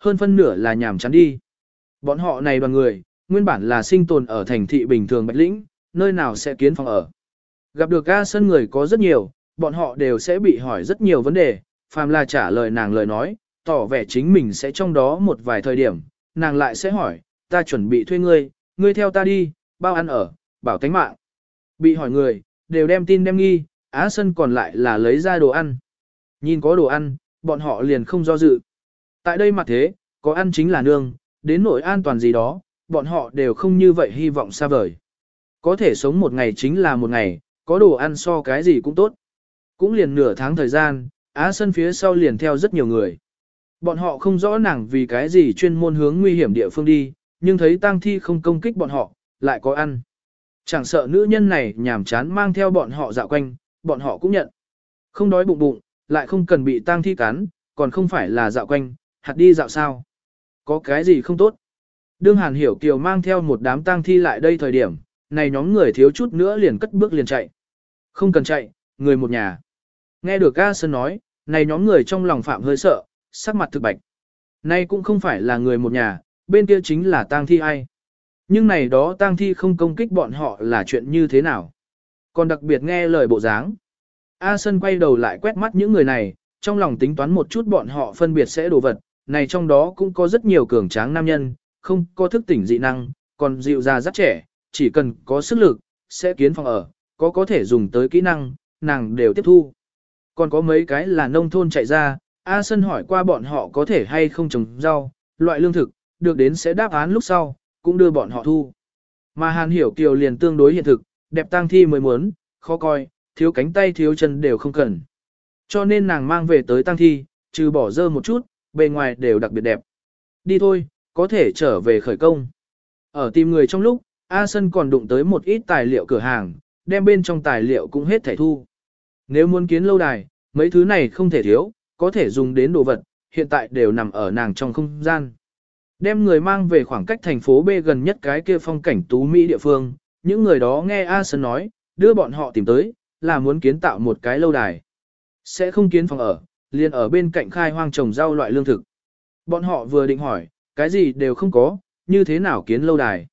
hơn phân nửa là nhảm chán đi. Bọn họ này đoàn người, nguyên bản là sinh tồn ở thành thị bình thường Bạch Lĩnh, nơi nào sẽ kiến phòng ở. Gặp được A Sân người có rất nhiều, bọn họ đều sẽ bị hỏi rất nhiều vấn đề, phàm là trả lời nàng lời nói, tỏ vẻ chính mình sẽ trong đó một vài thời điểm, nàng lại sẽ hỏi, ta chuẩn bị thuê ngươi, ngươi theo ta đi, bao ăn ở, bảo tánh mạng. Bị hỏi người, đều đem tin đem nghi, Á Sân còn lại là lấy ra đồ ăn. Nhìn có đồ ăn, bọn họ liền không do dự. Tại đây mặt thế, có ăn chính là nương, đến nỗi an toàn gì đó, bọn họ đều không như vậy hy vọng xa vời. Có thể sống một ngày chính là một ngày, có đồ ăn so cái gì cũng tốt. Cũng liền nửa tháng thời gian, Á Sân phía sau liền theo rất nhiều người. Bọn họ không rõ nàng vì cái gì chuyên môn hướng nguy hiểm địa phương đi, nhưng thấy tang thi không công kích bọn họ, lại có ăn. Chẳng sợ nữ nhân này nhảm chán mang theo bọn họ dạo quanh, bọn họ cũng nhận. Không đói bụng bụng, lại không cần bị tang thi cắn, còn không phải là dạo quanh, hạt đi dạo sao. Có cái gì không tốt. Đương Hàn Hiểu Kiều mang theo một đám tang thi lại đây thời điểm, này nhóm người thiếu chút nữa liền cất bước liền chạy. Không cần chạy, người một nhà. Nghe được A Sơn nói, này nhóm người trong lòng phạm hơi sợ, sắc mặt thực bạch. Nay cũng không phải là người một nhà, bên kia chính là tang thi ai. Nhưng này đó tang thi không công kích bọn họ là chuyện như thế nào. Còn đặc biệt nghe lời bộ dáng. A Sân quay đầu lại quét mắt những người này, trong lòng tính toán một chút bọn họ phân biệt sẽ đồ vật. Này trong đó cũng có rất nhiều cường tráng nam nhân, không có thức tỉnh dị năng, còn dịu ra rất trẻ, chỉ cần có sức lực, sẽ kiến phòng ở, có có thể dùng tới kỹ năng, nàng đều tiếp thu. Còn có mấy cái là nông thôn chạy ra, A Sân hỏi qua bọn họ có thể hay không trồng rau, loại lương thực, được đến sẽ đáp án lúc sau, cũng đưa bọn họ thu. Mà Hàn Hiểu Kiều liền tương đối hiện thực, đẹp tang thi mới muốn, khó coi, thiếu cánh tay thiếu chân đều không cần. Cho nên nàng mang về tới tang thi, trừ bỏ dơ một chút, bề ngoài đều đặc biệt đẹp. Đi thôi, có thể trở về khởi công. Ở tìm người trong lúc, A Sân còn đụng tới một ít tài liệu cửa hàng, đem bên trong tài liệu cũng hết thẻ thu. Nếu muốn kiến lâu đài, mấy thứ này không thể thiếu, có thể dùng đến đồ vật, hiện tại đều nằm ở nàng trong không gian. Đem người mang về khoảng cách thành phố B gần nhất cái kia phong cảnh tú Mỹ địa phương, những người đó nghe A Sơn nói, đưa bọn họ tìm tới, là muốn kiến tạo một cái lâu đài. Sẽ không kiến phòng ở, liền ở bên cạnh khai hoang trồng rau loại lương thực. Bọn họ vừa định hỏi, cái gì đều không có, như thế nào kiến lâu đài.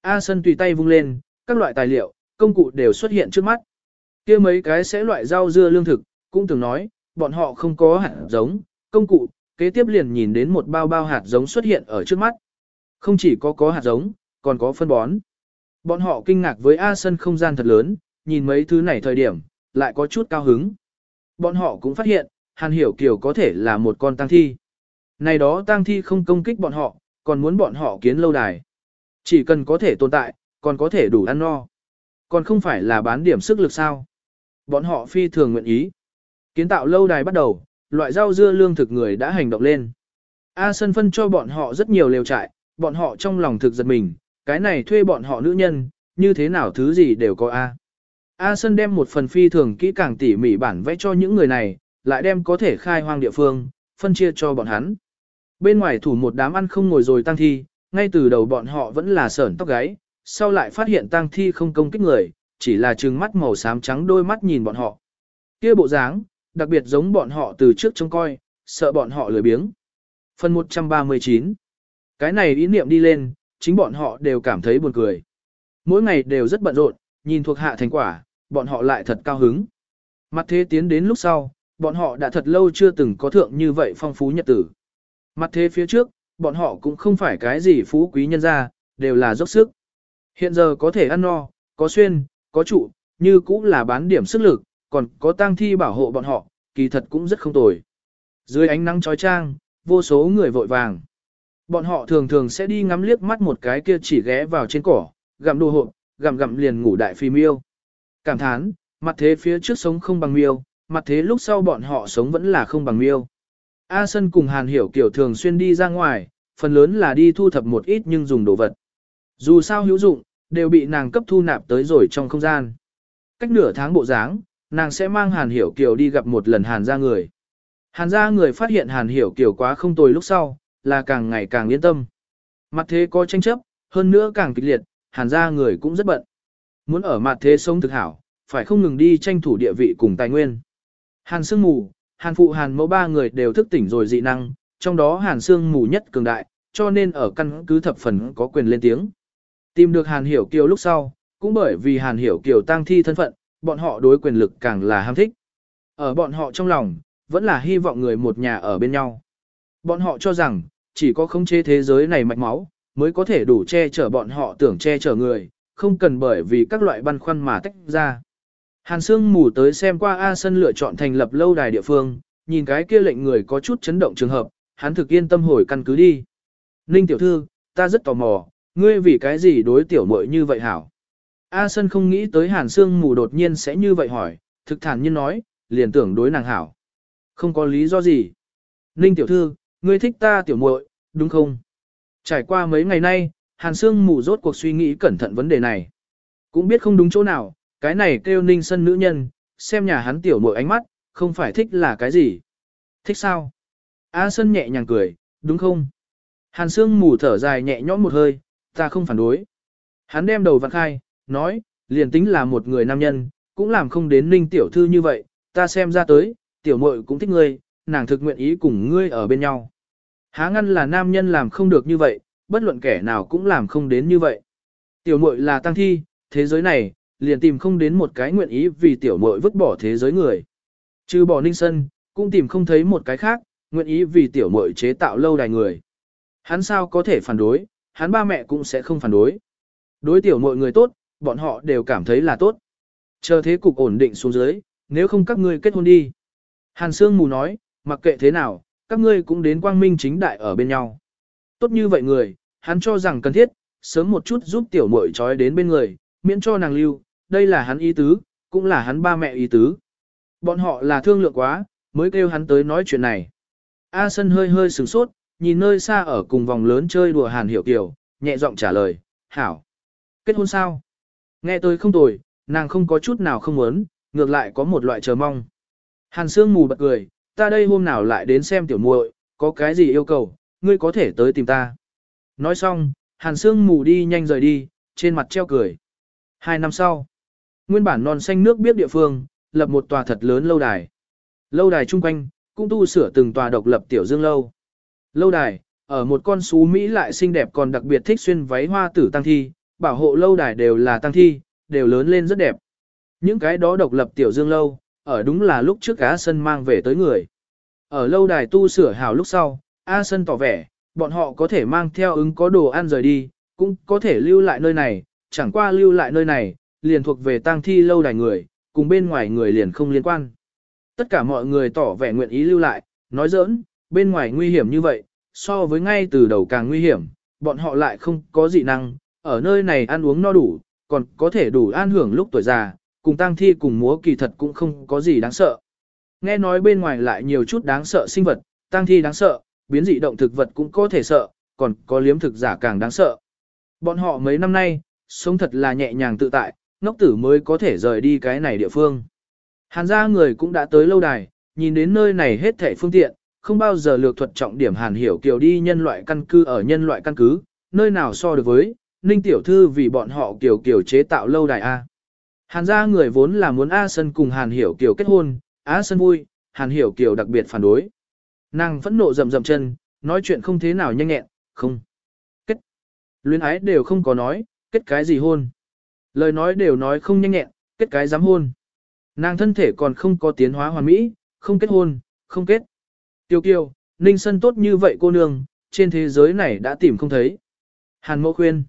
A Sơn tùy tay vung lên, các loại tài liệu, công cụ đều xuất hiện trước mắt. kia mấy cái sẽ loại rau dưa lương thực, cũng từng nói, bọn họ không có hạt giống, công cụ, kế tiếp liền nhìn đến một bao bao hạt giống xuất hiện ở trước mắt. Không chỉ có có hạt giống, còn có phân bón. Bọn họ kinh ngạc với A sân không gian thật lớn, nhìn mấy thứ này thời điểm, lại có chút cao hứng. Bọn họ cũng phát hiện, Hàn Hiểu Kiều có thể là một con tang thi. Này đó tang thi không công kích bọn họ, còn muốn bọn họ kiến lâu đài. Chỉ cần có thể tồn tại, còn có thể đủ ăn no. Còn không phải là bán điểm sức lực sao. Bọn họ phi thường nguyện ý. Kiến tạo lâu đài bắt đầu, loại rau dưa lương thực người đã hành động lên. A Sân phân cho bọn họ rất nhiều lều trại, bọn họ trong lòng thực giật mình, cái này thuê bọn họ nữ nhân, như thế nào thứ gì đều có A. A Sân đem một phần phi thường kỹ càng tỉ mỉ bản vẽ cho những người này, lại đem có thể khai hoang địa phương, phân chia cho bọn hắn. Bên ngoài thủ một đám ăn không ngồi rồi tăng thi, ngay từ đầu bọn họ vẫn là sởn tóc gáy, sau lại phát hiện tăng thi không công kích người, chỉ là trừng mắt màu xám trắng đôi mắt nhìn bọn họ. kia bộ dáng, đặc biệt giống bọn họ từ trước trông coi, sợ bọn họ lười biếng. Phần 139 Cái này ý niệm đi lên, chính bọn họ đều cảm thấy buồn cười. Mỗi ngày đều rất bận rộn, nhìn thuộc hạ thành quả, bọn họ lại thật cao hứng. Mặt thế tiến đến lúc sau, bọn họ đã thật lâu chưa từng có thượng như vậy phong phú nhật tử. Mặt thế phía trước, bọn họ cũng không phải cái gì phú quý nhân gia, đều là dốc sức. Hiện giờ có thể ăn no, có xuyên, có trụ, như cũng là bán điểm sức lực, còn có tang thi bảo hộ bọn họ, kỳ thật cũng rất không tồi. Dưới ánh nắng trói trang, vô số người vội vàng. Bọn họ thường thường sẽ đi ngắm liếc mắt một cái kia chỉ ghé vào trên cỏ, gặm đồ hộp, gặm gặm liền ngủ đại phi miêu. Cảm thán, mặt thế phía trước sống không bằng miêu, mặt thế lúc sau bọn họ sống vẫn là không bằng miêu. A Sân cùng Hàn Hiểu kiều thường xuyên đi ra ngoài, phần lớn là đi thu thập một ít nhưng dùng đồ vật. Dù sao hữu dụng, đều bị nàng cấp thu nạp tới rồi trong không gian. Cách nửa tháng bộ dáng, nàng sẽ mang Hàn Hiểu Kiều đi gặp một lần Hàn gia người. Hàn gia người phát hiện Hàn Hiểu Kiều quá không tồi lúc sau, là càng ngày càng yên tâm. Mặt thế có tranh chấp, hơn nữa càng kịch liệt, Hàn gia người cũng rất bận. Muốn ở mặt thế sống thực hảo, phải không ngừng đi tranh thủ địa vị cùng tài nguyên. Hàn Sương Mù, Hàn Phụ Hàn Mẫu ba người đều thức tỉnh rồi dị năng, trong đó Hàn Sương mù nhất cường đại, cho nên ở căn cứ thập phần có quyền lên tiếng. Tìm được Hàn Hiểu Kiều lúc sau, cũng bởi vì Hàn Hiểu Kiều tăng thi thân phận, bọn họ đối quyền lực càng là ham thích. Ở bọn họ trong lòng, vẫn là hy vọng người một nhà ở bên nhau. Bọn họ cho rằng, chỉ có khống chế thế giới này mạch máu, mới có thể đủ che chở bọn họ tưởng che chở người, không cần bởi vì các loại băn khoăn mà tách ra. Hàn Sương mù tới xem qua A Sân lựa chọn thành lập lâu đài địa phương, nhìn cái kia lệnh người có chút chấn động trường hợp, hắn thực yên tâm hồi căn cứ đi. Ninh tiểu thư, ta rất tò mò, ngươi vì cái gì đối tiểu muội như vậy hảo? A Sân không nghĩ tới Hàn Sương mù đột nhiên sẽ như vậy hỏi, thực thản nhiên nói, liền tưởng đối nàng hảo. Không có lý do gì. Ninh tiểu thư, ngươi thích ta tiểu muội, đúng không? Trải qua mấy ngày nay, Hàn Sương mù rốt cuộc suy nghĩ cẩn thận vấn đề này. Cũng biết không đúng chỗ nào, cái này kêu Ninh Sân nữ nhân, xem nhà hắn tiểu muội ánh mắt, không phải thích là cái gì. Thích sao? A Sân nhẹ nhàng cười, đúng không? Hàn Sương mù thở dài nhẹ nhõm một hơi, ta không phản đối. Hắn đem đầu vặn khai, nói, liền tính là một người nam nhân, cũng làm không đến Ninh tiểu thư như vậy, ta xem ra tới, tiểu muội cũng thích ngươi, nàng thực nguyện ý cùng ngươi ở bên nhau. Há ngăn là nam nhân làm không được như vậy, bất luận kẻ nào cũng làm không đến như vậy. Tiểu muội là tăng thi, thế giới này, liền tìm không đến một cái nguyện ý vì tiểu muội vứt bỏ thế giới người. Trừ bỏ ninh sân, cũng tìm không thấy một cái khác, nguyện ý vì tiểu muội chế tạo lâu đài người. Hắn sao có thể phản đối, hắn ba mẹ cũng sẽ không phản đối. Đối tiểu muội người tốt, bọn họ đều cảm thấy là tốt. Chờ thế cục ổn định xuống dưới, nếu không các ngươi kết hôn đi. Hàn Sương mù nói, mặc kệ thế nào, các ngươi cũng đến quang minh chính đại ở bên nhau. Tốt như vậy người, hắn cho rằng cần thiết, sớm một chút giúp tiểu muội trói đến bên người, miễn cho nàng lưu, đây là hắn ý tứ, cũng là hắn ba mẹ ý tứ. Bọn họ là thương lượng quá, mới kêu hắn tới nói chuyện này. A Sân hơi hơi sửng sốt, nhìn nơi xa ở cùng vòng lớn chơi đùa Hàn Hiểu Kiều, nhẹ giọng trả lời, hảo. Kết hôn sao? Nghe tôi không tồi, nàng không có chút nào không muốn, ngược lại có một loại chờ mong. Hàn Sương mù bật cười, ta đây hôm nào lại đến xem tiểu muội, có cái gì yêu cầu, ngươi có thể tới tìm ta. Nói xong, Hàn Sương mù đi nhanh rời đi, trên mặt treo cười. Hai năm sau, nguyên bản non xanh nước biết địa phương, lập một tòa thật lớn lâu đài. Lâu đài chung quanh, cũng tu sửa từng tòa độc lập tiểu dương lâu. Lâu đài, ở một con xú Mỹ lại xinh đẹp còn đặc biệt thích xuyên váy hoa tử tăng thi, bảo hộ lâu đài đều là tăng thi, đều lớn lên rất đẹp. Những cái đó độc lập tiểu dương lâu, ở đúng là lúc trước cá Sân mang về tới người. Ở lâu đài tu sửa hào lúc sau, A Sân tỏ vẻ, bọn họ có thể mang theo ứng có đồ ăn rời đi, cũng có thể lưu lại nơi này, chẳng qua lưu lại nơi này, liền thuộc về tang thi lâu đài người, cùng bên ngoài người liền không liên quan. Tất cả mọi người tỏ vẻ nguyện ý lưu lại, nói giỡn, bên ngoài nguy hiểm như vậy, so với ngay từ đầu càng nguy hiểm, bọn họ lại không có dị năng, ở nơi này ăn uống no đủ, còn có thể đủ an hưởng lúc tuổi già, cùng tang thi cùng múa kỳ thật cũng không có gì đáng sợ. Nghe nói bên ngoài lại nhiều chút đáng sợ sinh vật, tang thi đáng sợ, biến dị động thực vật cũng có thể sợ, còn có liếm thực giả càng đáng sợ. Bọn họ mấy năm nay, sống thật là nhẹ nhàng tự tại, ngốc tử mới có thể rời đi cái này địa phương. Hàn gia người cũng đã tới lâu đài, nhìn đến nơi này hết thảy phương tiện, không bao giờ lược thuật trọng điểm Hàn Hiểu Kiều đi nhân loại căn cứ ở nhân loại căn cứ, nơi nào so được với, Ninh Tiểu Thư vì bọn họ Kiều Kiều chế tạo lâu đài A. Hàn gia người vốn là muốn A Sân cùng Hàn Hiểu Kiều kết hôn, A Sân vui, Hàn Hiểu Kiều đặc biệt phản đối. Nàng phẫn nộ rầm rầm chân, nói chuyện không thế nào nhanh nhẹn, không. Kết. Luyến ái đều không có nói, kết cái gì hôn. Lời nói đều nói không nhanh nhẹn, kết cái dám hôn. Nàng thân thể còn không có tiến hóa hoàn mỹ, không kết hôn, không kết. Tiêu kiều, ninh sân tốt như vậy cô nương, trên thế giới này đã tìm không thấy. Hàn mẫu khuyên.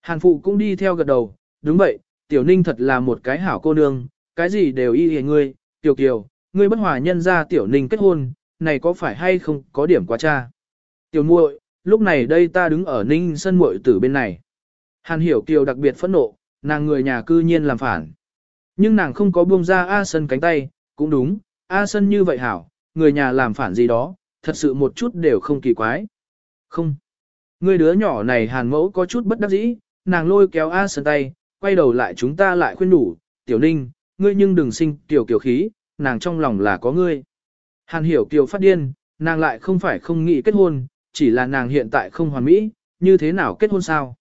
Hàn phụ cũng đi theo gật đầu, đúng vậy, tiểu ninh thật là một cái hảo cô nương, cái gì đều y hề ngươi, tiểu kiều, ngươi bất hòa nhân ra tiểu ninh kết hôn, này có phải hay không có điểm quá cha. Tiểu muội, lúc này đây ta đứng ở ninh sân muội tử bên này. Hàn hiểu kiều đặc biệt phẫn nộ, nàng người nhà cư nhiên làm phản. Nhưng nàng không có buông ra A Sân cánh tay, cũng đúng, A Sân như vậy hảo, người nhà làm phản gì đó, thật sự một chút đều không kỳ quái. Không. Người đứa nhỏ này hàn mẫu có chút bất đắc dĩ, nàng lôi kéo A Sân tay, quay đầu lại chúng ta lại khuyên đủ, tiểu ninh, ngươi nhưng đừng sinh tiểu kiều khí, nàng trong lòng là có ngươi. Hàn hiểu kiều phát điên, nàng lại không phải không nghĩ kết hôn, chỉ là nàng hiện tại không hoàn mỹ, như thế nào kết hôn sao?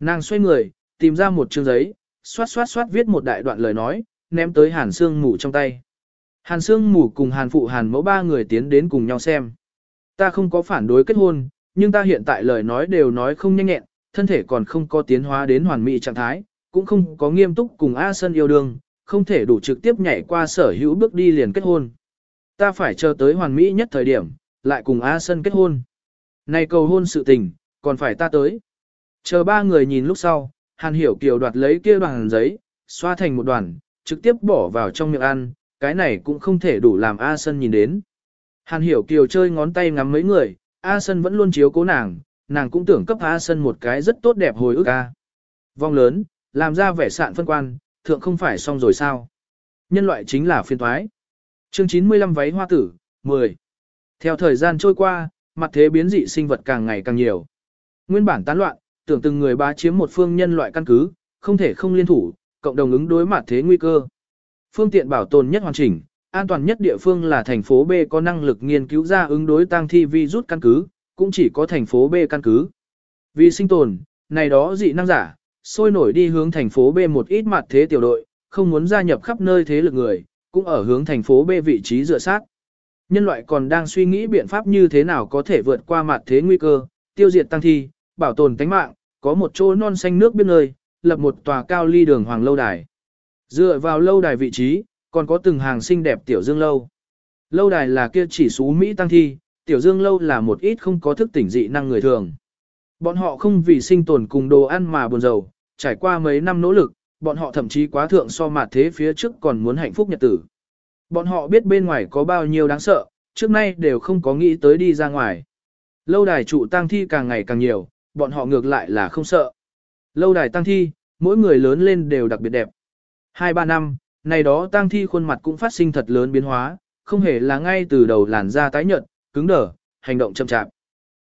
Nàng xoay người, tìm ra một chương giấy, xoát xoát xoát viết một đại đoạn lời nói, ném tới Hàn Sương Mù trong tay. Hàn Sương Mù cùng Hàn Phụ Hàn Mẫu ba người tiến đến cùng nhau xem. Ta không có phản đối kết hôn, nhưng ta hiện tại lời nói đều nói không nhanh nhẹn, thân thể còn không có tiến hóa đến hoàn mỹ trạng thái, cũng không có nghiêm túc cùng A Sân yêu đương, không thể đủ trực tiếp nhảy qua sở hữu bước đi liền kết hôn. Ta phải chờ tới hoàn mỹ nhất thời điểm, lại cùng A Sân kết hôn. Này cầu hôn sự tình, còn phải ta tới. Chờ ba người nhìn lúc sau, Hàn Hiểu Kiều đoạt lấy kia đoàn giấy, xoa thành một đoàn, trực tiếp bỏ vào trong miệng ăn, cái này cũng không thể đủ làm A Sân nhìn đến. Hàn Hiểu Kiều chơi ngón tay ngắm mấy người, A Sân vẫn luôn chiếu cố nàng, nàng cũng tưởng cấp A Sân một cái rất tốt đẹp hồi ức A. Vong lớn, làm ra vẻ sạn phân quan, thượng không phải xong rồi sao. Nhân loại chính là phiên thoái. Chương 95 váy hoa tử, 10. Theo thời gian trôi qua, mặt thế biến dị sinh vật càng ngày càng nhiều. Nguyên bản tán loạn, tưởng từng người bá chiếm một phương nhân loại căn cứ, không thể không liên thủ, cộng đồng ứng đối mặt thế nguy cơ. Phương tiện bảo tồn nhất hoàn chỉnh, an toàn nhất địa phương là thành phố B có năng lực nghiên cứu ra ứng đối tăng thi vi rút căn cứ, cũng chỉ có thành phố B căn cứ. Vì sinh tồn, này đó dị năng giả, sôi nổi đi hướng thành phố B một ít mặt thế tiểu đội, không muốn gia nhập khắp nơi thế lực người, cũng ở hướng thành phố B vị trí dựa sát. Nhân loại còn đang suy nghĩ biện pháp như thế nào có thể vượt qua mặt thế nguy cơ, tiêu diệt tăng thi, bảo tồn tánh mạng, có một chỗ non xanh nước biết nơi, lập một tòa cao ly đường hoàng lâu đài. Dựa vào lâu đài vị trí, còn có từng hàng xinh đẹp tiểu dương lâu. Lâu đài là kia chỉ số Mỹ tăng thi, tiểu dương lâu là một ít không có thức tỉnh dị năng người thường. Bọn họ không vì sinh tồn cùng đồ ăn mà buồn rầu, trải qua mấy năm nỗ lực, bọn họ thậm chí quá thượng so mặt thế phía trước còn muốn hạnh phúc nhật tử. Bọn họ biết bên ngoài có bao nhiêu đáng sợ, trước nay đều không có nghĩ tới đi ra ngoài. Lâu đài trụ tang thi càng ngày càng nhiều, bọn họ ngược lại là không sợ. Lâu đài tăng thi, mỗi người lớn lên đều đặc biệt đẹp. Hai ba năm, này đó tăng thi khuôn mặt cũng phát sinh thật lớn biến hóa, không hề là ngay từ đầu làn da tái nhợt, cứng đờ, hành động chậm chạp.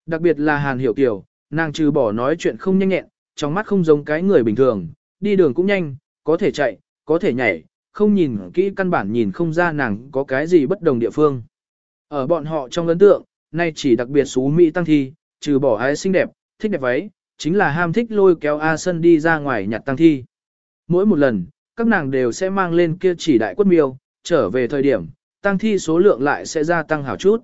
Đặc biệt là Hàn Hiểu Kiều, nàng trừ bỏ nói chuyện không nhanh nhẹn, trong mắt không giống cái người bình thường, đi đường cũng nhanh, có thể chạy, có thể nhảy, không nhìn kỹ căn bản nhìn không ra nàng có cái gì bất đồng địa phương. Ở bọn họ trong ấn tượng, nay chỉ đặc biệt xú Mỹ tăng thi, trừ bỏ ái xinh đẹp, thích đẹp váy, chính là ham thích lôi kéo A Sân đi ra ngoài nhặt tăng thi. Mỗi một lần, các nàng đều sẽ mang lên kia chỉ đại quất miêu, trở về thời điểm, tăng thi số lượng lại sẽ gia tăng hào chút.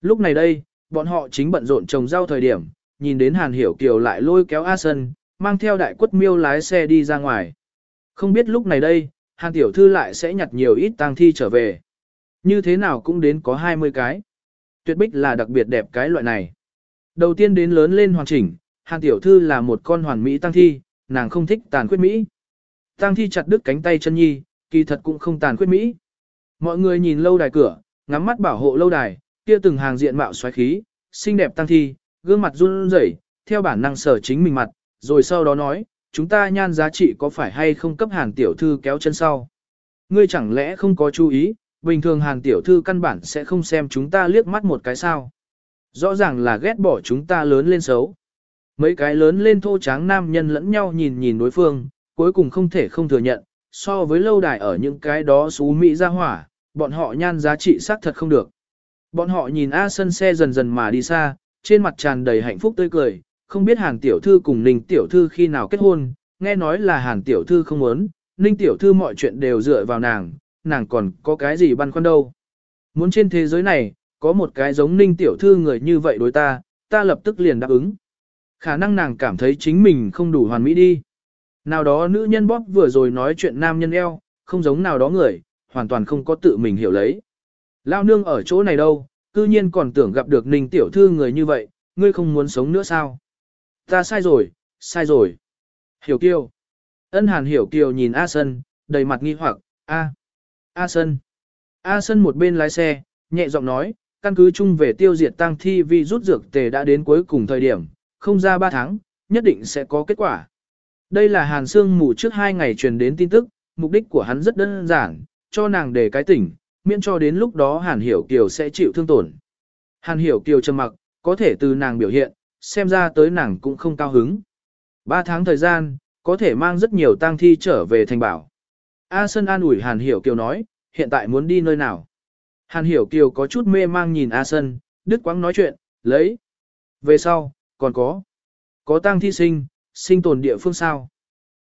Lúc này đây, bọn họ chính bận rộn trồng rau thời điểm, nhìn đến Hàn Hiểu Kiều lại lôi kéo A Sân, mang theo đại quất miêu lái xe đi ra ngoài. Không biết lúc này đây, Hàn Tiểu Thư lại sẽ nhặt nhiều ít tang thi trở về. Như thế nào cũng đến có 20 cái. Tuyệt bích là đặc biệt đẹp cái loại này. Đầu tiên đến lớn lên hoàn chỉnh, Hàn Tiểu Thư là một con hoàn mỹ tăng thi, nàng không thích tàn khuyết Mỹ. Tăng thi chặt đứt cánh tay chân nhi, kỳ thật cũng không tàn khuyết Mỹ. Mọi người nhìn lâu đài cửa, ngắm mắt bảo hộ lâu đài, kia từng hàng diện mạo xoáy khí, xinh đẹp tăng thi, gương mặt run rẩy, theo bản năng sở chính mình mặt, rồi sau đó nói, chúng ta nhan giá trị có phải hay không cấp hàn tiểu thư kéo chân sau. Ngươi chẳng lẽ không có chú ý, bình thường hàn tiểu thư căn bản sẽ không xem chúng ta liếc mắt một cái sao. Rõ ràng là ghét bỏ chúng ta lớn lên xấu. Mấy cái lớn lên thô tráng nam nhân lẫn nhau nhìn nhìn đối phương, cuối cùng không thể không thừa nhận, so với lâu đài ở những cái đó xú mỹ ra hỏa, bọn họ nhan giá trị xác thật không được. Bọn họ nhìn A sân xe dần dần mà đi xa, trên mặt tràn đầy hạnh phúc tươi cười, không biết Hàn tiểu thư cùng Ninh tiểu thư khi nào kết hôn, nghe nói là Hàn tiểu thư không muốn, Ninh tiểu thư mọi chuyện đều dựa vào nàng, nàng còn có cái gì băn khoăn đâu. Muốn trên thế giới này, có một cái giống Ninh tiểu thư người như vậy đối ta, ta lập tức liền đáp ứng. Khả năng nàng cảm thấy chính mình không đủ hoàn mỹ đi. Nào đó nữ nhân bóp vừa rồi nói chuyện nam nhân eo, không giống nào đó người, hoàn toàn không có tự mình hiểu lấy. Lao nương ở chỗ này đâu, cư nhiên còn tưởng gặp được Ninh tiểu thư người như vậy, ngươi không muốn sống nữa sao? Ta sai rồi, sai rồi. Hiểu kiêu. Ân hàn hiểu kiều nhìn A Sân, đầy mặt nghi hoặc, A. A Sân. A Sân một bên lái xe, nhẹ giọng nói, căn cứ chung về tiêu diệt tăng thi vi rút dược tề đã đến cuối cùng thời điểm, không ra 3 tháng, nhất định sẽ có kết quả. Đây là Hàn Sương mù trước 2 ngày truyền đến tin tức, mục đích của hắn rất đơn giản, cho nàng để cái tỉnh, miễn cho đến lúc đó Hàn Hiểu Kiều sẽ chịu thương tổn. Hàn Hiểu Kiều trầm mặc, có thể từ nàng biểu hiện, xem ra tới nàng cũng không cao hứng. Ba tháng thời gian, có thể mang rất nhiều tang thi trở về thành bảo. A sơn an ủi Hàn Hiểu Kiều nói, hiện tại muốn đi nơi nào. Hàn Hiểu Kiều có chút mê mang nhìn A Sân, đứt quãng nói chuyện, lấy. Về sau, còn có. Có tang thi sinh, sinh tồn địa phương sao.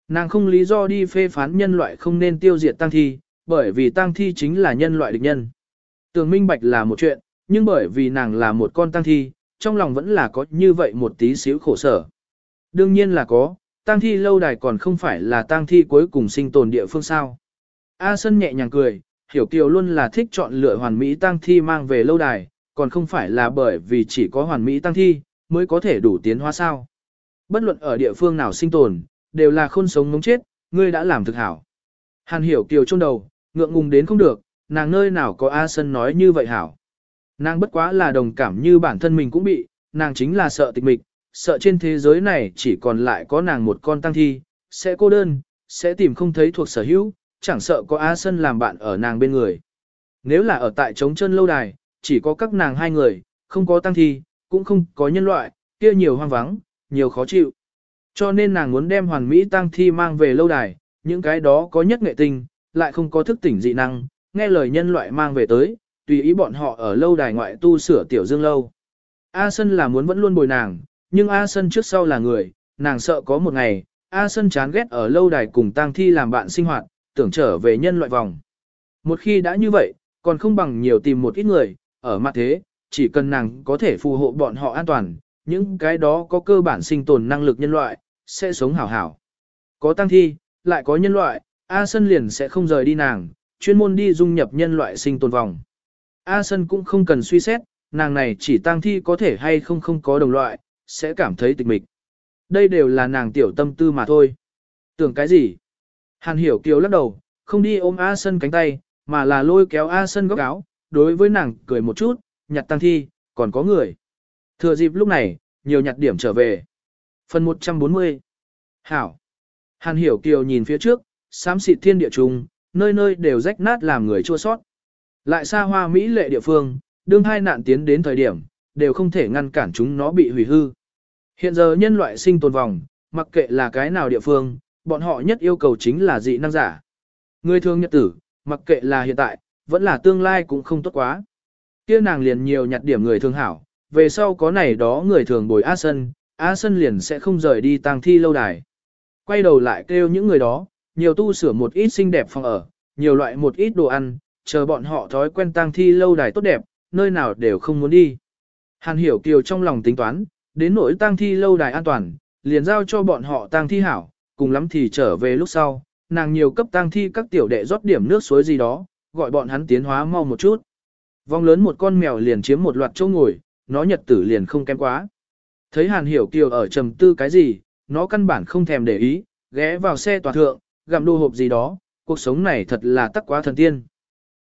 Nàng không lý do đi phê phán nhân loại không nên tiêu diệt tang thi, bởi vì tang thi chính là nhân loại địch nhân. Tường minh bạch là một chuyện, nhưng bởi vì nàng là một con tăng thi, trong lòng vẫn là có như vậy một tí xíu khổ sở. Đương nhiên là có, tăng thi lâu đài còn không phải là tăng thi cuối cùng sinh tồn địa phương sao. A Sân nhẹ nhàng cười, hiểu kiều luôn là thích chọn lựa hoàn mỹ tăng thi mang về lâu đài, còn không phải là bởi vì chỉ có hoàn mỹ tăng thi, mới có thể đủ tiến hóa sao. Bất luận ở địa phương nào sinh tồn, đều là khôn sống ngống chết, ngươi đã làm thực hảo. Hàn hiểu kiều trong đầu, ngượng ngùng đến không được, nàng nơi nào có A Sân nói như vậy hảo. Nàng bất quá là đồng cảm như bản thân mình cũng bị, nàng chính là sợ tịch mịch, sợ trên thế giới này chỉ còn lại có nàng một con tăng thi, sẽ cô đơn, sẽ tìm không thấy thuộc sở hữu, chẳng sợ có A Sân làm bạn ở nàng bên người. Nếu là ở tại trống chân lâu đài, chỉ có các nàng hai người, không có tăng thi, cũng không có nhân loại, kia nhiều hoang vắng, nhiều khó chịu. Cho nên nàng muốn đem hoàn mỹ tăng thi mang về lâu đài, những cái đó có nhất nghệ tinh, lại không có thức tỉnh dị năng, nghe lời nhân loại mang về tới, tùy ý bọn họ ở lâu đài ngoại tu sửa tiểu dương lâu. A Sân là muốn vẫn luôn bồi nàng, nhưng A Sân trước sau là người, nàng sợ có một ngày, A Sân chán ghét ở lâu đài cùng tang thi làm bạn sinh hoạt, tưởng trở về nhân loại vòng. Một khi đã như vậy, còn không bằng nhiều tìm một ít người, ở mặt thế, chỉ cần nàng có thể phù hộ bọn họ an toàn, những cái đó có cơ bản sinh tồn năng lực nhân loại, sẽ sống hảo hảo. Có tăng thi, lại có nhân loại, A Sân liền sẽ không rời đi nàng, chuyên môn đi dung nhập nhân loại sinh tồn vòng. A Sân cũng không cần suy xét, nàng này chỉ tăng thi có thể hay không không có đồng loại, sẽ cảm thấy tịch mịch. Đây đều là nàng tiểu tâm tư mà thôi. Tưởng cái gì? Hàn hiểu kiều lắc đầu, không đi ôm A Sân cánh tay, mà là lôi kéo A Sân góc áo, đối với nàng cười một chút, nhặt tăng thi, còn có người. Thừa dịp lúc này, nhiều nhặt điểm trở về. Phần 140 Hảo Hàn hiểu kiều nhìn phía trước, xám xịt thiên địa trùng, nơi nơi đều rách nát làm người chua sót. Lại xa hoa Mỹ lệ địa phương, đương hai nạn tiến đến thời điểm, đều không thể ngăn cản chúng nó bị hủy hư. Hiện giờ nhân loại sinh tồn vòng, mặc kệ là cái nào địa phương, bọn họ nhất yêu cầu chính là dị năng giả. Người thường nhật tử, mặc kệ là hiện tại, vẫn là tương lai cũng không tốt quá. Kia nàng liền nhiều nhặt điểm người thường hảo, về sau có này đó người thường bồi A Sân, A Sân liền sẽ không rời đi tang thi lâu đài. Quay đầu lại kêu những người đó, nhiều tu sửa một ít xinh đẹp phòng ở, nhiều loại một ít đồ ăn, chờ bọn họ thói quen tang thi lâu đài tốt đẹp, nơi nào đều không muốn đi. Hàn hiểu kiều trong lòng tính toán, đến nỗi tang thi lâu đài an toàn, liền giao cho bọn họ tang thi hảo, cùng lắm thì trở về lúc sau, nàng nhiều cấp tang thi các tiểu đệ rót điểm nước suối gì đó, gọi bọn hắn tiến hóa mau một chút. Vong lớn một con mèo liền chiếm một loạt chỗ ngồi, nó nhật tử liền không kém quá. Thấy Hàn Hiểu Kiều ở trầm tư cái gì, nó căn bản không thèm để ý, ghé vào xe tòa thượng, gặm đồ hộp gì đó, cuộc sống này thật là tắc quá thần tiên.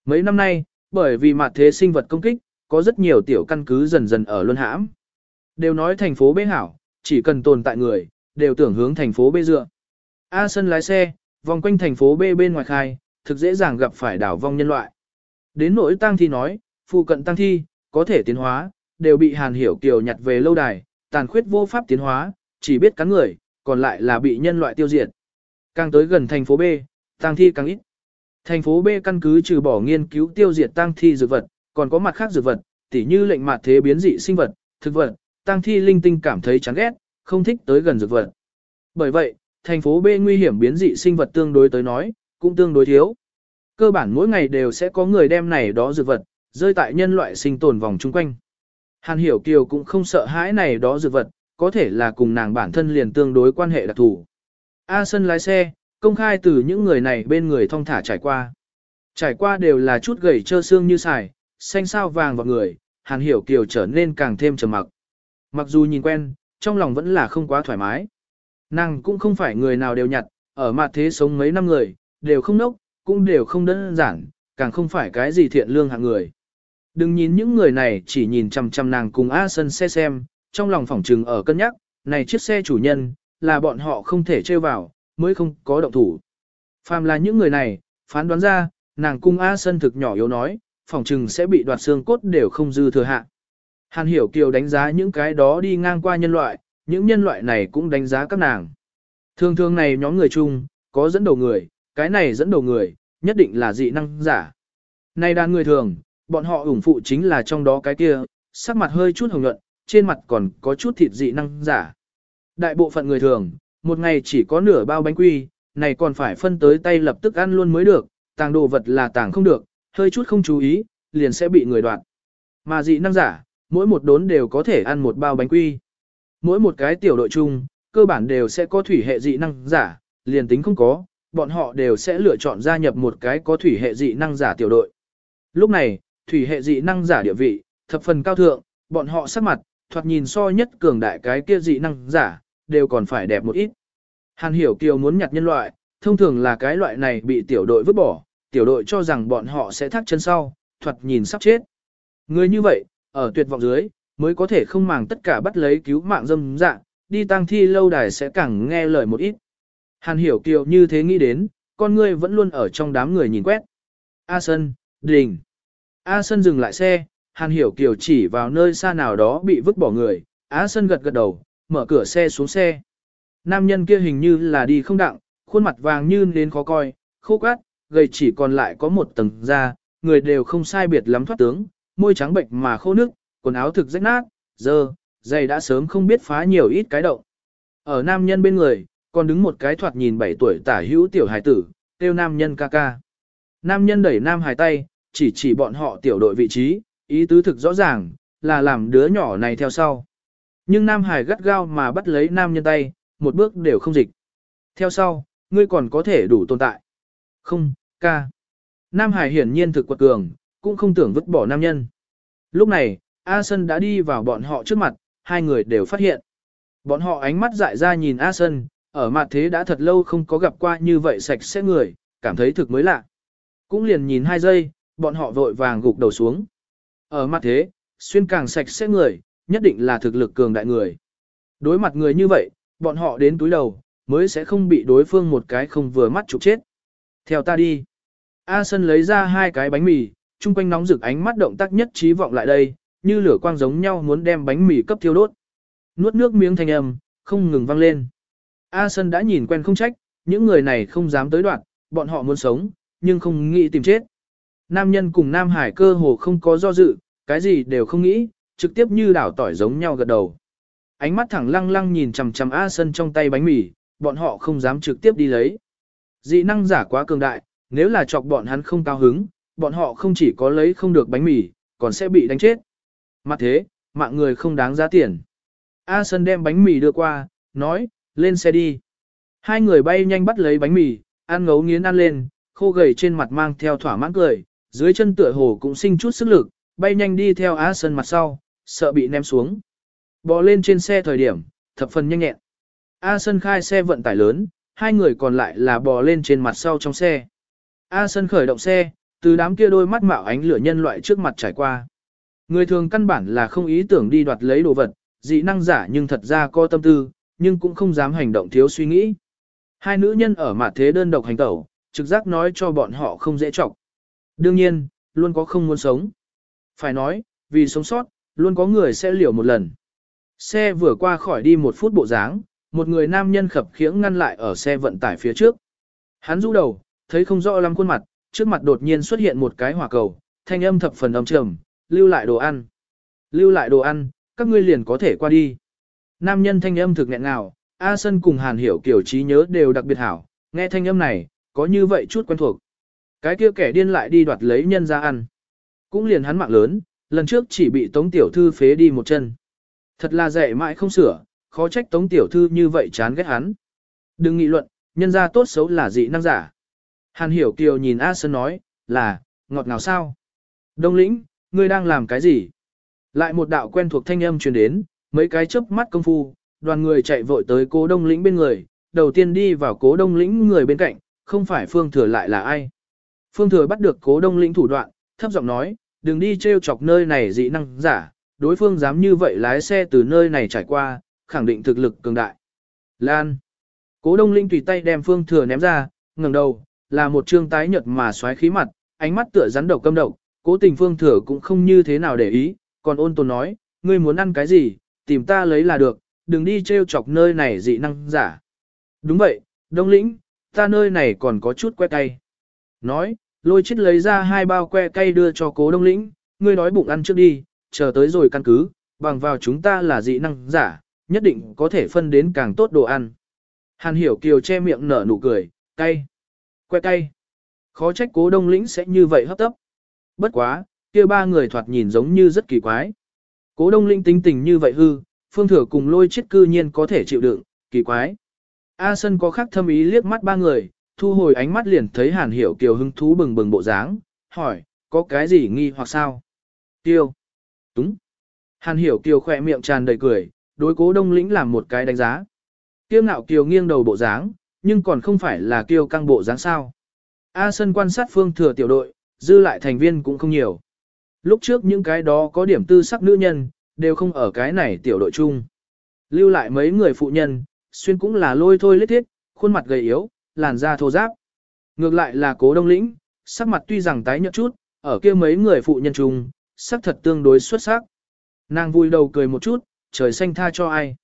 Mấy năm nay, bởi vì mặt thế sinh vật công kích, có rất nhiều tiểu căn cứ dần dần ở luân hãm. Đều nói thành phố bế hảo, chỉ cần tồn tại người, đều tưởng hướng thành phố bê dựa. A sân lái xe, vòng quanh thành phố B bên ngoài khai, thực dễ dàng gặp phải đảo vong nhân loại. Đến nỗi tang thi nói, phụ cận tăng thi, có thể tiến hóa, đều bị Hàn Hiểu Kiều nhặt về lâu đài, tàn khuyết vô pháp tiến hóa, chỉ biết cắn người, còn lại là bị nhân loại tiêu diệt. Càng tới gần thành phố B, tăng thi càng ít. Thành phố B căn cứ trừ bỏ nghiên cứu tiêu diệt tăng thi dược vật, còn có mặt khác dược vật, tỉ như lệnh mặt thế biến dị sinh vật, thực vật, tăng thi linh tinh cảm thấy chán ghét, không thích tới gần dược vật. Bởi vậy, thành phố B nguy hiểm biến dị sinh vật tương đối tới nói, cũng tương đối thiếu. Cơ bản mỗi ngày đều sẽ có người đem này đó dược vật, rơi tại nhân loại sinh tồn vòng chung quanh. Hàn Hiểu Kiều cũng không sợ hãi này đó dược vật, có thể là cùng nàng bản thân liền tương đối quan hệ đặc thù. A sân lái xe, công khai từ những người này bên người thong thả trải qua. Trải qua đều là chút gầy trơ xương như xài, xanh sao vàng vào người, Hàn Hiểu Kiều trở nên càng thêm trầm mặc. Mặc dù nhìn quen, trong lòng vẫn là không quá thoải mái. Nàng cũng không phải người nào đều nhặt, ở mặt thế sống mấy năm người, đều không nốc, cũng đều không đơn giản, càng không phải cái gì thiện lương hạng người. Đừng nhìn những người này chỉ nhìn chằm chằm nàng cùng A Sân xe xem, trong lòng phỏng trừng ở cân nhắc, này chiếc xe chủ nhân, là bọn họ không thể trêu vào, mới không có động thủ. Phàm là những người này, phán đoán ra, nàng cung A Sân thực nhỏ yếu nói, phỏng trừng sẽ bị đoạt xương cốt đều không dư thừa hạ. Hàn Hiểu Kiều đánh giá những cái đó đi ngang qua nhân loại, những nhân loại này cũng đánh giá các nàng. Thường thường này nhóm người chung, có dẫn đầu người, cái này dẫn đầu người, nhất định là dị năng giả. Này đàn người thường, bọn họ ủng phụ chính là trong đó cái kia, sắc mặt hơi chút hồng nhuận, trên mặt còn có chút thịt dị năng giả. Đại bộ phận người thường, một ngày chỉ có nửa bao bánh quy, này còn phải phân tới tay lập tức ăn luôn mới được, tàng đồ vật là tàng không được, hơi chút không chú ý, liền sẽ bị người đoạt. Mà dị năng giả, mỗi một đốn đều có thể ăn một bao bánh quy. Mỗi một cái tiểu đội chung, cơ bản đều sẽ có thủy hệ dị năng giả, liền tính không có, bọn họ đều sẽ lựa chọn gia nhập một cái có thủy hệ dị năng giả tiểu đội. Lúc này, thủy hệ dị năng giả địa vị, thập phần cao thượng, bọn họ sắc mặt, thoạt nhìn so nhất cường đại cái kia dị năng giả, đều còn phải đẹp một ít. Hàn Hiểu Kiều muốn nhặt nhân loại, thông thường là cái loại này bị tiểu đội vứt bỏ, tiểu đội cho rằng bọn họ sẽ thắt chân sau, thoạt nhìn sắp chết. Người như vậy, ở tuyệt vọng dưới, mới có thể không màng tất cả bắt lấy cứu mạng dâm dạng, đi tang thi lâu đài sẽ càng nghe lời một ít. Hàn Hiểu Kiều như thế nghĩ đến, con ngươi vẫn luôn ở trong đám người nhìn quét. A Sân, Đình. A Sân dừng lại xe, Hàn Hiểu Kiều chỉ vào nơi xa nào đó bị vứt bỏ người, A Sân gật gật đầu, mở cửa xe xuống xe. Nam nhân kia hình như là đi không đặng, khuôn mặt vàng như đến khó coi, khô cát, gầy chỉ còn lại có một tầng da, người đều không sai biệt lắm thoát tướng, môi trắng bệnh mà khô nước, quần áo thực rách nát, dơ, giày đã sớm không biết phá nhiều ít cái động. Ở nam nhân bên người, còn đứng một cái thoạt nhìn 7 tuổi tả hữu tiểu hài tử, tiêu nam nhân ca ca. Nam nhân đẩy nam hài tay, chỉ chỉ bọn họ tiểu đội vị trí, ý tứ thực rõ ràng, là làm đứa nhỏ này theo sau. Nhưng nam hải gắt gao mà bắt lấy nam nhân tay, một bước đều không dịch. Theo sau, ngươi còn có thể đủ tồn tại. Không, ca. Nam hải hiển nhiên thực quật cường, cũng không tưởng vứt bỏ nam nhân. Lúc này, A Sân đã đi vào bọn họ trước mặt, hai người đều phát hiện. Bọn họ ánh mắt dại ra nhìn A Sân, ở mặt thế đã thật lâu không có gặp qua như vậy sạch sẽ người, cảm thấy thực mới lạ. Cũng liền nhìn hai giây, bọn họ vội vàng gục đầu xuống. Ở mặt thế, xuyên càng sạch sẽ người, nhất định là thực lực cường đại người. Đối mặt người như vậy, bọn họ đến túi đầu, mới sẽ không bị đối phương một cái không vừa mắt chụp chết. Theo ta đi. A Sân lấy ra hai cái bánh mì, chung quanh nóng rực ánh mắt động tác nhất trí vọng lại đây, như lửa quang giống nhau muốn đem bánh mì cấp thiêu đốt. Nuốt nước miếng thanh âm, không ngừng vang lên. A Sân đã nhìn quen không trách, những người này không dám tới đoạn, bọn họ muốn sống, nhưng không nghĩ tìm chết. Nam nhân cùng Nam Hải cơ hồ không có do dự, cái gì đều không nghĩ, trực tiếp như đảo tỏi giống nhau gật đầu. Ánh mắt thẳng lăng lăng nhìn chằm chằm A Sân trong tay bánh mì, bọn họ không dám trực tiếp đi lấy. Dị năng giả quá cường đại, nếu là chọc bọn hắn không cao hứng, bọn họ không chỉ có lấy không được bánh mì, còn sẽ bị đánh chết. Mặt thế, mạng người không đáng giá tiền. A Sơn đem bánh mì đưa qua, nói, lên xe đi. Hai người bay nhanh bắt lấy bánh mì, ăn ngấu nghiến ăn lên, khô gầy trên mặt mang theo thỏa mãn cười, dưới chân tựa hồ cũng sinh chút sức lực, bay nhanh đi theo A Sơn mặt sau, sợ bị ném xuống. Bò lên trên xe thời điểm, thập phần nhanh nhẹn. A Sơn khai xe vận tải lớn, hai người còn lại là bò lên trên mặt sau trong xe. A Sơn khởi động xe, từ đám kia đôi mắt mạo ánh lửa nhân loại trước mặt trải qua. Người thường căn bản là không ý tưởng đi đoạt lấy đồ vật, dị năng giả nhưng thật ra có tâm tư, nhưng cũng không dám hành động thiếu suy nghĩ. Hai nữ nhân ở mặt thế đơn độc hành tẩu, trực giác nói cho bọn họ không dễ trọng. Đương nhiên, luôn có không muốn sống. Phải nói, vì sống sót, luôn có người sẽ liều một lần. Xe vừa qua khỏi đi một phút bộ dáng, một người nam nhân khập khiễng ngăn lại ở xe vận tải phía trước. Hắn rũ đầu, thấy không rõ lắm khuôn mặt, trước mặt đột nhiên xuất hiện một cái hỏa cầu, thanh âm thập phần âm trầm, lưu lại đồ ăn. Lưu lại đồ ăn, các ngươi liền có thể qua đi. Nam nhân thanh âm thực nghẹn ngào, A Sân cùng Hàn Hiểu kiểu trí nhớ đều đặc biệt hảo, nghe thanh âm này, có như vậy chút quen thuộc. Cái kia kẻ điên lại đi đoạt lấy nhân ra ăn. Cũng liền hắn mạng lớn, lần trước chỉ bị Tống Tiểu Thư phế đi một chân. Thật là dạy mãi không sửa, khó trách Tống Tiểu Thư như vậy chán ghét hắn. Đừng nghị luận, nhân ra tốt xấu là dị năng giả. Hàn Hiểu Kiều nhìn A Sơn nói, là, ngọt ngào sao? Đông lĩnh, ngươi đang làm cái gì? Lại một đạo quen thuộc thanh âm truyền đến, mấy cái chớp mắt công phu, đoàn người chạy vội tới cố đông lĩnh bên người, đầu tiên đi vào cố đông lĩnh người bên cạnh, không phải Phương Thừa lại là ai. Phương Thừa bắt được cố đông lĩnh thủ đoạn, thấp giọng nói, đừng đi trêu chọc nơi này dị năng giả, đối phương dám như vậy lái xe từ nơi này trải qua, khẳng định thực lực cường đại. Lan. Cố đông lĩnh tùy tay đem Phương Thừa ném ra, ngẩng đầu, là một trương tái nhợt mà xoáy khí mặt, ánh mắt tựa rắn độc câm độc, cố tình Phương Thừa cũng không như thế nào để ý, còn ôn tồn nói, ngươi muốn ăn cái gì, tìm ta lấy là được, đừng đi trêu chọc nơi này dị năng giả. Đúng vậy, đông lĩnh, ta nơi này còn có chút que cay. Nói, lôi chết lấy ra hai bao que cay đưa cho cố đông lĩnh, ngươi nói bụng ăn trước đi, chờ tới rồi căn cứ, bằng vào chúng ta là dị năng giả, nhất định có thể phân đến càng tốt đồ ăn. Hàn hiểu kiều che miệng nở nụ cười, cay, que cay. Khó trách cố đông lĩnh sẽ như vậy hấp tấp. Bất quá, kia ba người thoạt nhìn giống như rất kỳ quái. Cố đông linh tính tình như vậy hư, phương thừa cùng lôi chết cư nhiên có thể chịu đựng, kỳ quái. A Sân có khác thâm ý liếc mắt ba người, thu hồi ánh mắt liền thấy Hàn Hiểu Kiều hứng thú bừng bừng bộ dáng, hỏi, có cái gì nghi hoặc sao? Tiêu. Túng. Hàn Hiểu Kiều khỏe miệng tràn đầy cười, đối cố đông lĩnh làm một cái đánh giá. Kiêu ngạo Kiều nghiêng đầu bộ dáng, nhưng còn không phải là Kiều căng bộ dáng sao. A Sân quan sát phương thừa tiểu đội, dư lại thành viên cũng không nhiều. Lúc trước những cái đó có điểm tư sắc nữ nhân, đều không ở cái này tiểu đội chung. Lưu lại mấy người phụ nhân, xuyên cũng là lôi thôi lết thiết, khuôn mặt gầy yếu, làn da thô ráp. Ngược lại là cố đông lĩnh, sắc mặt tuy rằng tái nhợt chút, ở kia mấy người phụ nhân chung, sắc thật tương đối xuất sắc. Nàng vui đầu cười một chút, trời xanh tha cho ai.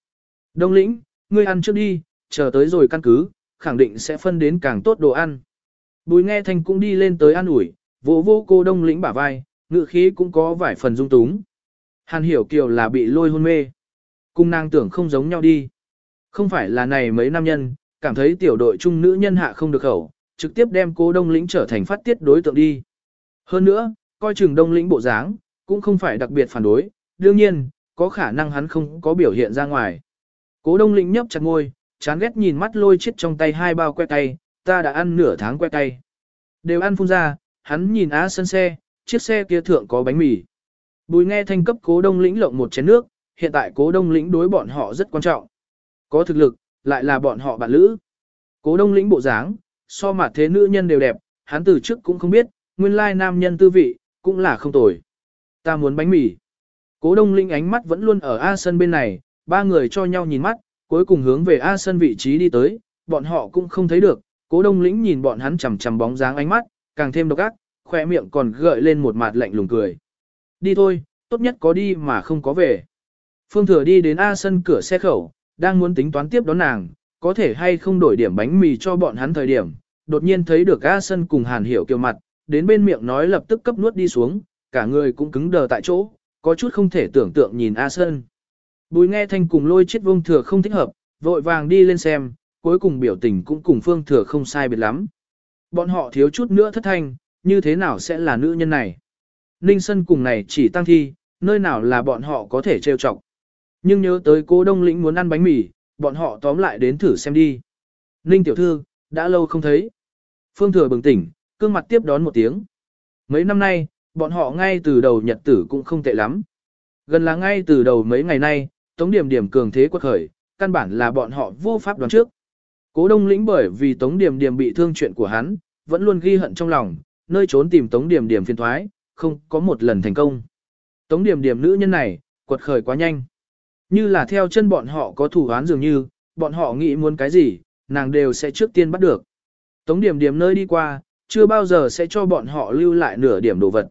Đông lĩnh, ngươi ăn trước đi, chờ tới rồi căn cứ, khẳng định sẽ phân đến càng tốt đồ ăn. Bùi nghe thanh cũng đi lên tới ăn ủi, vỗ vô cô đông lĩnh bả vai, ngự khí cũng có vài phần dung túng. Hàn hiểu kiều là bị lôi hôn mê. Cung nàng tưởng không giống nhau đi. Không phải là này mấy nam nhân, cảm thấy tiểu đội chung nữ nhân hạ không được khẩu, trực tiếp đem cô đông lĩnh trở thành phát tiết đối tượng đi. Hơn nữa, coi chừng đông lĩnh bộ dáng, cũng không phải đặc biệt phản đối, đương nhiên, có khả năng hắn không có biểu hiện ra ngoài. Cố đông lĩnh nhấp chặt ngôi, chán ghét nhìn mắt lôi chết trong tay hai bao que tay, ta đã ăn nửa tháng que tay. Đều ăn phun ra, hắn nhìn á sân xe, chiếc xe kia thượng có bánh mì. Bùi nghe thanh cấp cố đông lĩnh lộng một chén nước, hiện tại cố đông lĩnh đối bọn họ rất quan trọng. Có thực lực, lại là bọn họ bạn lữ. Cố đông lĩnh bộ dáng, so mặt thế nữ nhân đều đẹp, hắn từ trước cũng không biết, nguyên lai nam nhân tư vị, cũng là không tồi. Ta muốn bánh mì. Cố đông lĩnh ánh mắt vẫn luôn ở A sân bên này, ba người cho nhau nhìn mắt, cuối cùng hướng về A sân vị trí đi tới, bọn họ cũng không thấy được, cố đông lĩnh nhìn bọn hắn chằm chằm bóng dáng ánh mắt, càng thêm độc ác, khoe miệng còn gợi lên một mặt lạnh lùng cười. Đi thôi, tốt nhất có đi mà không có về. Phương Thừa đi đến A sân cửa xe khẩu, đang muốn tính toán tiếp đón nàng, có thể hay không đổi điểm bánh mì cho bọn hắn thời điểm, đột nhiên thấy được A sân cùng Hàn Hiểu kiều mặt, đến bên miệng nói lập tức cấp nuốt đi xuống, cả người cũng cứng đờ tại chỗ, có chút không thể tưởng tượng nhìn A sân. Bùi nghe thanh cùng lôi chết vông thừa không thích hợp, vội vàng đi lên xem, cuối cùng biểu tình cũng cùng phương thừa không sai biệt lắm. Bọn họ thiếu chút nữa thất thanh, như thế nào sẽ là nữ nhân này? Ninh Sân cùng này chỉ tăng thi, nơi nào là bọn họ có thể trêu chọc. Nhưng nhớ tới cô Đông Lĩnh muốn ăn bánh mì, bọn họ tóm lại đến thử xem đi. Ninh tiểu thư, đã lâu không thấy. Phương Thừa bừng tỉnh, cương mặt tiếp đón một tiếng. Mấy năm nay, bọn họ ngay từ đầu nhật tử cũng không tệ lắm. Gần là ngay từ đầu mấy ngày nay, Tống Điểm Điểm cường thế quật khởi, căn bản là bọn họ vô pháp đoán trước. Cố Đông Lĩnh bởi vì Tống Điểm Điểm bị thương chuyện của hắn, vẫn luôn ghi hận trong lòng, nơi trốn tìm Tống Điểm Điểm phiền thoái, không có một lần thành công. Tống Điểm Điểm nữ nhân này, quật khởi quá nhanh. Như là theo chân bọn họ có thủ án dường như, bọn họ nghĩ muốn cái gì, nàng đều sẽ trước tiên bắt được. Tống Điểm Điểm nơi đi qua, chưa bao giờ sẽ cho bọn họ lưu lại nửa điểm đồ vật.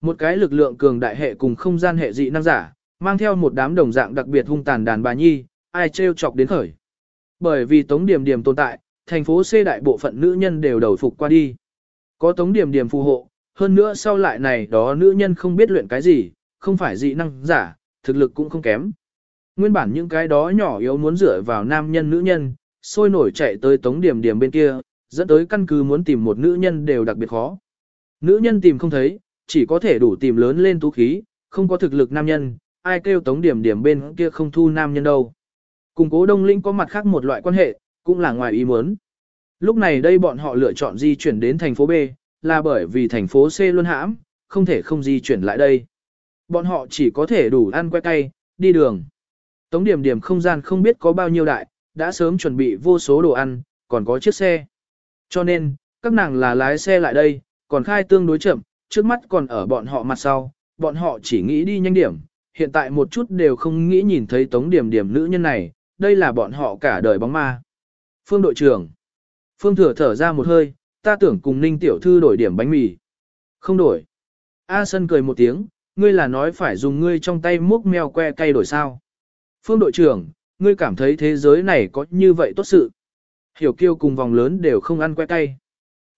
Một cái lực lượng cường đại hệ cùng không gian hệ dị năng giả, mang theo một đám đồng dạng đặc biệt hung tàn đàn bà nhi, ai trêu chọc đến khởi. Bởi vì Tống Điểm Điểm tồn tại, thành phố C đại bộ phận nữ nhân đều đầu phục qua đi. Có Tống Điểm Điểm phù hộ, hơn nữa sau lại này đó nữ nhân không biết luyện cái gì, không phải dị năng giả, thực lực cũng không kém. Nguyên bản những cái đó nhỏ yếu muốn dựa vào nam nhân nữ nhân, sôi nổi chạy tới Tống Điểm Điểm bên kia, dẫn tới căn cứ muốn tìm một nữ nhân đều đặc biệt khó. Nữ nhân tìm không thấy, chỉ có thể đủ tìm lớn lên tú khí, không có thực lực nam nhân, ai kêu tống điểm điểm bên kia không thu nam nhân đâu. Cùng cố đông linh có mặt khác một loại quan hệ, cũng là ngoài ý muốn. Lúc này đây bọn họ lựa chọn di chuyển đến thành phố B, là bởi vì thành phố C luôn hãm, không thể không di chuyển lại đây. Bọn họ chỉ có thể đủ ăn que cay, đi đường. Tống điểm điểm không gian không biết có bao nhiêu đại, đã sớm chuẩn bị vô số đồ ăn, còn có chiếc xe. Cho nên, các nàng là lái xe lại đây, còn khai tương đối chậm, trước mắt còn ở bọn họ mặt sau, bọn họ chỉ nghĩ đi nhanh điểm, hiện tại một chút đều không nghĩ nhìn thấy tống điểm điểm nữ nhân này, đây là bọn họ cả đời bóng ma. Phương đội trưởng. Phương thừa thở ra một hơi, ta tưởng cùng ninh tiểu thư đổi điểm bánh mì. Không đổi. A Sân cười một tiếng, ngươi là nói phải dùng ngươi trong tay múc mèo que cây đổi sao. Phương đội trưởng, ngươi cảm thấy thế giới này có như vậy tốt sự. Hiểu kiêu cùng vòng lớn đều không ăn que cay.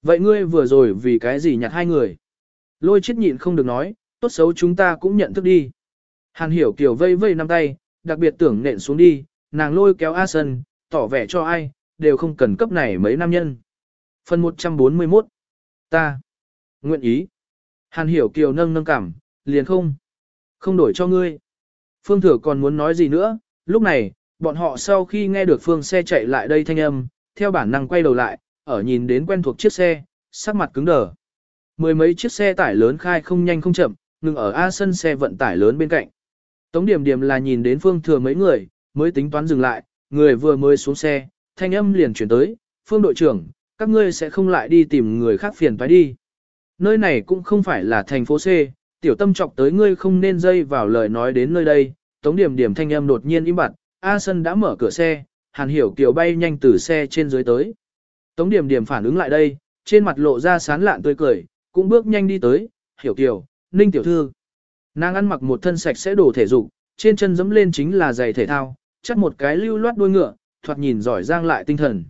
Vậy ngươi vừa rồi vì cái gì nhặt hai người? Lôi chết nhịn không được nói, tốt xấu chúng ta cũng nhận thức đi. Hàn hiểu kiều vây vây năm tay, đặc biệt tưởng nện xuống đi, nàng lôi kéo A Sân, tỏ vẻ cho ai, đều không cần cấp này mấy nam nhân. Phần 141 Ta Nguyện ý Hàn hiểu kiều nâng nâng cảm, liền không. Không đổi cho ngươi. Phương thừa còn muốn nói gì nữa, lúc này, bọn họ sau khi nghe được phương xe chạy lại đây thanh âm, theo bản năng quay đầu lại, ở nhìn đến quen thuộc chiếc xe, sắc mặt cứng đờ. Mười mấy chiếc xe tải lớn khai không nhanh không chậm, ngừng ở A sân xe vận tải lớn bên cạnh. Tống điểm điểm là nhìn đến phương thừa mấy người, mới tính toán dừng lại, người vừa mới xuống xe, thanh âm liền chuyển tới, phương đội trưởng, các ngươi sẽ không lại đi tìm người khác phiền phải đi. Nơi này cũng không phải là thành phố C, tiểu tâm trọc tới ngươi không nên dây vào lời nói đến nơi đây, tống điểm điểm thanh âm đột nhiên im bặt, A Sân đã mở cửa xe, Hàn Hiểu Kiều bay nhanh từ xe trên dưới tới. Tống điểm điểm phản ứng lại đây, trên mặt lộ ra sán lạn tươi cười, cũng bước nhanh đi tới, Hiểu Kiều, Ninh Tiểu Thư. Nàng ăn mặc một thân sạch sẽ đồ thể dục, trên chân dẫm lên chính là giày thể thao, chắt một cái lưu loát đuôi ngựa, thoạt nhìn giỏi giang lại tinh thần.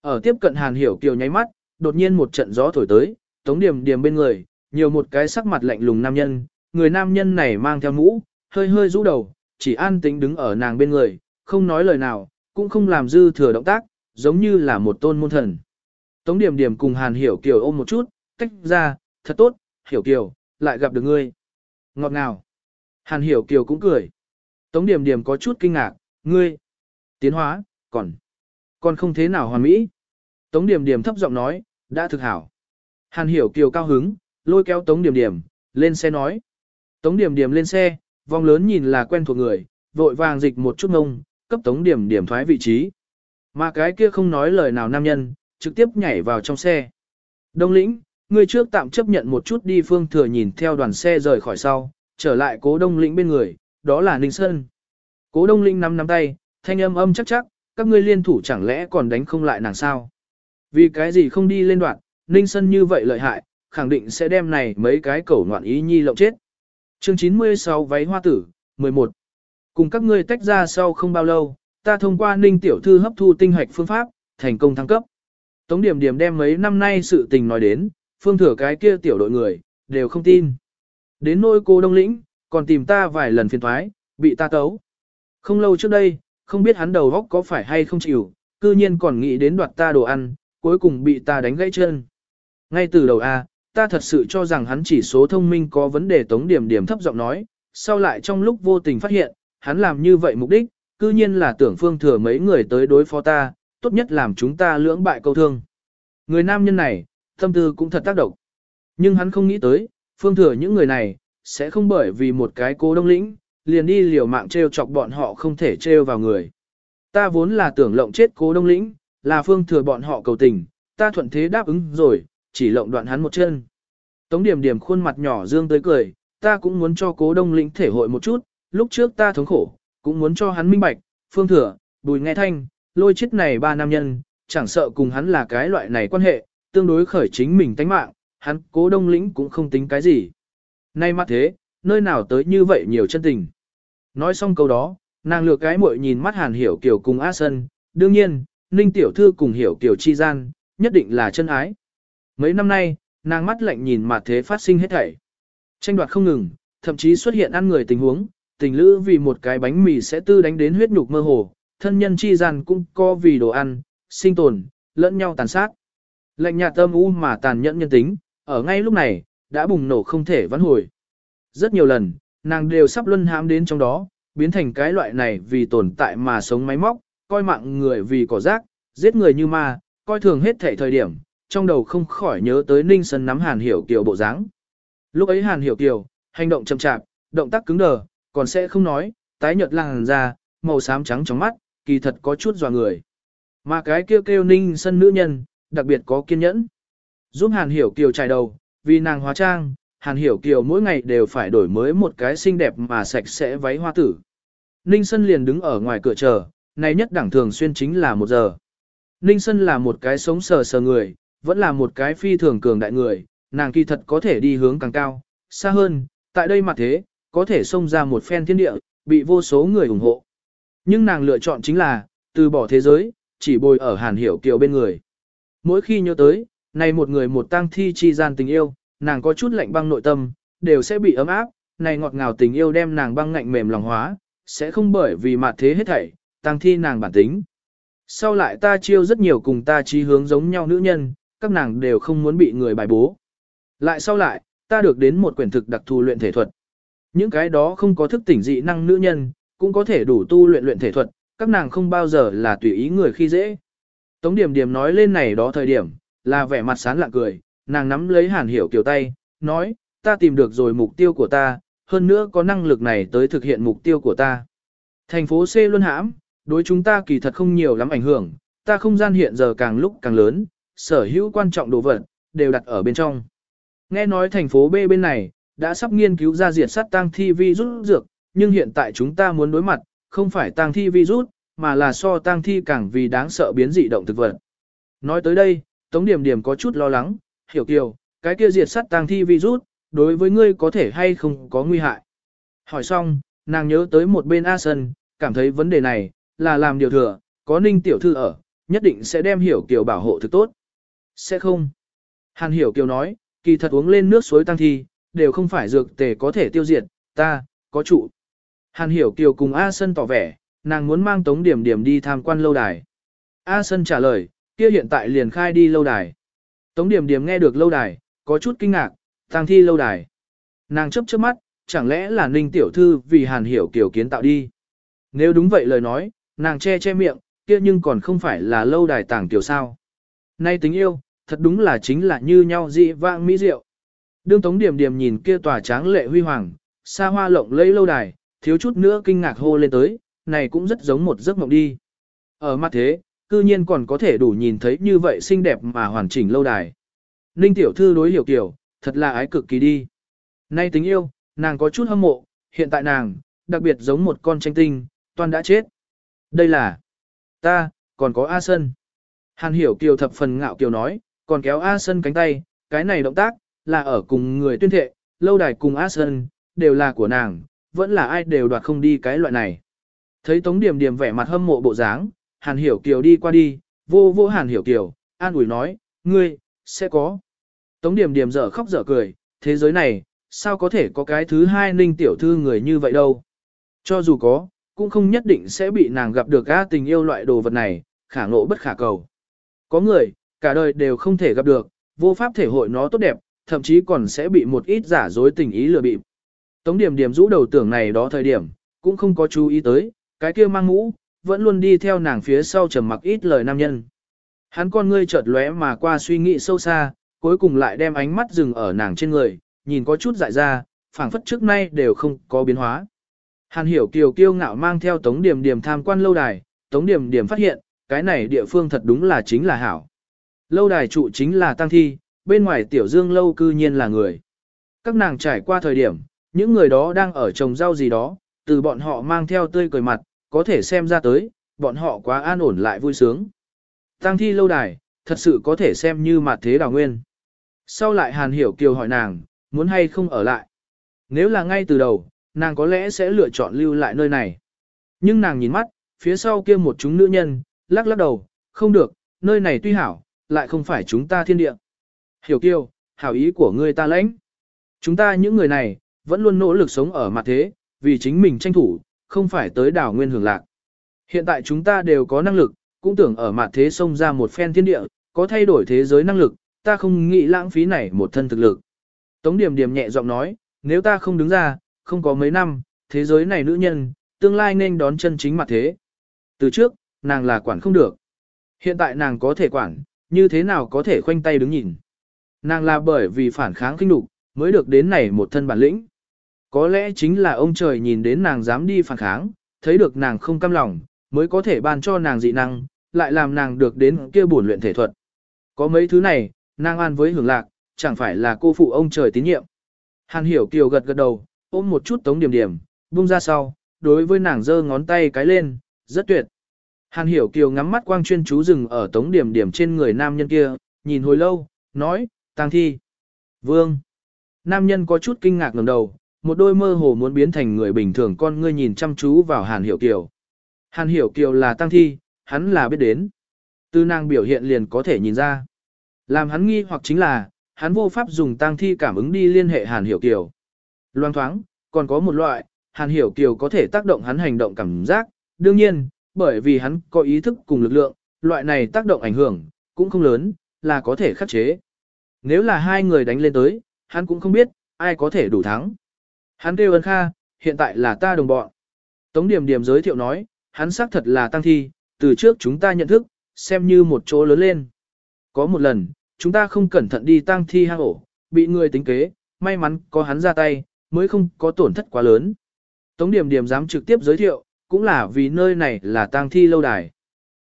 Ở tiếp cận Hàn Hiểu Kiều nháy mắt, đột nhiên một trận gió thổi tới, Tống Điểm Điểm bên người, nhiều một cái sắc mặt lạnh lùng nam nhân, người nam nhân này mang theo mũ, hơi hơi rũ đầu, chỉ an tĩnh đứng ở nàng bên người, không nói lời nào, cũng không làm dư thừa động tác, giống như là một tôn môn thần. Tống Điểm Điểm cùng Hàn Hiểu Kiều ôm một chút, tách ra, thật tốt, Hiểu Kiều, lại gặp được ngươi. Ngọt ngào. Hàn Hiểu Kiều cũng cười. Tống Điểm Điểm có chút kinh ngạc, ngươi, tiến hóa, còn, còn không thế nào hoàn mỹ. Tống Điểm Điểm thấp giọng nói, đã thực hảo. Hàn Hiểu Kiều cao hứng, lôi kéo Tống Điểm Điểm, lên xe nói. Tống Điểm Điểm lên xe, vòng lớn nhìn là quen thuộc người, vội vàng dịch một chút ngông, cấp Tống Điểm Điểm thoái vị trí. Mà cái kia không nói lời nào nam nhân, trực tiếp nhảy vào trong xe. Đông lĩnh, người trước tạm chấp nhận một chút đi phương thừa nhìn theo đoàn xe rời khỏi sau, trở lại cố đông lĩnh bên người, đó là Ninh Sơn. Cố đông Linh nắm nắm tay, thanh âm âm chắc chắc, các ngươi liên thủ chẳng lẽ còn đánh không lại nàng sao? Vì cái gì không đi lên đoạn, Ninh Sơn như vậy lợi hại, khẳng định sẽ đem này mấy cái cẩu ngoạn ý nhi lộng chết. Chương 96 váy hoa tử, 11. Cùng các ngươi tách ra sau không bao lâu, ta thông qua Ninh tiểu thư hấp thu tinh hạch phương pháp, thành công thăng cấp. Tống Điểm Điểm đem mấy năm nay sự tình nói đến, phương thừa cái kia tiểu đội người, đều không tin. Đến nỗi cô Đông Lĩnh, còn tìm ta vài lần phiền thoái, bị ta tấu. Không lâu trước đây, không biết hắn đầu góc có phải hay không chịu, cư nhiên còn nghĩ đến đoạt ta đồ ăn, cuối cùng bị ta đánh gãy chân. Ngay từ đầu A, ta thật sự cho rằng hắn chỉ số thông minh có vấn đề tống điểm điểm thấp giọng nói, sau lại trong lúc vô tình phát hiện, hắn làm như vậy mục đích, cư nhiên là tưởng phương thừa mấy người tới đối phó ta, tốt nhất làm chúng ta lưỡng bại câu thương. Người nam nhân này, tâm tư cũng thật tác động. Nhưng hắn không nghĩ tới, phương thừa những người này, sẽ không bởi vì một cái cố đông lĩnh, liền đi liều mạng treo chọc bọn họ không thể treo vào người. Ta vốn là tưởng lộng chết cố đông lĩnh, là phương thừa bọn họ cầu tình, ta thuận thế đáp ứng rồi, chỉ lộng đoạn hắn một chân. Tống điểm điểm khuôn mặt nhỏ dương tới cười, ta cũng muốn cho cố đông lĩnh thể hội một chút, lúc trước ta thống khổ, cũng muốn cho hắn minh bạch, phương thừa, bùi nghe thanh, lôi chết này ba nam nhân, chẳng sợ cùng hắn là cái loại này quan hệ, tương đối khởi chính mình tánh mạng, hắn cố đông lĩnh cũng không tính cái gì. Nay mặt thế, nơi nào tới như vậy nhiều chân tình. Nói xong câu đó, nàng lược cái muội nhìn mắt hàn hiểu kiểu cùng A Sân, đương nhiên, Ninh Tiểu Thư cùng hiểu kiểu chi gian, nhất định là chân ái. Mấy năm nay, nàng mắt lạnh nhìn mà thế phát sinh hết thảy. Tranh đoạt không ngừng, thậm chí xuất hiện ăn người tình huống, tình lữ vì một cái bánh mì sẽ tư đánh đến huyết nhục mơ hồ, thân nhân chi gian cũng co vì đồ ăn, sinh tồn, lẫn nhau tàn sát. Lạnh nhạt tâm u mà tàn nhẫn nhân tính, ở ngay lúc này, đã bùng nổ không thể vãn hồi. Rất nhiều lần, nàng đều sắp luân hãm đến trong đó, biến thành cái loại này vì tồn tại mà sống máy móc, coi mạng người vì cỏ rác, giết người như ma, coi thường hết thể thời điểm, trong đầu không khỏi nhớ tới Ninh Sơn nắm Hàn Hiểu Kiều bộ dáng. Lúc ấy Hàn Hiểu Kiều, hành động chậm chạp, động tác cứng đờ, còn sẽ không nói, tái nhợt làn da, màu xám trắng trong mắt, kỳ thật có chút dò người. Mà cái kêu kêu Ninh Sơn nữ nhân, đặc biệt có kiên nhẫn. Giúp Hàn Hiểu Kiều trải đầu, vì nàng hóa trang, Hàn Hiểu Kiều mỗi ngày đều phải đổi mới một cái xinh đẹp mà sạch sẽ váy hoa tử. Ninh Sân liền đứng ở ngoài cửa chờ, này nhất đẳng thường xuyên chính là một giờ. Ninh Sân là một cái sống sờ sờ người, vẫn là một cái phi thường cường đại người, nàng kỳ thật có thể đi hướng càng cao, xa hơn, tại đây mặt thế, có thể xông ra một phen thiên địa, bị vô số người ủng hộ. Nhưng nàng lựa chọn chính là, từ bỏ thế giới, chỉ bồi ở Hàn Hiểu Kiều bên người. Mỗi khi nhớ tới, này một người một tang thi chi gian tình yêu, nàng có chút lạnh băng nội tâm, đều sẽ bị ấm áp, này ngọt ngào tình yêu đem nàng băng ngạnh mềm lòng hóa, sẽ không bởi vì mặt thế hết thảy, tăng thi nàng bản tính. Sau lại ta chiêu rất nhiều cùng ta trí hướng giống nhau nữ nhân, các nàng đều không muốn bị người bài bố. Lại sau lại, ta được đến một quyển thực đặc thù luyện thể thuật. Những cái đó không có thức tỉnh dị năng nữ nhân, cũng có thể đủ tu luyện luyện thể thuật, các nàng không bao giờ là tùy ý người khi dễ. Tống điểm điểm nói lên này đó thời điểm, là vẻ mặt sán lạ cười, nàng nắm lấy hàn hiểu kiều tay, nói, ta tìm được rồi mục tiêu của ta, hơn nữa có năng lực này tới thực hiện mục tiêu của ta. Thành phố C luôn hãm, đối chúng ta kỳ thật không nhiều lắm ảnh hưởng, ta không gian hiện giờ càng lúc càng lớn, sở hữu quan trọng đồ vật, đều đặt ở bên trong. Nghe nói thành phố B bên này, đã sắp nghiên cứu ra diệt sát tăng thi virus dược, nhưng hiện tại chúng ta muốn đối mặt, không phải tăng thi virus, mà là so tăng thi càng vì đáng sợ biến dị động thực vật. Nói tới đây, Tống Điểm Điểm có chút lo lắng, hiểu kiều, cái kia diệt sát tang thi virus, đối với ngươi có thể hay không có nguy hại. Hỏi xong, nàng nhớ tới một bên A Sân, cảm thấy vấn đề này, là làm điều thừa, có ninh tiểu thư ở, nhất định sẽ đem hiểu kiều bảo hộ thực tốt. Sẽ không. Hàn hiểu kiều nói, kỳ thật uống lên nước suối tăng thi, đều không phải dược tề có thể tiêu diệt, ta, có trụ. Hàn hiểu kiều cùng A Sân tỏ vẻ, nàng muốn mang tống điểm điểm đi tham quan lâu đài. A Sân trả lời, kia hiện tại liền khai đi lâu đài. Tống điểm điểm nghe được lâu đài, có chút kinh ngạc, tang thi lâu đài. Nàng chấp chớp mắt, chẳng lẽ là ninh tiểu thư vì hàn hiểu kiều kiến tạo đi. Nếu đúng vậy lời nói, nàng che che miệng, kia nhưng còn không phải là lâu đài tàng tiểu sao. Nay tính yêu, thật đúng là chính là như nhau dị vãng mỹ diệu. Đương Tống Điểm Điểm nhìn kia tòa tráng lệ huy hoàng, xa hoa lộng lẫy lâu đài, thiếu chút nữa kinh ngạc hô lên tới, này cũng rất giống một giấc mộng đi. Ở mặt thế, cư nhiên còn có thể đủ nhìn thấy như vậy xinh đẹp mà hoàn chỉnh lâu đài. Ninh tiểu thư đối hiểu kiểu, thật là ái cực kỳ đi. Nay tính yêu, nàng có chút hâm mộ, hiện tại nàng, đặc biệt giống một con tranh tinh, toàn đã chết. Đây là ta, còn có A Sân. Hàn hiểu kiều thập phần ngạo kiều nói, còn kéo A Sân cánh tay, cái này động tác, là ở cùng người tuyên thệ, lâu đài cùng A Sân, đều là của nàng, vẫn là ai đều đoạt không đi cái loại này. Thấy Tống Điểm Điểm vẻ mặt hâm mộ bộ dáng, Hàn Hiểu Kiều đi qua đi, vô vô Hàn Hiểu Kiều, an ủi nói, ngươi, sẽ có. Tống Điểm Điểm dở khóc dở cười, thế giới này, sao có thể có cái thứ hai ninh tiểu thư người như vậy đâu. Cho dù có, cũng không nhất định sẽ bị nàng gặp được á tình yêu loại đồ vật này, khả ngộ bất khả cầu. Có người, cả đời đều không thể gặp được, vô pháp thể hội nó tốt đẹp, thậm chí còn sẽ bị một ít giả dối tình ý lừa bịp. Tống điểm điểm rũ đầu tưởng này đó thời điểm, cũng không có chú ý tới, cái kia mang mũ, vẫn luôn đi theo nàng phía sau trầm mặc ít lời nam nhân. Hắn con ngươi chợt lóe mà qua suy nghĩ sâu xa, cuối cùng lại đem ánh mắt dừng ở nàng trên người, nhìn có chút dại ra, phảng phất trước nay đều không có biến hóa. Hàn hiểu kiều kiêu ngạo mang theo tống điểm điểm tham quan lâu đài, tống điểm điểm phát hiện, cái này địa phương thật đúng là chính là hảo. Lâu đài trụ chính là tăng thi, bên ngoài tiểu dương lâu cư nhiên là người. Các nàng trải qua thời điểm, những người đó đang ở trồng rau gì đó, từ bọn họ mang theo tươi cười mặt, có thể xem ra tới, bọn họ quá an ổn lại vui sướng. Tăng thi lâu đài, thật sự có thể xem như mặt thế đào nguyên. Sau lại Hàn Hiểu Kiều hỏi nàng, muốn hay không ở lại. Nếu là ngay từ đầu, nàng có lẽ sẽ lựa chọn lưu lại nơi này. Nhưng nàng nhìn mắt, phía sau kia một chúng nữ nhân, lắc lắc đầu, không được, nơi này tuy hảo, lại không phải chúng ta thiên địa. Hiểu Kiều, hảo ý của ngươi ta lãnh. Chúng ta những người này, vẫn luôn nỗ lực sống ở mặt thế, vì chính mình tranh thủ, không phải tới đảo nguyên hưởng lạc. Hiện tại chúng ta đều có năng lực, cũng tưởng ở mặt thế xông ra một phen thiên địa, có thay đổi thế giới năng lực, ta không nghĩ lãng phí này một thân thực lực. Tống điểm điểm nhẹ giọng nói, nếu ta không đứng ra, không có mấy năm, thế giới này nữ nhân, tương lai nên đón chân chính mặt thế. Từ trước, nàng là quản không được. Hiện tại nàng có thể quản, như thế nào có thể khoanh tay đứng nhìn. Nàng là bởi vì phản kháng kinh đục, mới được đến này một thân bản lĩnh. Có lẽ chính là ông trời nhìn đến nàng dám đi phản kháng, thấy được nàng không cam lòng, mới có thể ban cho nàng dị năng, lại làm nàng được đến kia bổn luyện thể thuật. Có mấy thứ này, nàng an với hưởng lạc, chẳng phải là cô phụ ông trời tín nhiệm. Hàn hiểu kiều gật gật đầu, ôm một chút tống điểm điểm, buông ra sau, đối với nàng giơ ngón tay cái lên, rất tuyệt. Hàn hiểu kiều ngắm mắt quang chuyên chú rừng ở tống điểm điểm trên người nam nhân kia, nhìn hồi lâu, nói, tang thi. Vương. Nam nhân có chút kinh ngạc ngẩng đầu, một đôi mơ hồ muốn biến thành người bình thường con ngươi nhìn chăm chú vào Hàn Hiểu Kiều. Hàn Hiểu Kiều là tăng thi, hắn là biết đến. Từ nàng biểu hiện liền có thể nhìn ra. Làm hắn nghi hoặc chính là, hắn vô pháp dùng tăng thi cảm ứng đi liên hệ Hàn Hiểu Kiều. Loang thoáng, còn có một loại, Hàn Hiểu Kiều có thể tác động hắn hành động cảm giác, đương nhiên, bởi vì hắn có ý thức cùng lực lượng, loại này tác động ảnh hưởng, cũng không lớn, là có thể khắc chế. Nếu là hai người đánh lên tới, hắn cũng không biết, ai có thể đủ thắng. Hắn kêu ân kha, hiện tại là ta đồng bọn. Tống điểm điểm giới thiệu nói, hắn xác thật là tăng thi, từ trước chúng ta nhận thức, xem như một chỗ lớn lên. Có một lần, chúng ta không cẩn thận đi tăng thi hang ổ, bị người tính kế, may mắn có hắn ra tay, mới không có tổn thất quá lớn. Tống điểm điểm dám trực tiếp giới thiệu, cũng là vì nơi này là tang thi lâu đài.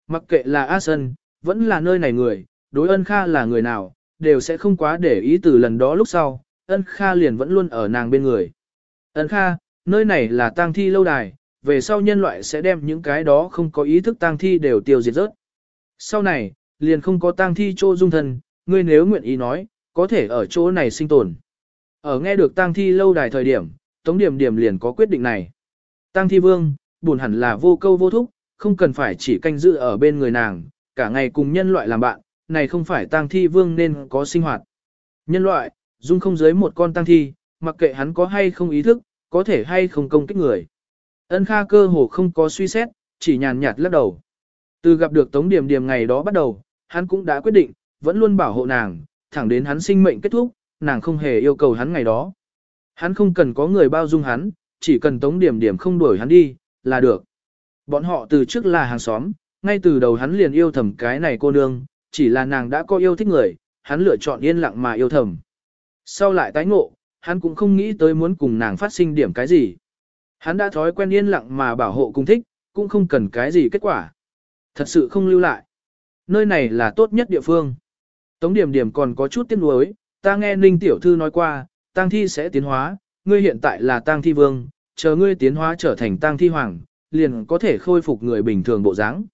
Mặc kệ là A Sơn, vẫn là nơi này người, đối ân Kha là người nào, đều sẽ không quá để ý từ lần đó lúc sau, ân Kha liền vẫn luôn ở nàng bên người. Ân Kha, nơi này là tang thi lâu đài, về sau nhân loại sẽ đem những cái đó không có ý thức tang thi đều tiêu diệt rớt. Sau này, liền không có tang thi chỗ dung thân, ngươi nếu nguyện ý nói, có thể ở chỗ này sinh tồn. Ở nghe được tang thi lâu đài thời điểm, Tống Điểm Điểm liền có quyết định này. Tang thi vương, buồn hẳn là vô câu vô thúc, không cần phải chỉ canh giữ ở bên người nàng, cả ngày cùng nhân loại làm bạn, này không phải tang thi vương nên có sinh hoạt. Nhân loại, dung không dưới một con tang thi, mặc kệ hắn có hay không ý thức, có thể hay không công kích người. Ân Kha cơ hồ không có suy xét, chỉ nhàn nhạt lắc đầu. Từ gặp được Tống Điểm Điểm ngày đó bắt đầu, hắn cũng đã quyết định, vẫn luôn bảo hộ nàng, thẳng đến hắn sinh mệnh kết thúc, nàng không hề yêu cầu hắn ngày đó. Hắn không cần có người bao dung hắn, chỉ cần Tống Điểm Điểm không đuổi hắn đi, là được. Bọn họ từ trước là hàng xóm, ngay từ đầu hắn liền yêu thầm cái này cô nương, chỉ là nàng đã có yêu thích người, hắn lựa chọn yên lặng mà yêu thầm. Sau lại tái ngộ, hắn cũng không nghĩ tới muốn cùng nàng phát sinh điểm cái gì. Hắn đã thói quen yên lặng mà bảo hộ cùng thích, cũng không cần cái gì kết quả. Thật sự không lưu lại. Nơi này là tốt nhất địa phương. Tống điểm điểm còn có chút tiếc nuối, ta nghe Ninh Tiểu Thư nói qua, tang thi sẽ tiến hóa, ngươi hiện tại là tang thi vương, chờ ngươi tiến hóa trở thành tang thi hoàng, liền có thể khôi phục người bình thường bộ dáng.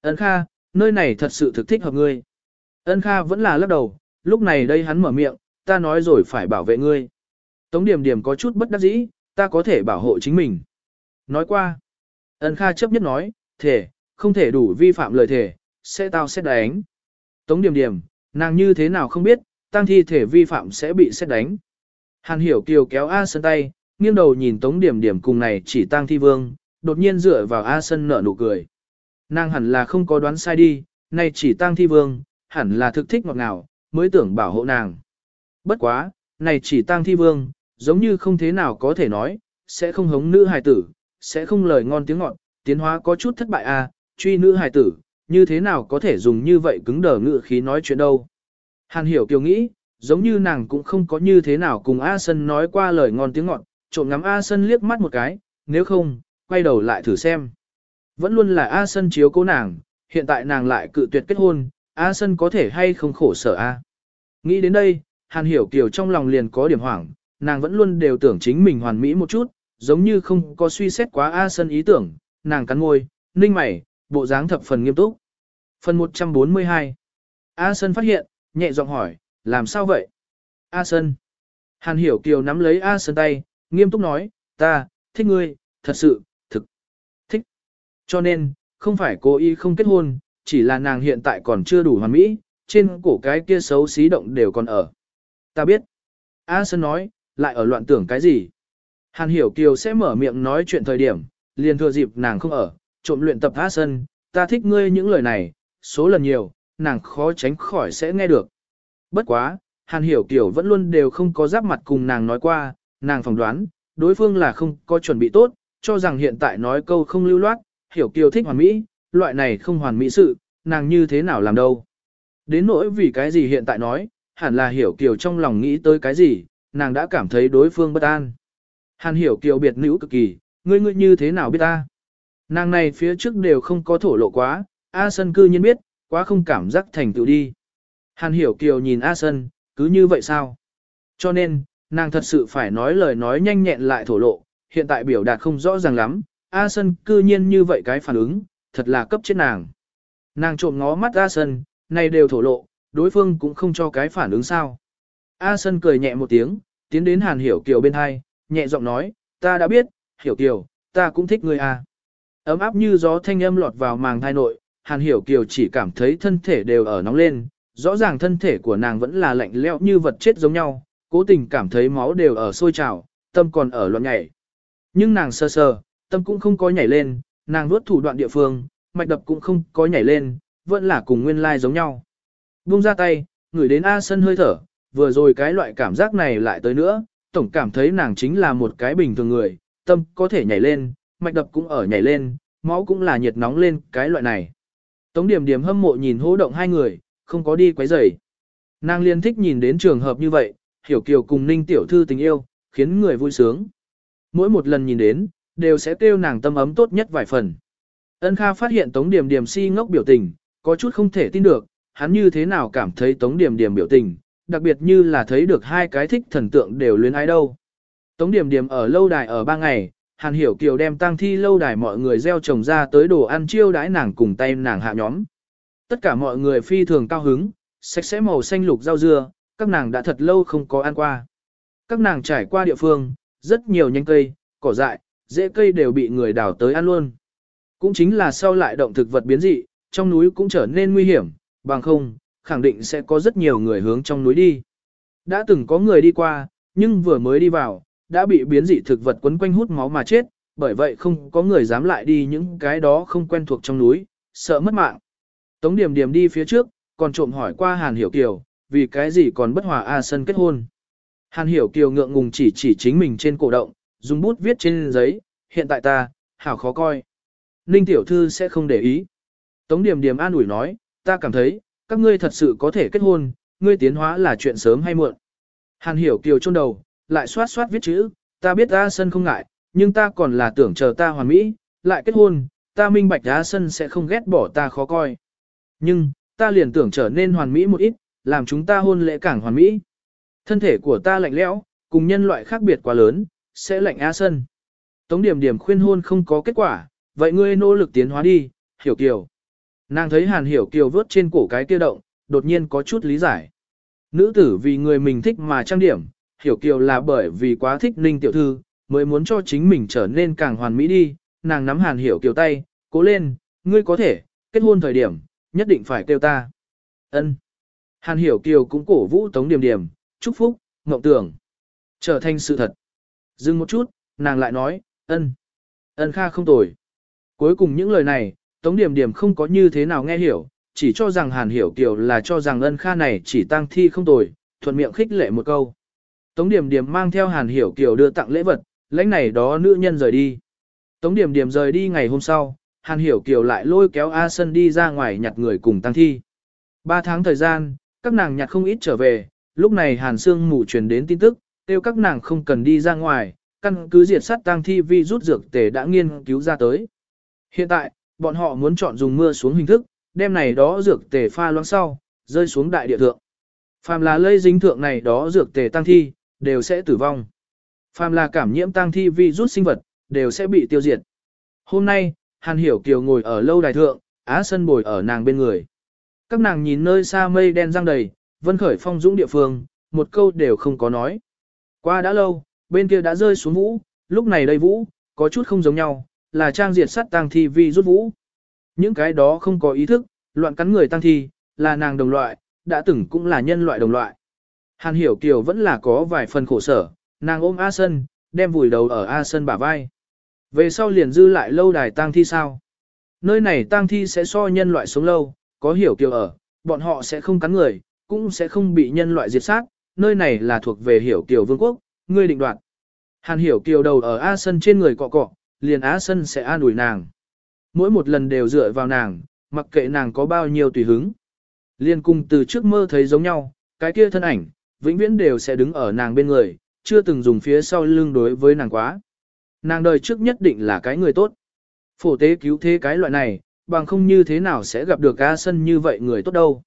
Ân Kha, nơi này thật sự thực thích hợp ngươi. Ân Kha vẫn là lắc đầu, lúc này đây hắn mở miệng, ta nói rồi phải bảo vệ ngươi. Tống điểm điểm có chút bất đắc dĩ, ta có thể bảo hộ chính mình. Nói qua, ân Kha chấp nhất nói, thể, không thể đủ vi phạm lời thể, sẽ tao xét đánh. Tống điểm điểm, nàng như thế nào không biết, tăng thi thể vi phạm sẽ bị xét đánh. Hàn hiểu kiều kéo A Sơn tay, nghiêng đầu nhìn Tống điểm điểm cùng này chỉ tăng thi vương, đột nhiên dựa vào A Sơn nở nụ cười. Nàng hẳn là không có đoán sai đi, này chỉ tăng thi vương, hẳn là thực thích ngọt ngào, mới tưởng bảo hộ nàng. Bất quá, này chỉ tăng thi vương, giống như không thế nào có thể nói, sẽ không hống nữ hài tử, sẽ không lời ngon tiếng ngọt, tiến hóa có chút thất bại à, truy nữ hài tử, như thế nào có thể dùng như vậy cứng đờ ngự khí nói chuyện đâu. Hàn hiểu kiều nghĩ, giống như nàng cũng không có như thế nào cùng A Sân nói qua lời ngon tiếng ngọt, trộm ngắm A Sân liếc mắt một cái, nếu không, quay đầu lại thử xem. Vẫn luôn là A Sân chiếu cố nàng, hiện tại nàng lại cự tuyệt kết hôn, A Sân có thể hay không khổ sở A. Nghĩ đến đây, Hàn Hiểu Kiều trong lòng liền có điểm hoảng, nàng vẫn luôn đều tưởng chính mình hoàn mỹ một chút, giống như không có suy xét quá A Sân ý tưởng, nàng cắn môi, ninh mày, bộ dáng thập phần nghiêm túc. Phần 142 A Sân phát hiện, nhẹ giọng hỏi, làm sao vậy? A Sân. Hàn Hiểu Kiều nắm lấy A Sân tay, nghiêm túc nói, ta, thích ngươi, thật sự, thực, thích. Cho nên, không phải cô y không kết hôn, chỉ là nàng hiện tại còn chưa đủ hoàn mỹ, trên cổ cái kia xấu xí động đều còn ở. Ta biết. A Sân nói, lại ở loạn tưởng cái gì? Hàn Hiểu Kiều sẽ mở miệng nói chuyện thời điểm, liền thừa dịp nàng không ở, trộm luyện tập hát Sân, ta thích ngươi những lời này, số lần nhiều, nàng khó tránh khỏi sẽ nghe được. Bất quá, Hàn Hiểu Kiều vẫn luôn đều không có giáp mặt cùng nàng nói qua, nàng phỏng đoán, đối phương là không có chuẩn bị tốt, cho rằng hiện tại nói câu không lưu loát, Hiểu Kiều thích hoàn mỹ, loại này không hoàn mỹ sự, nàng như thế nào làm đâu. Đến nỗi vì cái gì hiện tại nói, hẳn là Hiểu Kiều trong lòng nghĩ tới cái gì, nàng đã cảm thấy đối phương bất an. Hàn Hiểu Kiều biệt nữ cực kỳ, ngươi ngươi như thế nào biết ta? Nàng này phía trước đều không có thổ lộ quá, A Sân cư nhiên biết, quá không cảm giác thành tựu đi. Hàn hiểu kiều nhìn A Sân, cứ như vậy sao? Cho nên, nàng thật sự phải nói lời nói nhanh nhẹn lại thổ lộ, hiện tại biểu đạt không rõ ràng lắm, A Sân cư nhiên như vậy cái phản ứng, thật là cấp chết nàng. Nàng trộm ngó mắt A Sân, này đều thổ lộ, đối phương cũng không cho cái phản ứng sao. A Sân cười nhẹ một tiếng, tiến đến Hàn Hiểu Kiều bên hai, nhẹ giọng nói, ta đã biết, Hiểu Kiều, ta cũng thích ngươi à? Ấm áp như gió thanh âm lọt vào màng thai nội, Hàn Hiểu Kiều chỉ cảm thấy thân thể đều ở nóng lên, rõ ràng thân thể của nàng vẫn là lạnh lẽo như vật chết giống nhau, cố tình cảm thấy máu đều ở sôi trào, tâm còn ở loạn nhảy. Nhưng nàng sơ sơ, tâm cũng không có nhảy lên, nàng nuốt thủ đoạn địa phương, mạch đập cũng không có nhảy lên, vẫn là cùng nguyên lai giống nhau. Buông ra tay, ngửi đến A Sân hơi thở, vừa rồi cái loại cảm giác này lại tới nữa, tổng cảm thấy nàng chính là một cái bình thường người, tâm có thể nhảy lên, mạch đập cũng ở nhảy lên, máu cũng là nhiệt nóng lên cái loại này. Tống điểm điểm hâm mộ nhìn hô động hai người, không có đi quấy rầy. Nàng liên thích nhìn đến trường hợp như vậy, hiểu kiều cùng ninh tiểu thư tình yêu, khiến người vui sướng. Mỗi một lần nhìn đến, đều sẽ kêu nàng tâm ấm tốt nhất vài phần. Ân Kha phát hiện Tống Điểm Điểm si ngốc biểu tình, có chút không thể tin được, hắn như thế nào cảm thấy Tống Điểm Điểm biểu tình, đặc biệt như là thấy được hai cái thích thần tượng đều luyến ái đâu. Tống Điểm Điểm ở lâu đài ở ba ngày, Hàn Hiểu Kiều đem tang thi lâu đài mọi người gieo trồng ra tới đồ ăn chiêu đãi nàng cùng tay nàng hạ nhóm. Tất cả mọi người phi thường cao hứng, sạch sẽ màu xanh lục rau dưa, các nàng đã thật lâu không có ăn qua. Các nàng trải qua địa phương, rất nhiều nhánh cây, cỏ dại, rễ cây đều bị người đào tới ăn luôn. Cũng chính là sau lại động thực vật biến dị, trong núi cũng trở nên nguy hiểm, bằng không, khẳng định sẽ có rất nhiều người hướng trong núi đi. Đã từng có người đi qua, nhưng vừa mới đi vào, đã bị biến dị thực vật quấn quanh hút máu mà chết, bởi vậy không có người dám lại đi những cái đó không quen thuộc trong núi, sợ mất mạng. Tống Điểm Điểm đi phía trước, còn trộm hỏi qua Hàn Hiểu Kiều, vì cái gì còn bất hòa A Sân kết hôn. Hàn Hiểu Kiều ngượng ngùng chỉ chỉ chính mình trên cổ động, dùng bút viết trên giấy, hiện tại ta, hảo khó coi. Ninh Tiểu Thư sẽ không để ý. Tống Điểm Điểm an ủi nói, ta cảm thấy, các ngươi thật sự có thể kết hôn, ngươi tiến hóa là chuyện sớm hay muộn. Hàn Hiểu Kiều chôn đầu, lại xoát xoát viết chữ, ta biết A Sân không ngại, nhưng ta còn là tưởng chờ ta hoàn mỹ, lại kết hôn, ta minh bạch A Sân sẽ không ghét bỏ ta khó coi. Nhưng, ta liền tưởng trở nên hoàn mỹ một ít, làm chúng ta hôn lễ càng hoàn mỹ. Thân thể của ta lạnh lẽo, cùng nhân loại khác biệt quá lớn, sẽ lạnh A Sân. Tống điểm điểm khuyên hôn không có kết quả, vậy ngươi nỗ lực tiến hóa đi, hiểu kiều. Nàng thấy hàn hiểu kiều vớt trên cổ cái kia động, đột nhiên có chút lý giải. Nữ tử vì người mình thích mà trang điểm, hiểu kiều là bởi vì quá thích ninh tiểu thư, mới muốn cho chính mình trở nên càng hoàn mỹ đi, nàng nắm hàn hiểu kiều tay, cố lên, ngươi có thể, kết hôn thời điểm, nhất định phải kêu ta. ân Hàn hiểu kiều cũng cổ vũ tống điểm điểm, chúc phúc, ngộng tưởng, trở thành sự thật. Dừng một chút, nàng lại nói, ân, ân kha không tồi. Cuối cùng những lời này, Tống Điểm Điểm không có như thế nào nghe hiểu, chỉ cho rằng Hàn Hiểu Kiều là cho rằng ân kha này chỉ tăng thi không tồi, thuận miệng khích lệ một câu. Tống Điểm Điểm mang theo Hàn Hiểu Kiều đưa tặng lễ vật, lãnh này đó nữ nhân rời đi. Tống Điểm Điểm rời đi ngày hôm sau, Hàn Hiểu Kiều lại lôi kéo A Sân đi ra ngoài nhặt người cùng tăng thi. Ba tháng thời gian, các nàng nhặt không ít trở về, lúc này Hàn Sương mù truyền đến tin tức, kêu các nàng không cần đi ra ngoài, căn cứ diệt sát tăng thi vi rút dược tề đã nghiên cứu ra tới. Hiện tại, bọn họ muốn chọn dùng mưa xuống hình thức, đem này đó dược tề pha loãng sau, rơi xuống đại địa thượng. Phàm là lây dính thượng này đó dược tề tăng thi, đều sẽ tử vong. Phàm là cảm nhiễm tăng thi vi rút sinh vật, đều sẽ bị tiêu diệt. Hôm nay, Hàn Hiểu Kiều ngồi ở lâu đài thượng, Á Sân bồi ở nàng bên người. Các nàng nhìn nơi xa mây đen răng đầy, vân khởi phong dũng địa phương, một câu đều không có nói. Qua đã lâu, bên kia đã rơi xuống vũ, lúc này đây vũ, có chút không giống nhau, là trang diệt sát tang thi vi rút vũ. Những cái đó không có ý thức, loạn cắn người tang thi, là nàng đồng loại, đã từng cũng là nhân loại đồng loại. Hàn Hiểu Kiều vẫn là có vài phần khổ sở, nàng ôm A Sân, đem vùi đầu ở A Sân bả vai. Về sau liền dư lại lâu đài tang thi sao? Nơi này tang thi sẽ so nhân loại sống lâu, có Hiểu Kiều ở, bọn họ sẽ không cắn người, cũng sẽ không bị nhân loại diệt sát, nơi này là thuộc về Hiểu Kiều Vương quốc, ngươi định đoạt. Hàn Hiểu Kiều đầu ở A Sân trên người cọ cọ, liền Á Sân sẽ an ủi nàng. Mỗi một lần đều dựa vào nàng, mặc kệ nàng có bao nhiêu tùy hứng. Liên cùng từ trước mơ thấy giống nhau, cái kia thân ảnh, vĩnh viễn đều sẽ đứng ở nàng bên người, chưa từng dùng phía sau lưng đối với nàng quá. Nàng đời trước nhất định là cái người tốt. Phổ tế cứu thế cái loại này, bằng không như thế nào sẽ gặp được A Sân như vậy người tốt đâu.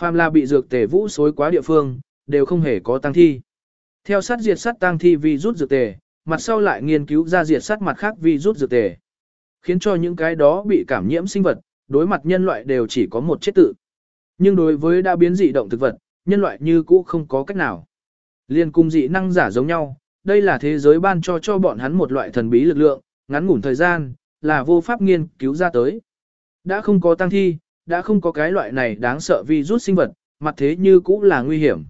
Phàm là bị dược tề vũ xối quá địa phương, đều không hề có tăng thi. Theo sát diệt sát tăng thi vì rút dược tề, mặt sau lại nghiên cứu ra diệt sát mặt khác vi rút dược tề. Khiến cho những cái đó bị cảm nhiễm sinh vật, đối mặt nhân loại đều chỉ có một chết tự. Nhưng đối với đã biến dị động thực vật, nhân loại như cũ không có cách nào. Liên cung dị năng giả giống nhau, đây là thế giới ban cho cho bọn hắn một loại thần bí lực lượng, ngắn ngủn thời gian, là vô pháp nghiên cứu ra tới. Đã không có tăng thi, đã không có cái loại này đáng sợ vi rút sinh vật, mặt thế như cũ là nguy hiểm.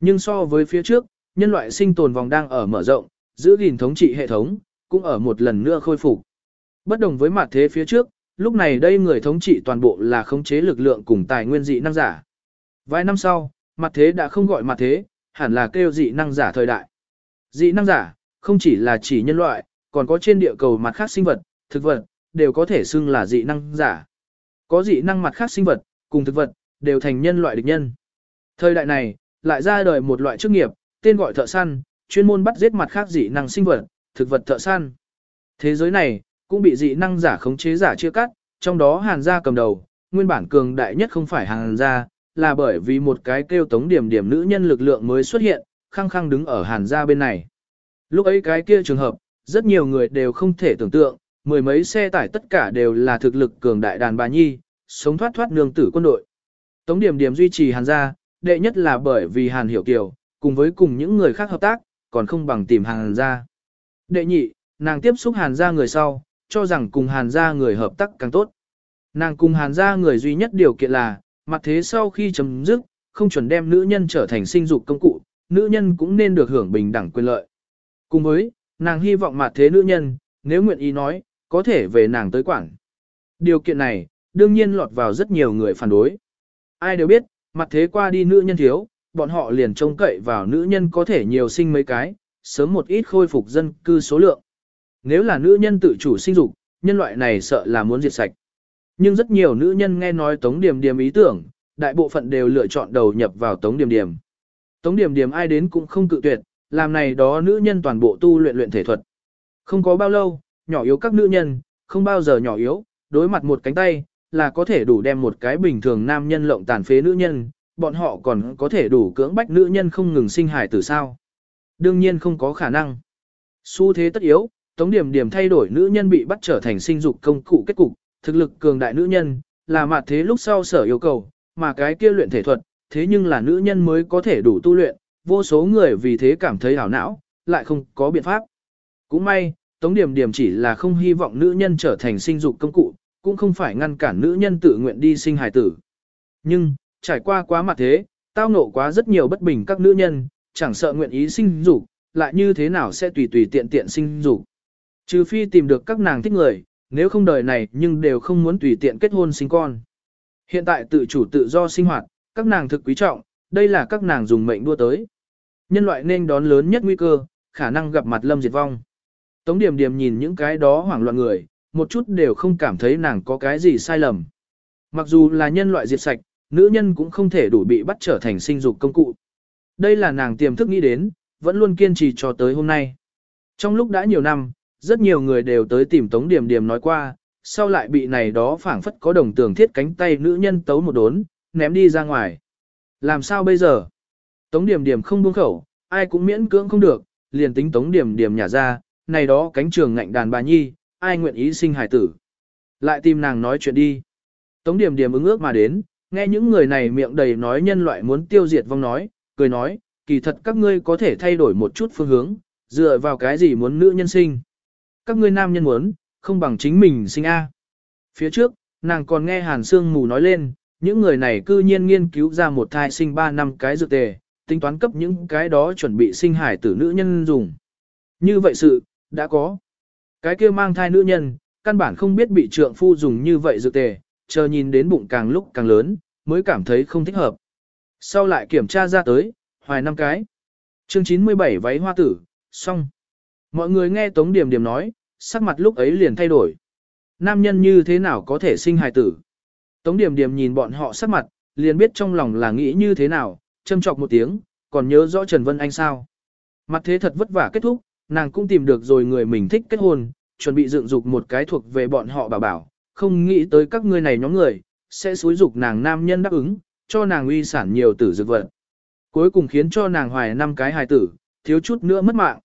Nhưng so với phía trước, nhân loại sinh tồn vòng đang ở mở rộng, giữ gìn thống trị hệ thống, cũng ở một lần nữa khôi phục. Bất đồng với mặt thế phía trước, lúc này đây người thống trị toàn bộ là khống chế lực lượng cùng tài nguyên dị năng giả. Vài năm sau, Mặt thế đã không gọi mặt thế, hẳn là kêu dị năng giả thời đại. Dị năng giả, không chỉ là chỉ nhân loại, còn có trên địa cầu mặt khác sinh vật, thực vật, đều có thể xưng là dị năng giả. Có dị năng mặt khác sinh vật, cùng thực vật, đều thành nhân loại địch nhân. Thời đại này, lại ra đời một loại chức nghiệp, tên gọi thợ săn, chuyên môn bắt giết mặt khác dị năng sinh vật, thực vật thợ săn. Thế giới này, cũng bị dị năng giả khống chế giả chia cắt, trong đó hàn gia cầm đầu, nguyên bản cường đại nhất không phải hàn gia, là bởi vì một cái kêu tống điểm điểm nữ nhân lực lượng mới xuất hiện, khăng khăng đứng ở hàn gia bên này. Lúc ấy cái kia trường hợp, rất nhiều người đều không thể tưởng tượng, mười mấy xe tải tất cả đều là thực lực cường đại đàn bà nhi, sống thoát thoát nương tử quân đội. Tống điểm điểm duy trì hàn gia, đệ nhất là bởi vì hàn hiểu kiều, cùng với cùng những người khác hợp tác, còn không bằng tìm hàn gia. Đệ nhị, nàng tiếp xúc hàn gia người sau, cho rằng cùng hàn gia người hợp tác càng tốt. Nàng cùng hàn gia người duy nhất điều kiện là, mặt thế sau khi chấm dứt, không chuẩn đem nữ nhân trở thành sinh dục công cụ, nữ nhân cũng nên được hưởng bình đẳng quyền lợi. Cùng với, nàng hy vọng mặt thế nữ nhân, nếu nguyện ý nói, có thể về nàng tới quảng. Điều kiện này, đương nhiên lọt vào rất nhiều người phản đối. Ai đều biết, mặt thế qua đi nữ nhân thiếu, bọn họ liền trông cậy vào nữ nhân có thể nhiều sinh mấy cái, sớm một ít khôi phục dân cư số lượng. Nếu là nữ nhân tự chủ sinh dục, nhân loại này sợ là muốn diệt sạch. Nhưng rất nhiều nữ nhân nghe nói Tống Điềm Điềm ý tưởng, đại bộ phận đều lựa chọn đầu nhập vào Tống Điềm Điềm. Tống Điềm Điềm ai đến cũng không cự tuyệt, làm này đó nữ nhân toàn bộ tu luyện luyện thể thuật. Không có bao lâu, nhỏ yếu các nữ nhân, không bao giờ nhỏ yếu, đối mặt một cánh tay, là có thể đủ đem một cái bình thường nam nhân lộng tàn phế nữ nhân, bọn họ còn có thể đủ cưỡng bách nữ nhân không ngừng sinh hài tử sao. Đương nhiên không có khả năng. Xu thế tất yếu, Tống Điểm Điểm thay đổi nữ nhân bị bắt trở thành sinh dục công cụ kết cục, thực lực cường đại nữ nhân, là mặt thế lúc sau sở yêu cầu, mà cái kia luyện thể thuật, thế nhưng là nữ nhân mới có thể đủ tu luyện, vô số người vì thế cảm thấy hảo não, lại không có biện pháp. Cũng may, Tống Điểm Điểm chỉ là không hy vọng nữ nhân trở thành sinh dục công cụ, cũng không phải ngăn cản nữ nhân tự nguyện đi sinh hài tử. Nhưng, trải qua quá mặt thế, tao ngộ quá rất nhiều bất bình các nữ nhân, chẳng sợ nguyện ý sinh dục, lại như thế nào sẽ tùy tùy tiện tiện sinh dục. Trừ phi tìm được các nàng thích người, nếu không đời này nhưng đều không muốn tùy tiện kết hôn sinh con. Hiện tại tự chủ tự do sinh hoạt, các nàng thực quý trọng, đây là các nàng dùng mệnh đua tới. Nhân loại nên đón lớn nhất nguy cơ, khả năng gặp mặt lâm diệt vong. Tống điểm điểm nhìn những cái đó hoảng loạn người, một chút đều không cảm thấy nàng có cái gì sai lầm. Mặc dù là nhân loại diệt sạch, nữ nhân cũng không thể đủ bị bắt trở thành sinh dục công cụ. Đây là nàng tiềm thức nghĩ đến, vẫn luôn kiên trì cho tới hôm nay. Trong lúc đã nhiều năm, rất nhiều người đều tới tìm Tống Điểm Điểm nói qua, sau lại bị này đó phảng phất có đồng tường thiết cánh tay nữ nhân tấu một đốn, ném đi ra ngoài. Làm sao bây giờ? Tống Điểm Điểm không buông khẩu, ai cũng miễn cưỡng không được, liền tính Tống Điểm Điểm nhả ra, này đó cánh trường ngạnh đàn bà nhi, ai nguyện ý sinh hài tử. Lại tìm nàng nói chuyện đi. Tống Điểm Điểm ứng ước mà đến, nghe những người này miệng đầy nói nhân loại muốn tiêu diệt vong nói, cười nói, kỳ thật các ngươi có thể thay đổi một chút phương hướng, dựa vào cái gì muốn nữ nhân sinh các ngươi nam nhân muốn, không bằng chính mình sinh A. Phía trước, nàng còn nghe Hàn Sương Mù nói lên, những người này cư nhiên nghiên cứu ra một thai sinh 3 năm cái dược tề, tính toán cấp những cái đó chuẩn bị sinh hải tử nữ nhân dùng. Như vậy sự, đã có. Cái kia mang thai nữ nhân, căn bản không biết bị trượng phu dùng như vậy dược tề, chờ nhìn đến bụng càng lúc càng lớn, mới cảm thấy không thích hợp. Sau lại kiểm tra ra tới, hoài năm cái. Chương 97 váy hoa tử, xong. Mọi người nghe Tống Điểm Điểm nói, sắc mặt lúc ấy liền thay đổi. Nam nhân như thế nào có thể sinh hài tử? Tống Điểm Điểm nhìn bọn họ sắc mặt, liền biết trong lòng là nghĩ như thế nào, châm chọc một tiếng, còn nhớ rõ Trần Vân Anh sao. Mặt thế thật vất vả kết thúc, nàng cũng tìm được rồi người mình thích kết hôn, chuẩn bị dựng dục một cái thuộc về bọn họ bảo bảo, không nghĩ tới các ngươi này nhóm người, sẽ xúi dục nàng nam nhân đáp ứng, cho nàng uy sản nhiều tử dược vật. Cuối cùng khiến cho nàng hoài năm cái hài tử, thiếu chút nữa mất mạng.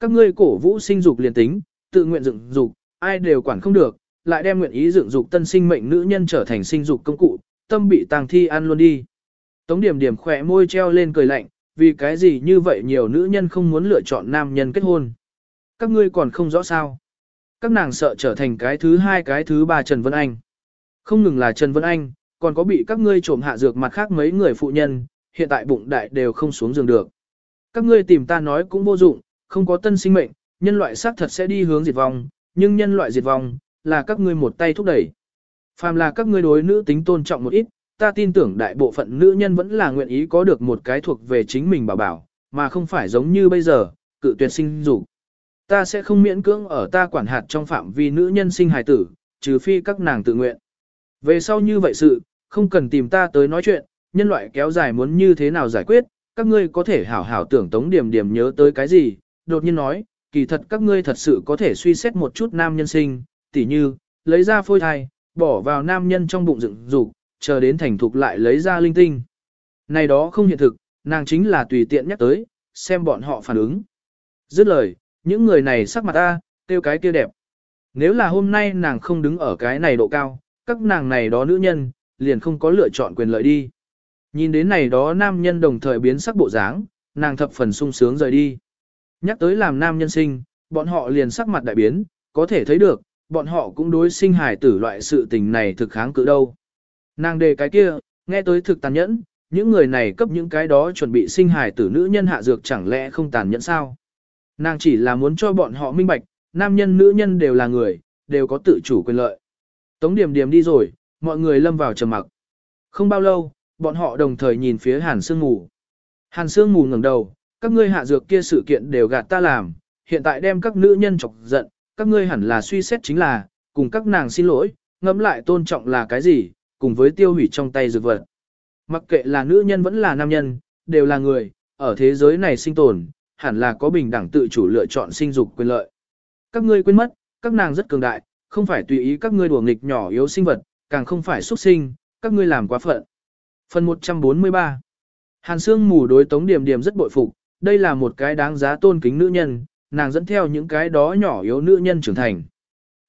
Các ngươi cổ vũ sinh dục liền tính, tự nguyện dựng dục, ai đều quản không được, lại đem nguyện ý dựng dục tân sinh mệnh nữ nhân trở thành sinh dục công cụ, tâm bị tàng thi ăn luôn đi. Tống điểm điểm khỏe môi treo lên cười lạnh, vì cái gì như vậy nhiều nữ nhân không muốn lựa chọn nam nhân kết hôn. Các ngươi còn không rõ sao. Các nàng sợ trở thành cái thứ hai cái thứ ba Trần Vân Anh. Không ngừng là Trần Vân Anh, còn có bị các ngươi trộm hạ dược mặt khác mấy người phụ nhân, hiện tại bụng đại đều không xuống giường được. Các ngươi tìm ta nói cũng vô dụng, không có tân sinh mệnh, nhân loại xác thật sẽ đi hướng diệt vong, nhưng nhân loại diệt vong, là các ngươi một tay thúc đẩy. Phàm là các ngươi đối nữ tính tôn trọng một ít, ta tin tưởng đại bộ phận nữ nhân vẫn là nguyện ý có được một cái thuộc về chính mình bảo bảo, mà không phải giống như bây giờ, cự tuyệt sinh dục. Ta sẽ không miễn cưỡng ở ta quản hạt trong phạm vi nữ nhân sinh hài tử, trừ phi các nàng tự nguyện. Về sau như vậy sự, không cần tìm ta tới nói chuyện, nhân loại kéo dài muốn như thế nào giải quyết, các ngươi có thể hảo hảo tưởng tống điểm điểm nhớ tới cái gì, đột nhiên nói, kỳ thật các ngươi thật sự có thể suy xét một chút nam nhân sinh, tỉ như, lấy ra phôi thai, bỏ vào nam nhân trong bụng dựng dục, chờ đến thành thục lại lấy ra linh tinh. Này đó không hiện thực, nàng chính là tùy tiện nhắc tới, xem bọn họ phản ứng. Dứt lời, những người này sắc mặt ta, tiêu cái kia đẹp. Nếu là hôm nay nàng không đứng ở cái này độ cao, các nàng này đó nữ nhân, liền không có lựa chọn quyền lợi đi. Nhìn đến này đó nam nhân đồng thời biến sắc bộ dáng, nàng thập phần sung sướng rời đi. Nhắc tới làm nam nhân sinh, bọn họ liền sắc mặt đại biến, có thể thấy được, bọn họ cũng đối sinh hài tử loại sự tình này thực kháng cự đâu. Nàng đề cái kia, nghe tới thực tàn nhẫn, những người này cấp những cái đó chuẩn bị sinh hài tử nữ nhân hạ dược chẳng lẽ không tàn nhẫn sao? Nàng chỉ là muốn cho bọn họ minh bạch, nam nhân nữ nhân đều là người, đều có tự chủ quyền lợi. Tống điểm điểm đi rồi, mọi người lâm vào trầm mặc. Không bao lâu, bọn họ đồng thời nhìn phía Hàn Sương Mù. Hàn Sương Mù ngẩng đầu, các ngươi hạ dược kia sự kiện đều gạt ta làm, hiện tại đem các nữ nhân chọc giận, các ngươi hẳn là suy xét chính là, cùng các nàng xin lỗi, ngẫm lại tôn trọng là cái gì, cùng với tiêu hủy trong tay dược vật. Mặc kệ là nữ nhân vẫn là nam nhân, đều là người, ở thế giới này sinh tồn, hẳn là có bình đẳng tự chủ lựa chọn sinh dục quyền lợi. Các ngươi quên mất, các nàng rất cường đại, không phải tùy ý các ngươi đùa nghịch nhỏ yếu sinh vật, càng không phải xuất sinh, các ngươi làm quá phận. Phần 143 Hàn Sương mù đối Tống Điểm Điểm rất bội phục, đây là một cái đáng giá tôn kính nữ nhân, nàng dẫn theo những cái đó nhỏ yếu nữ nhân trưởng thành.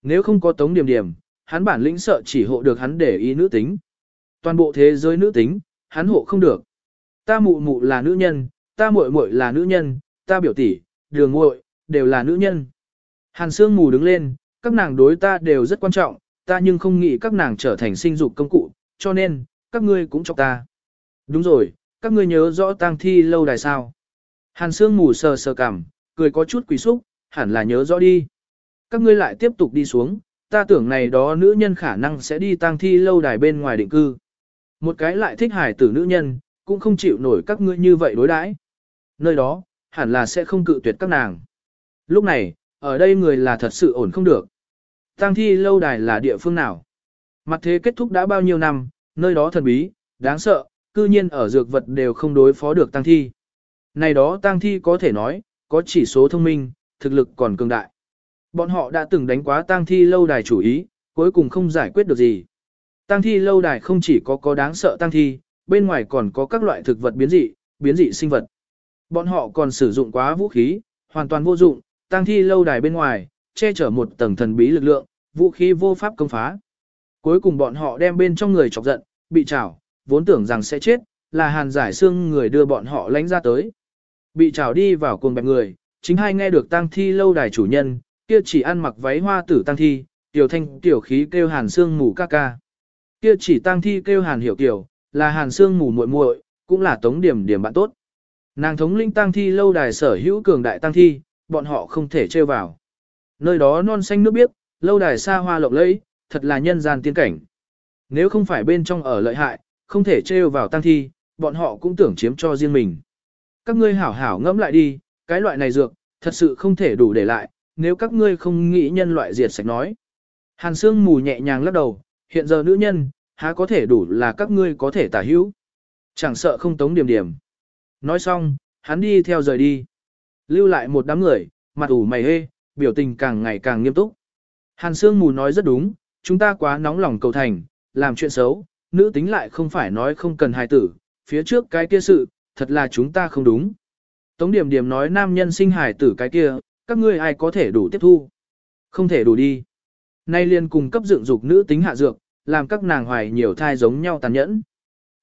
Nếu không có Tống Điểm Điểm, hắn bản lĩnh sợ chỉ hộ được hắn để ý nữ tính. Toàn bộ thế giới nữ tính, hắn hộ không được. Ta mụ mụ là nữ nhân, ta muội muội là nữ nhân, ta biểu tỷ, đường muội đều là nữ nhân. Hàn Sương mù đứng lên, các nàng đối ta đều rất quan trọng, ta nhưng không nghĩ các nàng trở thành sinh dục công cụ, cho nên, các ngươi cũng cho ta. Đúng rồi, các ngươi nhớ rõ tang thi lâu đài sao. Hàn Sương mù sờ sờ cảm, cười có chút quỷ xúc, hẳn là nhớ rõ đi. Các ngươi lại tiếp tục đi xuống, ta tưởng này đó nữ nhân khả năng sẽ đi tang thi lâu đài bên ngoài định cư. Một cái lại thích hải tử nữ nhân, cũng không chịu nổi các ngươi như vậy đối đãi. Nơi đó, hẳn là sẽ không cự tuyệt các nàng. Lúc này, ở đây người là thật sự ổn không được. Tang thi lâu đài là địa phương nào? Mặt thế kết thúc đã bao nhiêu năm, nơi đó thần bí, đáng sợ, cư nhiên ở dược vật đều không đối phó được tang thi. Này đó tang thi có thể nói, có chỉ số thông minh, thực lực còn cường đại. Bọn họ đã từng đánh quá tang thi lâu đài chủ ý, cuối cùng không giải quyết được gì. Tang thi lâu đài không chỉ có có đáng sợ tang thi, bên ngoài còn có các loại thực vật biến dị, biến dị sinh vật. Bọn họ còn sử dụng quá vũ khí, hoàn toàn vô dụng, tang thi lâu đài bên ngoài, che chở một tầng thần bí lực lượng, vũ khí vô pháp công phá. Cuối cùng bọn họ đem bên trong người chọc giận, bị trảo, vốn tưởng rằng sẽ chết, là hàn giải xương người đưa bọn họ lánh ra tới. Bị trảo đi vào cuồng bẹp người, chính hai nghe được tang thi lâu đài chủ nhân, kia chỉ ăn mặc váy hoa tử tang thi, tiểu thanh tiểu khí kêu hàn xương mù ca ca. Kia chỉ tang thi kêu hàn hiểu tiểu, là hàn xương mù muội muội, cũng là tống điểm điểm bạn tốt. Nàng thống linh tang thi lâu đài sở hữu cường đại tang thi, bọn họ không thể trêu vào. Nơi đó non xanh nước biếc, lâu đài xa hoa lộng lẫy, thật là nhân gian tiên cảnh. Nếu không phải bên trong ở lợi hại, không thể trêu vào tang thi, bọn họ cũng tưởng chiếm cho riêng mình. Các ngươi hảo hảo ngẫm lại đi, cái loại này dược, thật sự không thể đủ để lại, nếu các ngươi không nghĩ nhân loại diệt sạch nói. Hàn Sương mù nhẹ nhàng lắc đầu, hiện giờ nữ nhân, há có thể đủ là các ngươi có thể tả hữu. Chẳng sợ không tống điểm điểm. Nói xong, hắn đi theo rời đi. Lưu lại một đám người, mặt ủ mày hê, biểu tình càng ngày càng nghiêm túc. Hàn Sương mù nói rất đúng, chúng ta quá nóng lòng cầu thành, làm chuyện xấu, nữ tính lại không phải nói không cần hài tử, phía trước cái kia sự, thật là chúng ta không đúng. Tống điểm điểm nói nam nhân sinh hài tử cái kia, các ngươi ai có thể đủ tiếp thu. Không thể đủ đi. Nay liền cùng cấp dựng dục nữ tính hạ dược, làm các nàng hoài nhiều thai giống nhau tàn nhẫn.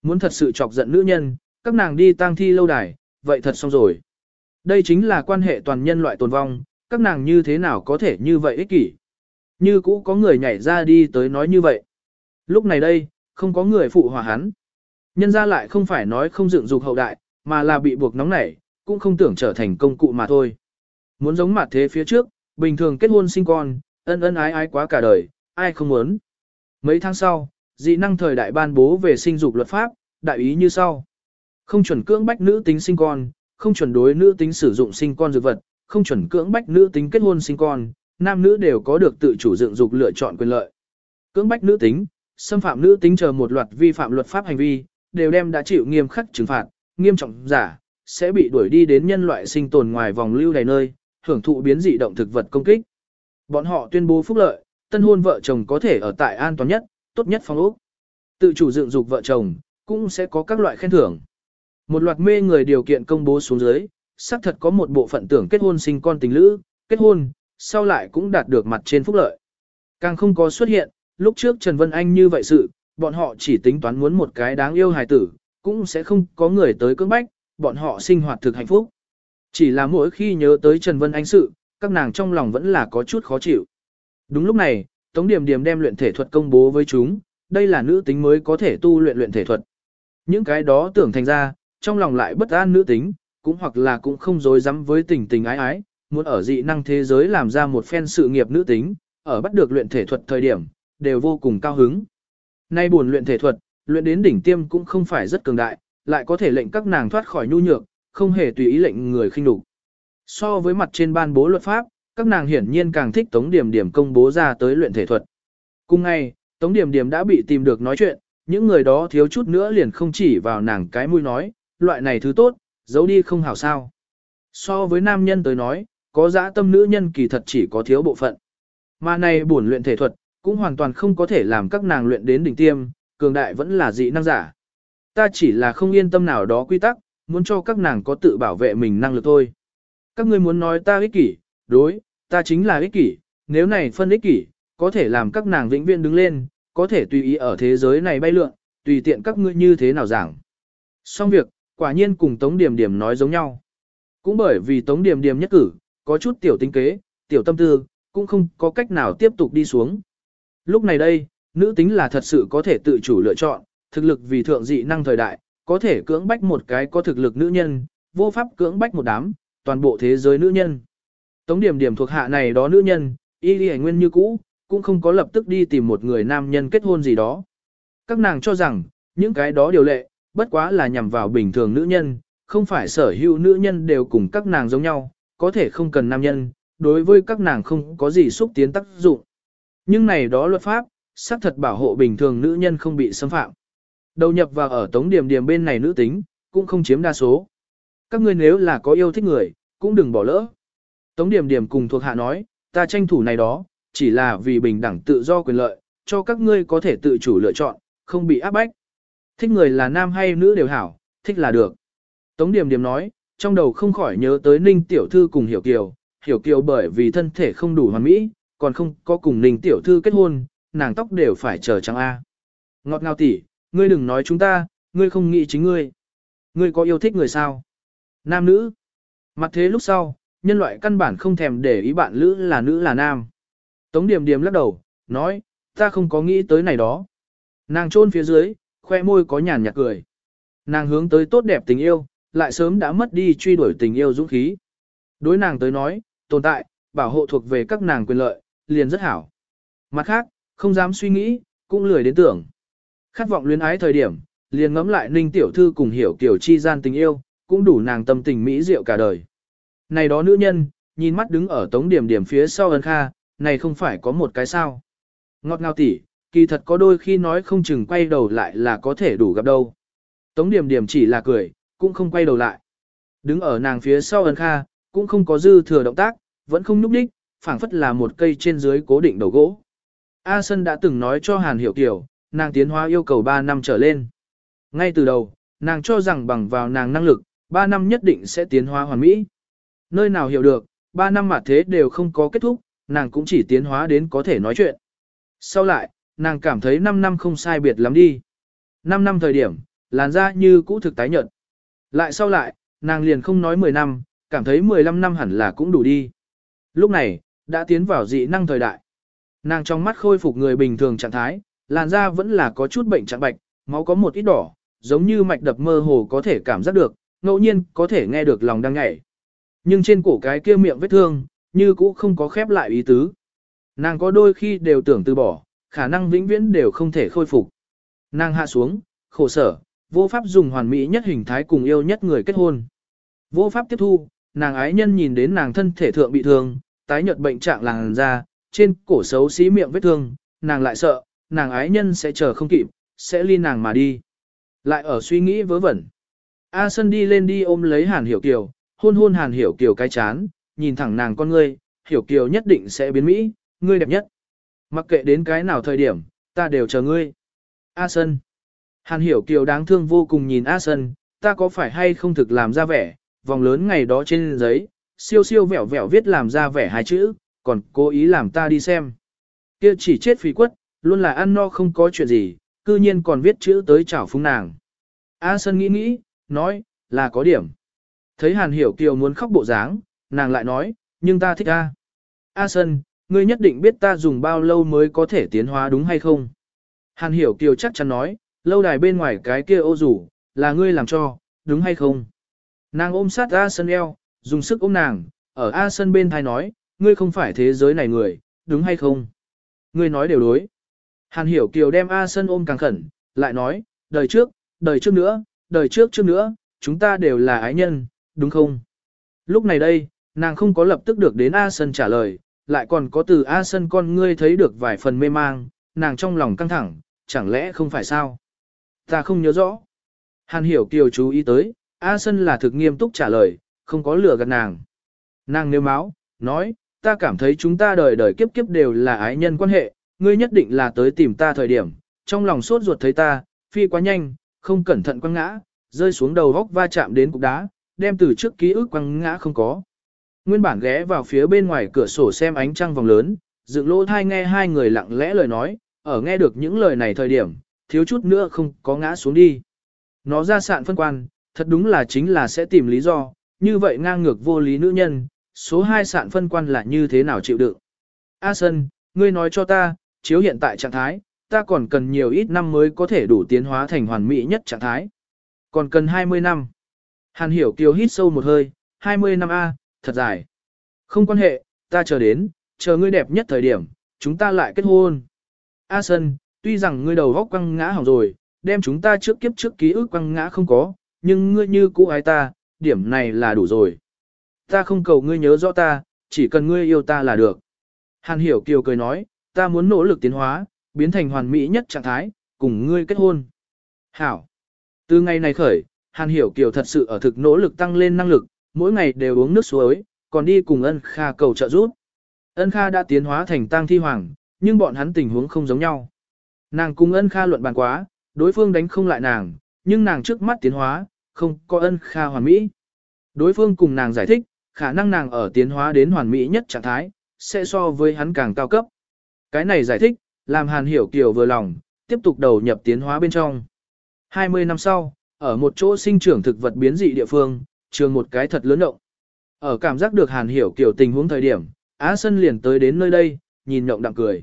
Muốn thật sự chọc giận nữ nhân, các nàng đi tang thi lâu đài, vậy thật xong rồi. Đây chính là quan hệ toàn nhân loại tồn vong, các nàng như thế nào có thể như vậy ích kỷ. Như cũ có người nhảy ra đi tới nói như vậy. Lúc này đây, không có người phụ hòa hắn. Nhân ra lại không phải nói không dựng dục hậu đại, mà là bị buộc nóng nảy, cũng không tưởng trở thành công cụ mà thôi. Muốn giống mặt thế phía trước, bình thường kết hôn sinh con, ân ân ái ái quá cả đời, ai không muốn. Mấy tháng sau, dị năng thời đại ban bố về sinh dục luật pháp, đại ý như sau. Không chuẩn cưỡng bách nữ tính sinh con, không chuẩn đối nữ tính sử dụng sinh con dược vật, không chuẩn cưỡng bách nữ tính kết hôn sinh con, nam nữ đều có được tự chủ dựng dục lựa chọn quyền lợi. Cưỡng bách nữ tính, xâm phạm nữ tính chờ một loạt vi phạm luật pháp hành vi, đều đem đã chịu nghiêm khắc trừng phạt, nghiêm trọng giả, sẽ bị đuổi đi đến nhân loại sinh tồn ngoài vòng lưu đầy nơi, hưởng thụ biến dị động thực vật công kích. Bọn họ tuyên bố phúc lợi, tân hôn vợ chồng có thể ở tại an toàn nhất, tốt nhất phòng ốc. Tự chủ dựng dục vợ chồng, cũng sẽ có các loại khen thưởng. Một loạt mê người điều kiện công bố xuống dưới, xác thật có một bộ phận tưởng kết hôn sinh con tình lữ, kết hôn, sau lại cũng đạt được mặt trên phúc lợi. Càng không có xuất hiện, lúc trước Trần Vân Anh như vậy sự, bọn họ chỉ tính toán muốn một cái đáng yêu hài tử, cũng sẽ không có người tới cưỡng bách, bọn họ sinh hoạt thực hạnh phúc. Chỉ là mỗi khi nhớ tới Trần Vân Anh sự, các nàng trong lòng vẫn là có chút khó chịu. Đúng lúc này, Tống Điểm Điểm đem luyện thể thuật công bố với chúng, đây là nữ tính mới có thể tu luyện luyện thể thuật. Những cái đó tưởng thành ra, trong lòng lại bất an nữ tính, cũng hoặc là cũng không dối dám với tình tình ái ái, muốn ở dị năng thế giới làm ra một phen sự nghiệp nữ tính, ở bắt được luyện thể thuật thời điểm, đều vô cùng cao hứng. Nay buồn luyện thể thuật, luyện đến đỉnh tiêm cũng không phải rất cường đại, lại có thể lệnh các nàng thoát khỏi nhu nhược, không hề tùy ý lệnh người khinh đục. So với mặt trên ban bố luật pháp, các nàng hiển nhiên càng thích Tống Điểm Điểm công bố ra tới luyện thể thuật. Cùng ngày, Tống Điểm Điểm đã bị tìm được nói chuyện, những người đó thiếu chút nữa liền không chỉ vào nàng cái mũi nói, loại này thứ tốt, giấu đi không hảo sao. So với nam nhân tới nói, có dã tâm nữ nhân kỳ thật chỉ có thiếu bộ phận. Mà này buồn luyện thể thuật, cũng hoàn toàn không có thể làm các nàng luyện đến đỉnh tiêm, cường đại vẫn là dị năng giả. Ta chỉ là không yên tâm nào đó quy tắc, muốn cho các nàng có tự bảo vệ mình năng lực thôi. Các ngươi muốn nói ta ích kỷ, đối, ta chính là ích kỷ, nếu này phân ích kỷ, có thể làm các nàng vĩnh viễn đứng lên, có thể tùy ý ở thế giới này bay lượn, tùy tiện các ngươi như thế nào giảng. Xong việc, quả nhiên cùng Tống Điểm Điểm nói giống nhau. Cũng bởi vì Tống Điểm Điểm nhất cử, có chút tiểu tinh kế, tiểu tâm tư, cũng không có cách nào tiếp tục đi xuống. Lúc này đây, nữ tính là thật sự có thể tự chủ lựa chọn, thực lực vì thượng dị năng thời đại, có thể cưỡng bách một cái có thực lực nữ nhân, vô pháp cưỡng bách một đám, toàn bộ thế giới nữ nhân. Tống điểm điểm thuộc hạ này đó nữ nhân, y đi nguyên như cũ, cũng không có lập tức đi tìm một người nam nhân kết hôn gì đó. Các nàng cho rằng, những cái đó điều lệ, bất quá là nhằm vào bình thường nữ nhân, không phải sở hữu nữ nhân đều cùng các nàng giống nhau, có thể không cần nam nhân, đối với các nàng không có gì xúc tiến tác dụng. Nhưng này đó luật pháp, xác thật bảo hộ bình thường nữ nhân không bị xâm phạm. Đầu nhập vào ở tống điểm điểm bên này nữ tính, cũng không chiếm đa số. Các ngươi nếu là có yêu thích người, cũng đừng bỏ lỡ. Tống điểm điểm cùng thuộc hạ nói, ta tranh thủ này đó, chỉ là vì bình đẳng tự do quyền lợi, cho các ngươi có thể tự chủ lựa chọn, không bị áp bách. Thích người là nam hay nữ đều hảo, thích là được. Tống điểm điểm nói, trong đầu không khỏi nhớ tới Ninh Tiểu Thư cùng Hiểu Kiều, Hiểu Kiều bởi vì thân thể không đủ hoàn mỹ, còn không có cùng Ninh Tiểu Thư kết hôn, nàng tóc đều phải chờ trắng A. Ngọt ngào tỉ, ngươi đừng nói chúng ta, ngươi không nghĩ chính ngươi. Ngươi có yêu thích người sao? Nam nữ. Mặt thế lúc sau, nhân loại căn bản không thèm để ý bạn nữ là nữ là nam. Tống điểm điểm lắc đầu, nói, ta không có nghĩ tới này đó. Nàng chôn phía dưới, khoe môi có nhàn nhạt cười. Nàng hướng tới tốt đẹp tình yêu, lại sớm đã mất đi truy đuổi tình yêu dũng khí. Đối nàng tới nói, tồn tại, bảo hộ thuộc về các nàng quyền lợi, liền rất hảo. Mặt khác, không dám suy nghĩ, cũng lười đến tưởng. Khát vọng luyến ái thời điểm, liền ngẫm lại Ninh Tiểu Thư cùng hiểu kiểu chi gian tình yêu, cũng đủ nàng tâm tình mỹ diệu cả đời. Này đó nữ nhân, nhìn mắt đứng ở tống điểm điểm phía sau ân kha, này không phải có một cái sao. Ngọt ngào tỉ, kỳ thật có đôi khi nói không chừng quay đầu lại là có thể đủ gặp đâu. Tống điểm điểm chỉ là cười, cũng không quay đầu lại. Đứng ở nàng phía sau ân kha, cũng không có dư thừa động tác, vẫn không nhúc đích, phảng phất là một cây trên dưới cố định đầu gỗ. A Sân đã từng nói cho Hàn Hiểu Kiều, nàng tiến hóa yêu cầu 3 năm trở lên. Ngay từ đầu, nàng cho rằng bằng vào nàng năng lực, 3 năm nhất định sẽ tiến hóa hoàn mỹ. Nơi nào hiểu được, 3 năm mà thế đều không có kết thúc, nàng cũng chỉ tiến hóa đến có thể nói chuyện. Sau lại, nàng cảm thấy 5 năm không sai biệt lắm đi. 5 năm thời điểm, làn da như cũ thực tái nhợt. Lại sau lại, nàng liền không nói 10 năm, cảm thấy 15 năm hẳn là cũng đủ đi. Lúc này, đã tiến vào dị năng thời đại. Nàng trong mắt khôi phục người bình thường trạng thái, làn da vẫn là có chút bệnh trạng bạch, máu có một ít đỏ, giống như mạch đập mơ hồ có thể cảm giác được, ngẫu nhiên có thể nghe được lòng đang nhảy. Nhưng trên cổ cái kia miệng vết thương, như cũ không có khép lại ý tứ. Nàng có đôi khi đều tưởng từ bỏ, khả năng vĩnh viễn đều không thể khôi phục. Nàng hạ xuống, khổ sở, vô pháp dùng hoàn mỹ nhất hình thái cùng yêu nhất người kết hôn. Vô pháp tiếp thu, nàng ái nhân nhìn đến nàng thân thể thượng bị thương, tái nhợt bệnh trạng làn da, trên cổ xấu xí miệng vết thương, nàng lại sợ, nàng ái nhân sẽ chờ không kịp, sẽ ly nàng mà đi. Lại ở suy nghĩ vớ vẩn. A Sân đi lên đi ôm lấy Hàn Hiểu Kiều, hôn hôn Hàn Hiểu Kiều cái chán, nhìn thẳng nàng con ngươi, Hiểu Kiều nhất định sẽ biến Mỹ, ngươi đẹp nhất. Mặc kệ đến cái nào thời điểm, ta đều chờ ngươi. A Sân. Hàn Hiểu Kiều đáng thương vô cùng nhìn A Sân, ta có phải hay không thực làm ra vẻ, vòng lớn ngày đó trên giấy, siêu siêu vẹo vẹo viết làm ra vẻ hai chữ, còn cố ý làm ta đi xem. Kia chỉ chết phí quất, luôn là ăn no không có chuyện gì, cư nhiên còn viết chữ tới chảo phúng nàng. A Sân nghĩ nghĩ, nói, là có điểm. Thấy Hàn Hiểu Kiều muốn khóc bộ dáng, nàng lại nói, nhưng ta thích A. A Sân, ngươi nhất định biết ta dùng bao lâu mới có thể tiến hóa đúng hay không? Hàn Hiểu Kiều chắc chắn nói, lâu đài bên ngoài cái kia ô rủ, là ngươi làm cho, đúng hay không? Nàng ôm sát A Sân eo, dùng sức ôm nàng, ở A Sân bên thai nói, ngươi không phải thế giới này người, đúng hay không? Ngươi nói đều đối. Hàn Hiểu Kiều đem A Sân ôm càng khẩn, lại nói, đời trước, đời trước nữa, đời trước trước nữa, chúng ta đều là ái nhân, đúng không? Lúc này đây, nàng không có lập tức được đến A Sân trả lời, lại còn có từ A Sân con ngươi thấy được vài phần mê mang, nàng trong lòng căng thẳng, chẳng lẽ không phải sao? Ta không nhớ rõ. Hàn Hiểu Kiều chú ý tới, A Sân là thực nghiêm túc trả lời, không có lừa gạt nàng. Nàng nêu máu, nói, ta cảm thấy chúng ta đời đời kiếp kiếp đều là ái nhân quan hệ, ngươi nhất định là tới tìm ta thời điểm, trong lòng sốt ruột thấy ta, phi quá nhanh, không cẩn thận quăng ngã, rơi xuống đầu góc va chạm đến cục đá, đem từ trước ký ức quăng ngã không có. Nguyên bản ghé vào phía bên ngoài cửa sổ xem ánh trăng vòng lớn, dựng lỗ thai nghe hai người lặng lẽ lời nói, ở nghe được những lời này thời điểm, thiếu chút nữa không có ngã xuống đi. Nó ra sạn phân quan, thật đúng là chính là sẽ tìm lý do, như vậy ngang ngược vô lý nữ nhân, số 2 sạn phân quan là như thế nào chịu đựng. A Sân, ngươi nói cho ta, chiếu hiện tại trạng thái, ta còn cần nhiều ít năm mới có thể đủ tiến hóa thành hoàn mỹ nhất trạng thái. Còn cần 20 năm. Hàn Hiểu Kiều hít sâu một hơi, 20 năm A, thật dài. Không quan hệ, ta chờ đến, chờ ngươi đẹp nhất thời điểm, chúng ta lại kết hôn. A Sân, tuy rằng ngươi đầu góc quăng ngã hỏng rồi, đem chúng ta trước kiếp trước ký ức quăng ngã không có, nhưng ngươi như cũ ái ta, điểm này là đủ rồi. Ta không cầu ngươi nhớ rõ ta, chỉ cần ngươi yêu ta là được. Hàn Hiểu Kiều cười nói, ta muốn nỗ lực tiến hóa, biến thành hoàn mỹ nhất trạng thái, cùng ngươi kết hôn. Hảo. Từ ngày này khởi, Hàn Hiểu Kiều thật sự ở thực nỗ lực tăng lên năng lực, mỗi ngày đều uống nước suối, còn đi cùng ân Kha cầu trợ giúp. Ân Kha đã tiến hóa thành tang thi hoàng, nhưng bọn hắn tình huống không giống nhau. Nàng cùng ân Kha luận bàn quá, đối phương đánh không lại nàng, nhưng nàng trước mắt tiến hóa, không có ân Kha hoàn mỹ. Đối phương cùng nàng giải thích, khả năng nàng ở tiến hóa đến hoàn mỹ nhất trạng thái, sẽ so với hắn càng cao cấp. Cái này giải thích, làm Hàn Hiểu Kiều vừa lòng, tiếp tục đầu nhập tiến hóa bên trong. 20 năm sau, ở một chỗ sinh trưởng thực vật biến dị địa phương, trường một cái thật lớn động. Ở cảm giác được Hàn Hiểu Kiều tình huống thời điểm, Á Sân liền tới đến nơi đây, nhìn nhộng đặng cười.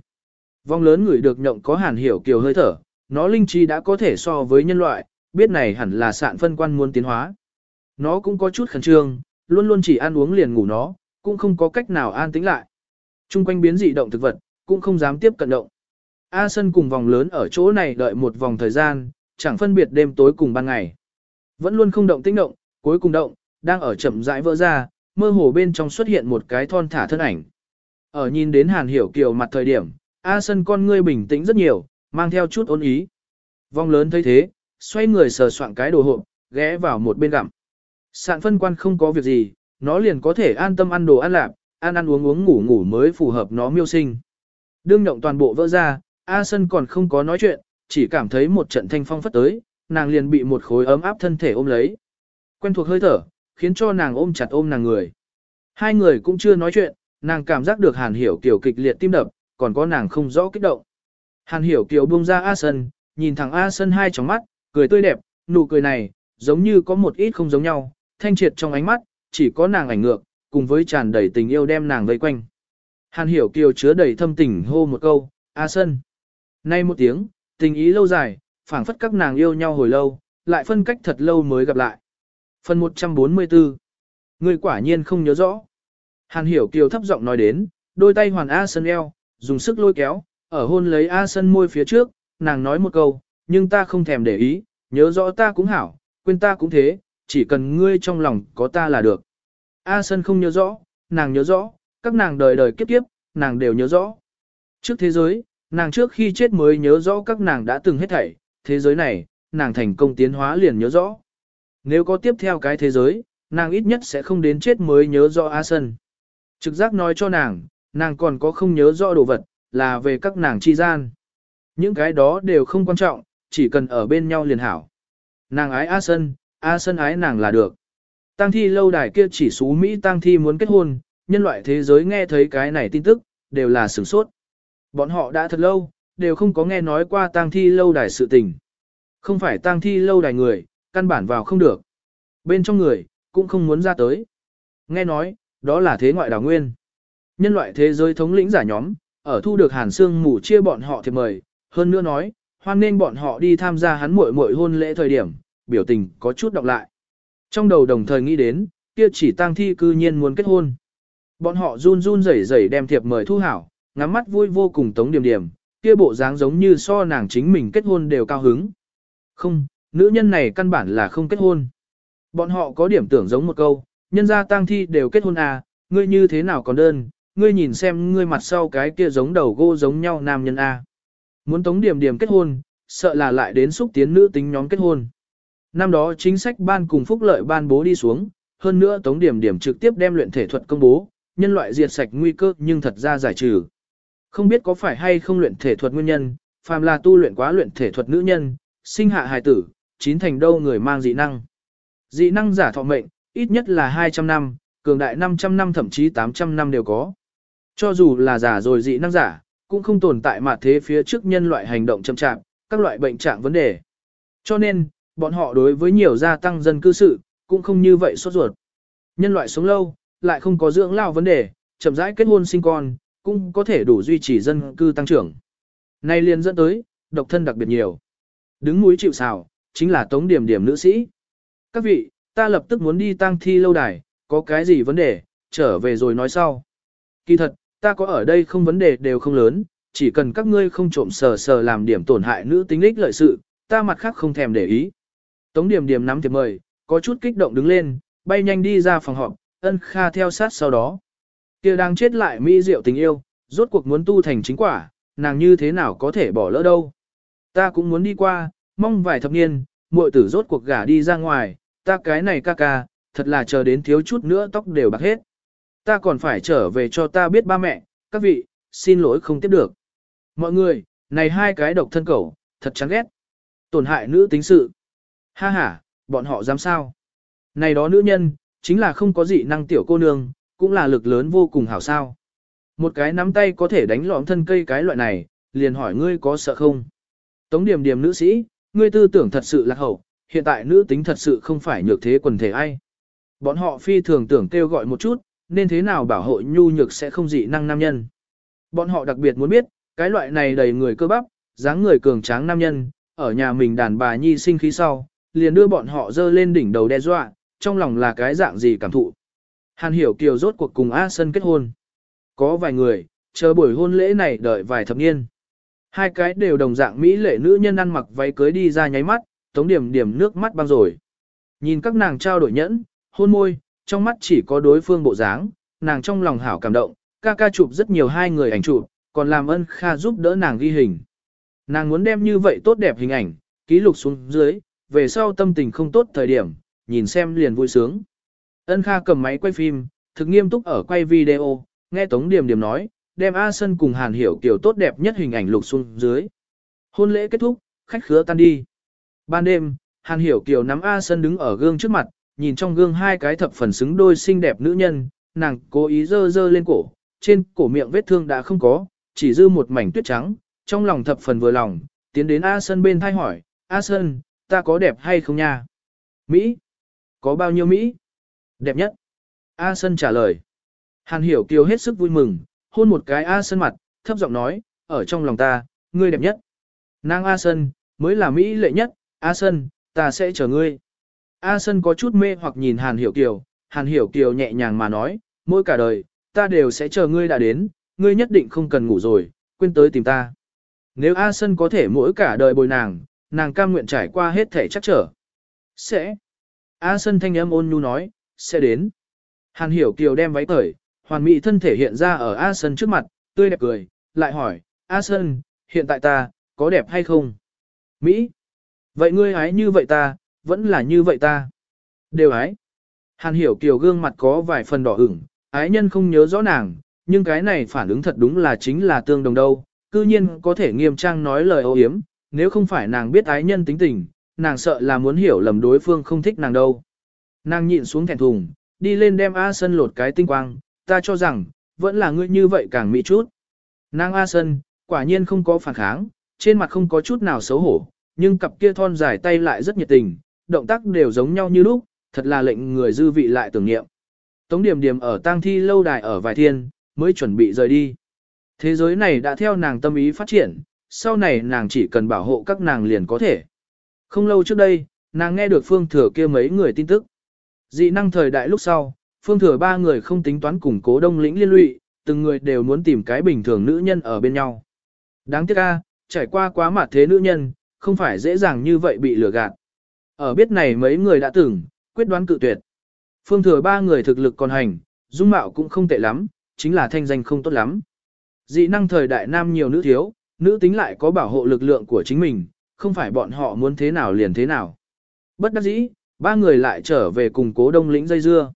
Vong lớn người được nhộng có Hàn Hiểu Kiều hơi thở, nó linh chi đã có thể so với nhân loại, biết này hẳn là sạn phân quan muốn tiến hóa. Nó cũng có chút khẩn trương, luôn luôn chỉ ăn uống liền ngủ nó, cũng không có cách nào an tĩnh lại. Trung quanh biến dị động thực vật, cũng không dám tiếp cận động. A Sân cùng vòng lớn ở chỗ này đợi một vòng thời gian, chẳng phân biệt đêm tối cùng ban ngày. Vẫn luôn không động tĩnh động, cuối cùng động, đang ở chậm rãi vỡ ra, mơ hồ bên trong xuất hiện một cái thon thả thân ảnh. Ở nhìn đến Hàn Hiểu Kiều mặt thời điểm, A Sân con ngươi bình tĩnh rất nhiều, mang theo chút ôn ý. Vong lớn thấy thế, xoay người sờ soạn cái đồ hộp, ghé vào một bên gặm. Sạn phân quan không có việc gì, nó liền có thể an tâm ăn đồ ăn lạp, ăn ăn uống uống ngủ ngủ mới phù hợp nó miêu sinh. Đương nhộng toàn bộ vỡ ra, A Sân còn không có nói chuyện, chỉ cảm thấy một trận thanh phong phất tới, nàng liền bị một khối ấm áp thân thể ôm lấy. Quen thuộc hơi thở, khiến cho nàng ôm chặt ôm nàng người. Hai người cũng chưa nói chuyện, nàng cảm giác được Hàn Hiểu Kiều kịch liệt tim đập, còn có nàng không rõ kích động. Hàn Hiểu Kiều buông ra A Sân, nhìn thẳng A Sân hai tròng mắt, cười tươi đẹp, nụ cười này, giống như có một ít không giống nhau, thanh triệt trong ánh mắt, chỉ có nàng ảnh ngược, cùng với tràn đầy tình yêu đem nàng vây quanh. Hàn Hiểu Kiều chứa đầy thâm tình hô một câu, A Sân. Nay một tiếng, tình ý lâu dài, phảng phất các nàng yêu nhau hồi lâu, lại phân cách thật lâu mới gặp lại. Phần 144 Người quả nhiên không nhớ rõ. Hàn Hiểu Kiều thấp giọng nói đến, đôi tay hoàn A Sân eo, dùng sức lôi kéo, ở hôn lấy A Sân môi phía trước, nàng nói một câu, nhưng ta không thèm để ý, nhớ rõ ta cũng hảo, quên ta cũng thế, chỉ cần ngươi trong lòng có ta là được. A Sân không nhớ rõ, nàng nhớ rõ, các nàng đời đời kiếp kiếp, nàng đều nhớ rõ. Trước thế giới, nàng trước khi chết mới nhớ rõ các nàng đã từng hết thảy, thế giới này, nàng thành công tiến hóa liền nhớ rõ. Nếu có tiếp theo cái thế giới, nàng ít nhất sẽ không đến chết mới nhớ rõ A Sân. Trực giác nói cho nàng, nàng còn có không nhớ rõ đồ vật, là về các nàng chi gian. Những cái đó đều không quan trọng, chỉ cần ở bên nhau liền hảo. Nàng ái A Sân, A Sân ái nàng là được. Tăng thi lâu đài kia chỉ xú Mỹ tăng thi muốn kết hôn, nhân loại thế giới nghe thấy cái này tin tức, đều là sửng sốt. Bọn họ đã thật lâu, đều không có nghe nói qua tang thi lâu đài sự tình. Không phải tang thi lâu đài người, căn bản vào không được. Bên trong người, cũng không muốn ra tới. Nghe nói, đó là thế ngoại đảo nguyên. Nhân loại thế giới thống lĩnh giả nhóm, ở thu được hàn xương mù chia bọn họ thì mời, hơn nữa nói, hoan nên bọn họ đi tham gia hắn muội muội hôn lễ thời điểm, biểu tình có chút đọc lại. Trong đầu đồng thời nghĩ đến, kia chỉ tang thi cư nhiên muốn kết hôn. Bọn họ run run rẩy rẩy đem thiệp mời thu hảo, ngắm mắt vui vô cùng tống điểm điểm, kia bộ dáng giống như so nàng chính mình kết hôn đều cao hứng. Không, nữ nhân này căn bản là không kết hôn. Bọn họ có điểm tưởng giống một câu, nhân gia tang thi đều kết hôn à, ngươi như thế nào còn đơn, ngươi nhìn xem ngươi mặt sau cái kia giống đầu gô giống nhau nam nhân a. À. Muốn tống điểm điểm kết hôn, sợ là lại đến xúc tiến nữ tính nhóm kết hôn. Năm đó chính sách ban cùng phúc lợi ban bố đi xuống, hơn nữa tống điểm điểm trực tiếp đem luyện thể thuật công bố, nhân loại diệt sạch nguy cơ nhưng thật ra giải trừ. Không biết có phải hay không luyện thể thuật nguyên nhân, phàm là tu luyện quá luyện thể thuật nữ nhân, sinh hạ hài tử, chín thành đâu người mang dị năng. Dị năng giả thọ mệnh, ít nhất là 200 năm, cường đại 500 năm thậm chí 800 năm đều có. Cho dù là giả rồi dị năng giả, cũng không tồn tại mà thế phía trước nhân loại hành động chậm chạp, các loại bệnh trạng vấn đề. Cho nên, bọn họ đối với nhiều gia tăng dân cư sự, cũng không như vậy sốt ruột. Nhân loại sống lâu, lại không có dưỡng lao vấn đề, chậm rãi kết hôn sinh con, cũng có thể đủ duy trì dân cư tăng trưởng. Nay liền dẫn tới, độc thân đặc biệt nhiều. Đứng núi chịu xào, chính là tống điểm điểm nữ sĩ. Các vị, ta lập tức muốn đi tang thi lâu đài, có cái gì vấn đề, trở về rồi nói sau. Kỳ thật, ta có ở đây không vấn đề đều không lớn, chỉ cần các ngươi không trộm sờ sờ làm điểm tổn hại nữ tính ích lợi sự, ta mặt khác không thèm để ý. Tống điểm điểm nắm thiệp mời, có chút kích động đứng lên, bay nhanh đi ra phòng họp, ân kha theo sát sau đó. kia đang chết lại mỹ diệu tình yêu, rốt cuộc muốn tu thành chính quả, nàng như thế nào có thể bỏ lỡ đâu. Ta cũng muốn đi qua, mong vài thập niên, muội tử rốt cuộc gả đi ra ngoài, ta cái này ca ca, thật là chờ đến thiếu chút nữa tóc đều bạc hết. Ta còn phải trở về cho ta biết ba mẹ, các vị, xin lỗi không tiếp được. Mọi người, này hai cái độc thân cẩu, thật chán ghét. Tổn hại nữ tính sự. Ha ha, bọn họ dám sao? Này đó nữ nhân, chính là không có gì năng tiểu cô nương, cũng là lực lớn vô cùng hảo sao. Một cái nắm tay có thể đánh lõm thân cây cái loại này, liền hỏi ngươi có sợ không? Tống điểm điểm nữ sĩ, ngươi tư tưởng thật sự lạc hậu, hiện tại nữ tính thật sự không phải nhược thế quần thể ai. Bọn họ phi thường tưởng kêu gọi một chút, nên thế nào bảo hộ nhu nhược sẽ không dị năng nam nhân. Bọn họ đặc biệt muốn biết, cái loại này đầy người cơ bắp, dáng người cường tráng nam nhân, ở nhà mình đàn bà nhi sinh khí sau, liền đưa bọn họ dơ lên đỉnh đầu đe dọa, trong lòng là cái dạng gì cảm thụ. Hàn hiểu kiều rốt cuộc cùng A Sân kết hôn. Có vài người, chờ buổi hôn lễ này đợi vài thập niên. Hai cái đều đồng dạng Mỹ lệ nữ nhân ăn mặc váy cưới đi ra nháy mắt, tống điểm điểm nước mắt băng rồi. Nhìn các nàng trao đổi nhẫn, hôn môi, trong mắt chỉ có đối phương bộ dáng, nàng trong lòng hảo cảm động, ca ca chụp rất nhiều hai người ảnh chụp, còn làm ơn kha giúp đỡ nàng ghi hình. Nàng muốn đem như vậy tốt đẹp hình ảnh, ký lục xuống dưới, về sau tâm tình không tốt thời điểm, nhìn xem liền vui sướng. Ân Kha cầm máy quay phim, thực nghiêm túc ở quay video, nghe Tống điểm điểm nói, đem A Sân cùng Hàn Hiểu kiểu tốt đẹp nhất hình ảnh lục xuống dưới. Hôn lễ kết thúc, khách khứa tan đi. Ban đêm, Hàn Hiểu Kiều nắm A Sân đứng ở gương trước mặt, nhìn trong gương hai cái thập phần xứng đôi xinh đẹp nữ nhân, nàng cố ý dơ dơ lên cổ, trên cổ miệng vết thương đã không có, chỉ dư một mảnh tuyết trắng, trong lòng thập phần vừa lòng, tiến đến A Sân bên thay hỏi, A Sân, ta có đẹp hay không nha? Mỹ? Có bao nhiêu Mỹ? Đẹp nhất. A Sân trả lời. Hàn Hiểu Kiều hết sức vui mừng, hôn một cái A Sân mặt, thấp giọng nói, ở trong lòng ta, ngươi đẹp nhất. Nàng A Sân, mới là Mỹ lệ nhất, A Sân, ta sẽ chờ ngươi. A Sân có chút mê hoặc nhìn Hàn Hiểu Kiều, Hàn Hiểu Kiều nhẹ nhàng mà nói, mỗi cả đời, ta đều sẽ chờ ngươi đã đến, ngươi nhất định không cần ngủ rồi, quên tới tìm ta. Nếu A Sân có thể mỗi cả đời bồi nàng, nàng cam nguyện trải qua hết thể chắc trở. Sẽ. A sân thanh âm ôn nhu nói, sẽ đến. Hàn hiểu kiều đem váy cởi, hoàn mỹ thân thể hiện ra ở A sân trước mặt, tươi đẹp cười, lại hỏi, A sân, hiện tại ta, có đẹp hay không? Mỹ. Vậy ngươi ái như vậy ta, vẫn là như vậy ta. Đều ái. Hàn hiểu kiều gương mặt có vài phần đỏ ửng, ái nhân không nhớ rõ nàng, nhưng cái này phản ứng thật đúng là chính là tương đồng đâu, cư nhiên có thể nghiêm trang nói lời ô hiếm, nếu không phải nàng biết ái nhân tính tình, nàng sợ là muốn hiểu lầm đối phương không thích nàng đâu. Nàng nhịn xuống thẹn thùng, đi lên đem A Sân lột cái tinh quang, ta cho rằng, vẫn là ngươi như vậy càng mỹ chút. Nàng A Sân, quả nhiên không có phản kháng, trên mặt không có chút nào xấu hổ, nhưng cặp kia thon dài tay lại rất nhiệt tình, động tác đều giống nhau như lúc, thật là lệnh người dư vị lại tưởng niệm. Tống điểm điểm ở tang thi lâu đài ở vài thiên, mới chuẩn bị rời đi. Thế giới này đã theo nàng tâm ý phát triển, sau này nàng chỉ cần bảo hộ các nàng liền có thể. Không lâu trước đây, nàng nghe được phương thừa kia mấy người tin tức. Dị năng thời đại lúc sau, phương thừa ba người không tính toán củng cố đông lĩnh liên lụy, từng người đều muốn tìm cái bình thường nữ nhân ở bên nhau. Đáng tiếc a, trải qua quá mặt thế nữ nhân, không phải dễ dàng như vậy bị lừa gạt. Ở biết này mấy người đã từng, quyết đoán cự tuyệt. Phương thừa ba người thực lực còn hành, dung mạo cũng không tệ lắm, chính là thanh danh không tốt lắm. Dị năng thời đại nam nhiều nữ thiếu, nữ tính lại có bảo hộ lực lượng của chính mình, không phải bọn họ muốn thế nào liền thế nào. Bất đắc dĩ, ba người lại trở về cùng cố đông lĩnh dây dưa.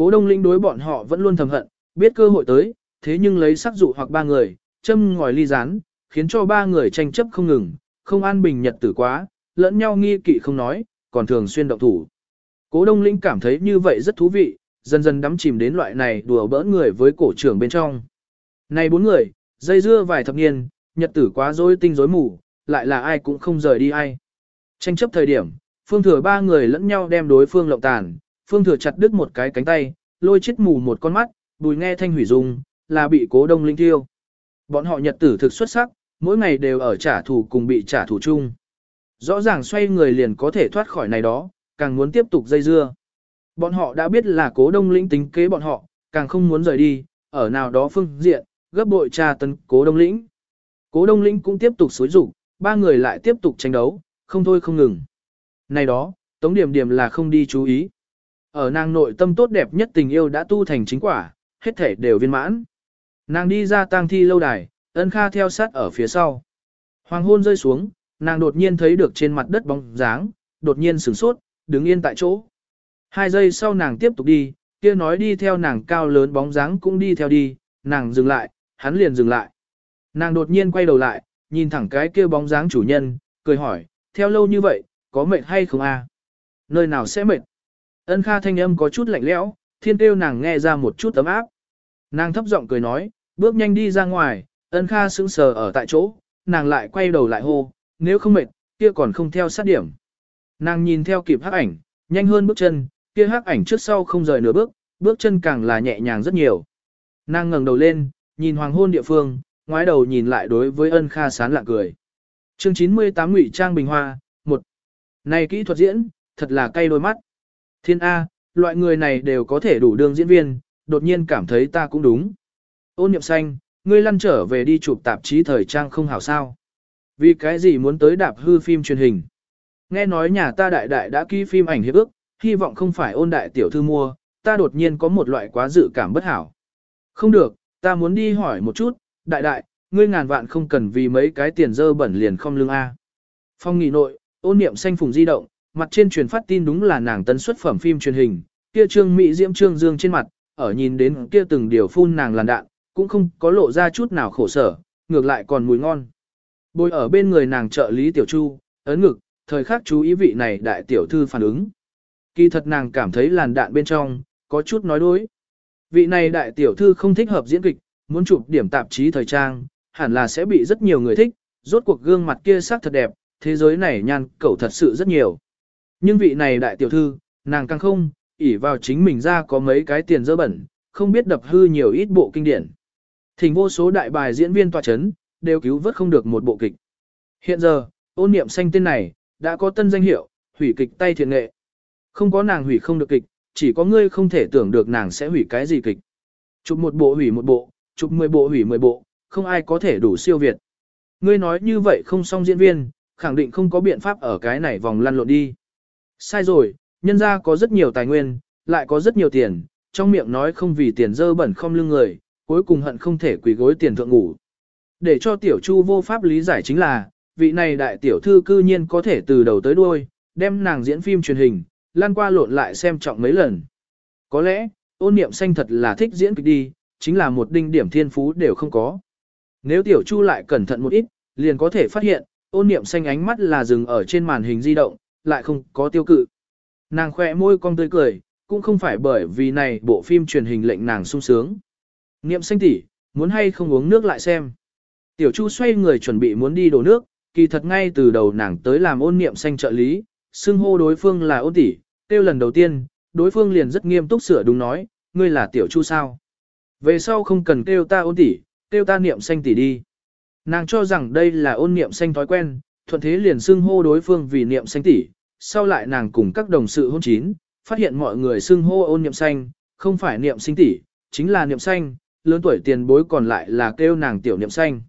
Cố đông lĩnh đối bọn họ vẫn luôn thầm hận, biết cơ hội tới, thế nhưng lấy sắc dụ hoặc ba người, châm ngòi ly rán, khiến cho ba người tranh chấp không ngừng, không an bình nhật tử quá, lẫn nhau nghi kỵ không nói, còn thường xuyên động thủ. Cố đông lĩnh cảm thấy như vậy rất thú vị, dần dần đắm chìm đến loại này đùa bỡn người với cổ trưởng bên trong. Này bốn người, dây dưa vài thập niên, nhật tử quá rối tinh rối mù, lại là ai cũng không rời đi ai. Tranh chấp thời điểm, phương thừa ba người lẫn nhau đem đối phương lộng tàn, phương thừa chặt đứt một cái cánh tay, lôi chết mù một con mắt, bùi nghe thanh hủy dung, là bị cố đông linh tiêu. Bọn họ nhật tử thực xuất sắc, mỗi ngày đều ở trả thù cùng bị trả thù chung. Rõ ràng xoay người liền có thể thoát khỏi này đó, càng muốn tiếp tục dây dưa. Bọn họ đã biết là cố đông lĩnh tính kế bọn họ, càng không muốn rời đi, ở nào đó phương diện, gấp bội tra tấn cố đông lĩnh. Cố đông lĩnh cũng tiếp tục xối rủ, ba người lại tiếp tục tranh đấu, không thôi không ngừng. Này đó, Tống Điểm Điểm là không đi chú ý. Ở nàng nội tâm tốt đẹp nhất tình yêu đã tu thành chính quả, hết thể đều viên mãn. Nàng đi ra tang thi lâu đài, ân kha theo sát ở phía sau. Hoàng hôn rơi xuống, nàng đột nhiên thấy được trên mặt đất bóng dáng, đột nhiên sửng sốt, đứng yên tại chỗ. Hai giây sau nàng tiếp tục đi, kia nói đi theo nàng cao lớn bóng dáng cũng đi theo đi, nàng dừng lại, hắn liền dừng lại. Nàng đột nhiên quay đầu lại, nhìn thẳng cái kia bóng dáng chủ nhân, cười hỏi, theo lâu như vậy, có mệt hay không a? Nơi nào sẽ mệt? Ân Kha thanh âm có chút lạnh lẽo, thiên tiêu nàng nghe ra một chút tấm áp. Nàng thấp giọng cười nói, bước nhanh đi ra ngoài, Ân Kha sững sờ ở tại chỗ, nàng lại quay đầu lại hô, nếu không mệt, kia còn không theo sát điểm. Nàng nhìn theo kịp hắc ảnh, nhanh hơn bước chân, kia hắc ảnh trước sau không rời nửa bước, bước chân càng là nhẹ nhàng rất nhiều. Nàng ngẩng đầu lên, nhìn hoàng hôn địa phương, ngoái đầu nhìn lại đối với ân kha sán lạ cười. Chương 98 Ngụy Trang Bình Hoa, một Này kỹ thuật diễn, thật là cay đôi mắt. Thiên A, loại người này đều có thể đủ đương diễn viên, đột nhiên cảm thấy ta cũng đúng. Ôn nhậm xanh, ngươi lăn trở về đi chụp tạp chí thời trang không hảo sao. Vì cái gì muốn tới đạp hư phim truyền hình? Nghe nói nhà ta đại đại đã ký phim ảnh hiệp ước, hy vọng không phải ôn đại tiểu thư mua, ta đột nhiên có một loại quá dự cảm bất hảo. Không được, ta muốn đi hỏi một chút, đại đại, ngươi ngàn vạn không cần vì mấy cái tiền dơ bẩn liền không lương A. Phong nghị nội, ôn niệm xanh phùng di động, mặt trên truyền phát tin đúng là nàng tân xuất phẩm phim truyền hình, kia trương mỹ diễm trương dương trên mặt, ở nhìn đến kia từng điều phun nàng làn đạn, cũng không có lộ ra chút nào khổ sở, ngược lại còn mùi ngon. Bồi ở bên người nàng trợ lý tiểu chu, ấn ngực, thời khắc chú ý vị này đại tiểu thư phản ứng. Kỳ thật nàng cảm thấy làn đạn bên trong, có chút nói đối. Vị này đại tiểu thư không thích hợp diễn kịch, muốn chụp điểm tạp chí thời trang, hẳn là sẽ bị rất nhiều người thích, rốt cuộc gương mặt kia sắc thật đẹp, thế giới này nhan cẩu thật sự rất nhiều. Nhưng vị này đại tiểu thư, nàng càng không, ỉ vào chính mình ra có mấy cái tiền dơ bẩn, không biết đập hư nhiều ít bộ kinh điển. Thỉnh vô số đại bài diễn viên tòa chấn, đều cứu vớt không được một bộ kịch. Hiện giờ, ôn niệm xanh tên này, đã có tân danh hiệu, hủy kịch tay thiện nghệ. Không có nàng hủy không được kịch, chỉ có ngươi không thể tưởng được nàng sẽ hủy cái gì kịch. Chụp một bộ hủy một bộ, chụp 10 bộ hủy 10 bộ, không ai có thể đủ siêu việt. Ngươi nói như vậy không xong diễn viên, khẳng định không có biện pháp ở cái này vòng lăn lộn đi. Sai rồi, nhân ra có rất nhiều tài nguyên, lại có rất nhiều tiền, trong miệng nói không vì tiền dơ bẩn không lưng người, cuối cùng hận không thể quỳ gối tiền thượng ngủ. Để cho tiểu chu vô pháp lý giải chính là, vị này đại tiểu thư cư nhiên có thể từ đầu tới đuôi, đem nàng diễn phim truyền hình, lan qua lộn lại xem trọng mấy lần. Có lẽ, ôn niệm xanh thật là thích diễn kịch đi, chính là một đinh điểm thiên phú đều không có. Nếu tiểu chu lại cẩn thận một ít, liền có thể phát hiện, ôn niệm xanh ánh mắt là dừng ở trên màn hình di động, lại không có tiêu cự. Nàng khỏe môi cong tươi cười, cũng không phải bởi vì này bộ phim truyền hình lệnh nàng sung sướng. Niệm xanh tỷ, muốn hay không uống nước lại xem. Tiểu Chu xoay người chuẩn bị muốn đi đổ nước, kỳ thật ngay từ đầu nàng tới làm ôn niệm xanh trợ lý, xưng hô đối phương là ôn tỷ, tiêu lần đầu tiên, đối phương liền rất nghiêm túc sửa đúng nói, ngươi là Tiểu Chu sao. Về sau không cần kêu ta ôn tỷ, kêu ta niệm xanh tỷ đi. Nàng cho rằng đây là ôn niệm xanh thói quen, thuận thế liền xưng hô đối phương vì niệm xanh tỷ, sau lại nàng cùng các đồng sự hôn chín, phát hiện mọi người xưng hô ôn niệm xanh, không phải niệm sinh tỷ, chính là niệm xanh, lớn tuổi tiền bối còn lại là kêu nàng tiểu niệm xanh.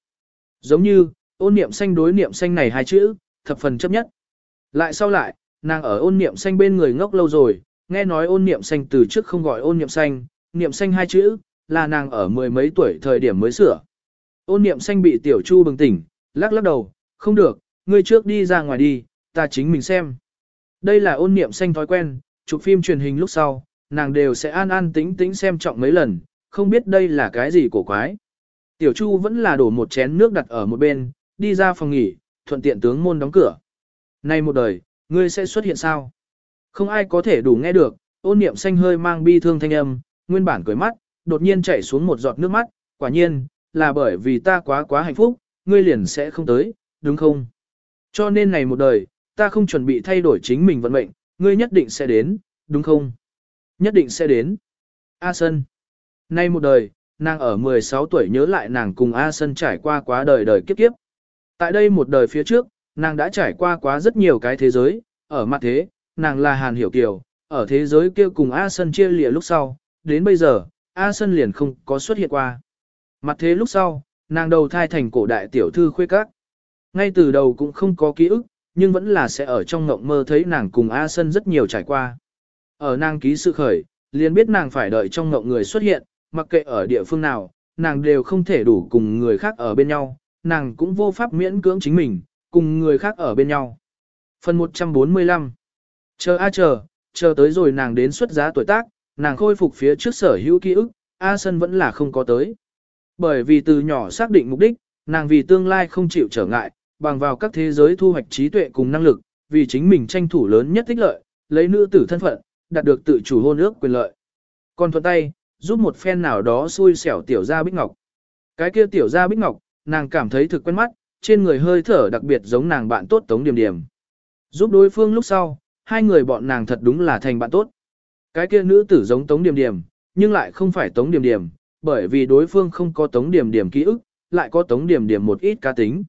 Giống như, ôn niệm xanh đối niệm xanh này hai chữ, thập phần chấp nhất. Lại sau lại, nàng ở ôn niệm xanh bên người ngốc lâu rồi, nghe nói ôn niệm xanh từ trước không gọi ôn niệm xanh, niệm xanh hai chữ, là nàng ở mười mấy tuổi thời điểm mới sửa. Ôn niệm xanh bị tiểu chu bừng tỉnh, lắc lắc đầu, không được, ngươi trước đi ra ngoài đi, ta chính mình xem. Đây là ôn niệm xanh thói quen, chụp phim truyền hình lúc sau, nàng đều sẽ an an tĩnh tĩnh xem trọng mấy lần, không biết đây là cái gì cổ quái. Tiểu Chu vẫn là đổ một chén nước đặt ở một bên, đi ra phòng nghỉ, thuận tiện tướng môn đóng cửa. Nay một đời, ngươi sẽ xuất hiện sao? Không ai có thể đủ nghe được, ôn niệm xanh hơi mang bi thương thanh âm, nguyên bản cười mắt, đột nhiên chảy xuống một giọt nước mắt, quả nhiên, là bởi vì ta quá quá hạnh phúc, ngươi liền sẽ không tới, đúng không? Cho nên này một đời, ta không chuẩn bị thay đổi chính mình vận mệnh, ngươi nhất định sẽ đến, đúng không? Nhất định sẽ đến. A Sân. Nay một đời, nàng ở 16 tuổi nhớ lại nàng cùng A Sân trải qua quá đời đời kiếp kiếp. Tại đây một đời phía trước, nàng đã trải qua quá rất nhiều cái thế giới, ở mặt thế, nàng là Hàn Hiểu Kiều, ở thế giới kia cùng A Sân chia lìa lúc sau, đến bây giờ, A Sân liền không có xuất hiện qua. Mặt thế lúc sau, nàng đầu thai thành cổ đại tiểu thư khuê các. Ngay từ đầu cũng không có ký ức, nhưng vẫn là sẽ ở trong ngộng mơ thấy nàng cùng A Sân rất nhiều trải qua. Ở nàng ký sự khởi, liền biết nàng phải đợi trong ngộng người xuất hiện, mặc kệ ở địa phương nào, nàng đều không thể đủ cùng người khác ở bên nhau, nàng cũng vô pháp miễn cưỡng chính mình, cùng người khác ở bên nhau. Phần 145 Chờ a chờ, chờ tới rồi nàng đến xuất giá tuổi tác, nàng khôi phục phía trước sở hữu ký ức, A Sân vẫn là không có tới. Bởi vì từ nhỏ xác định mục đích, nàng vì tương lai không chịu trở ngại, bằng vào các thế giới thu hoạch trí tuệ cùng năng lực, vì chính mình tranh thủ lớn nhất tích lợi, lấy nữ tử thân phận, đạt được tự chủ hôn ước quyền lợi. Còn thuận tay, giúp một phen nào đó xui xẻo tiểu gia bích ngọc. Cái kia tiểu gia bích ngọc, nàng cảm thấy thực quen mắt, trên người hơi thở đặc biệt giống nàng bạn tốt Tống Điểm Điểm. Giúp đối phương lúc sau, hai người bọn nàng thật đúng là thành bạn tốt. Cái kia nữ tử giống Tống Điểm Điểm, nhưng lại không phải Tống Điểm Điểm, bởi vì đối phương không có Tống Điểm Điểm ký ức, lại có Tống Điểm Điểm một ít cá tính.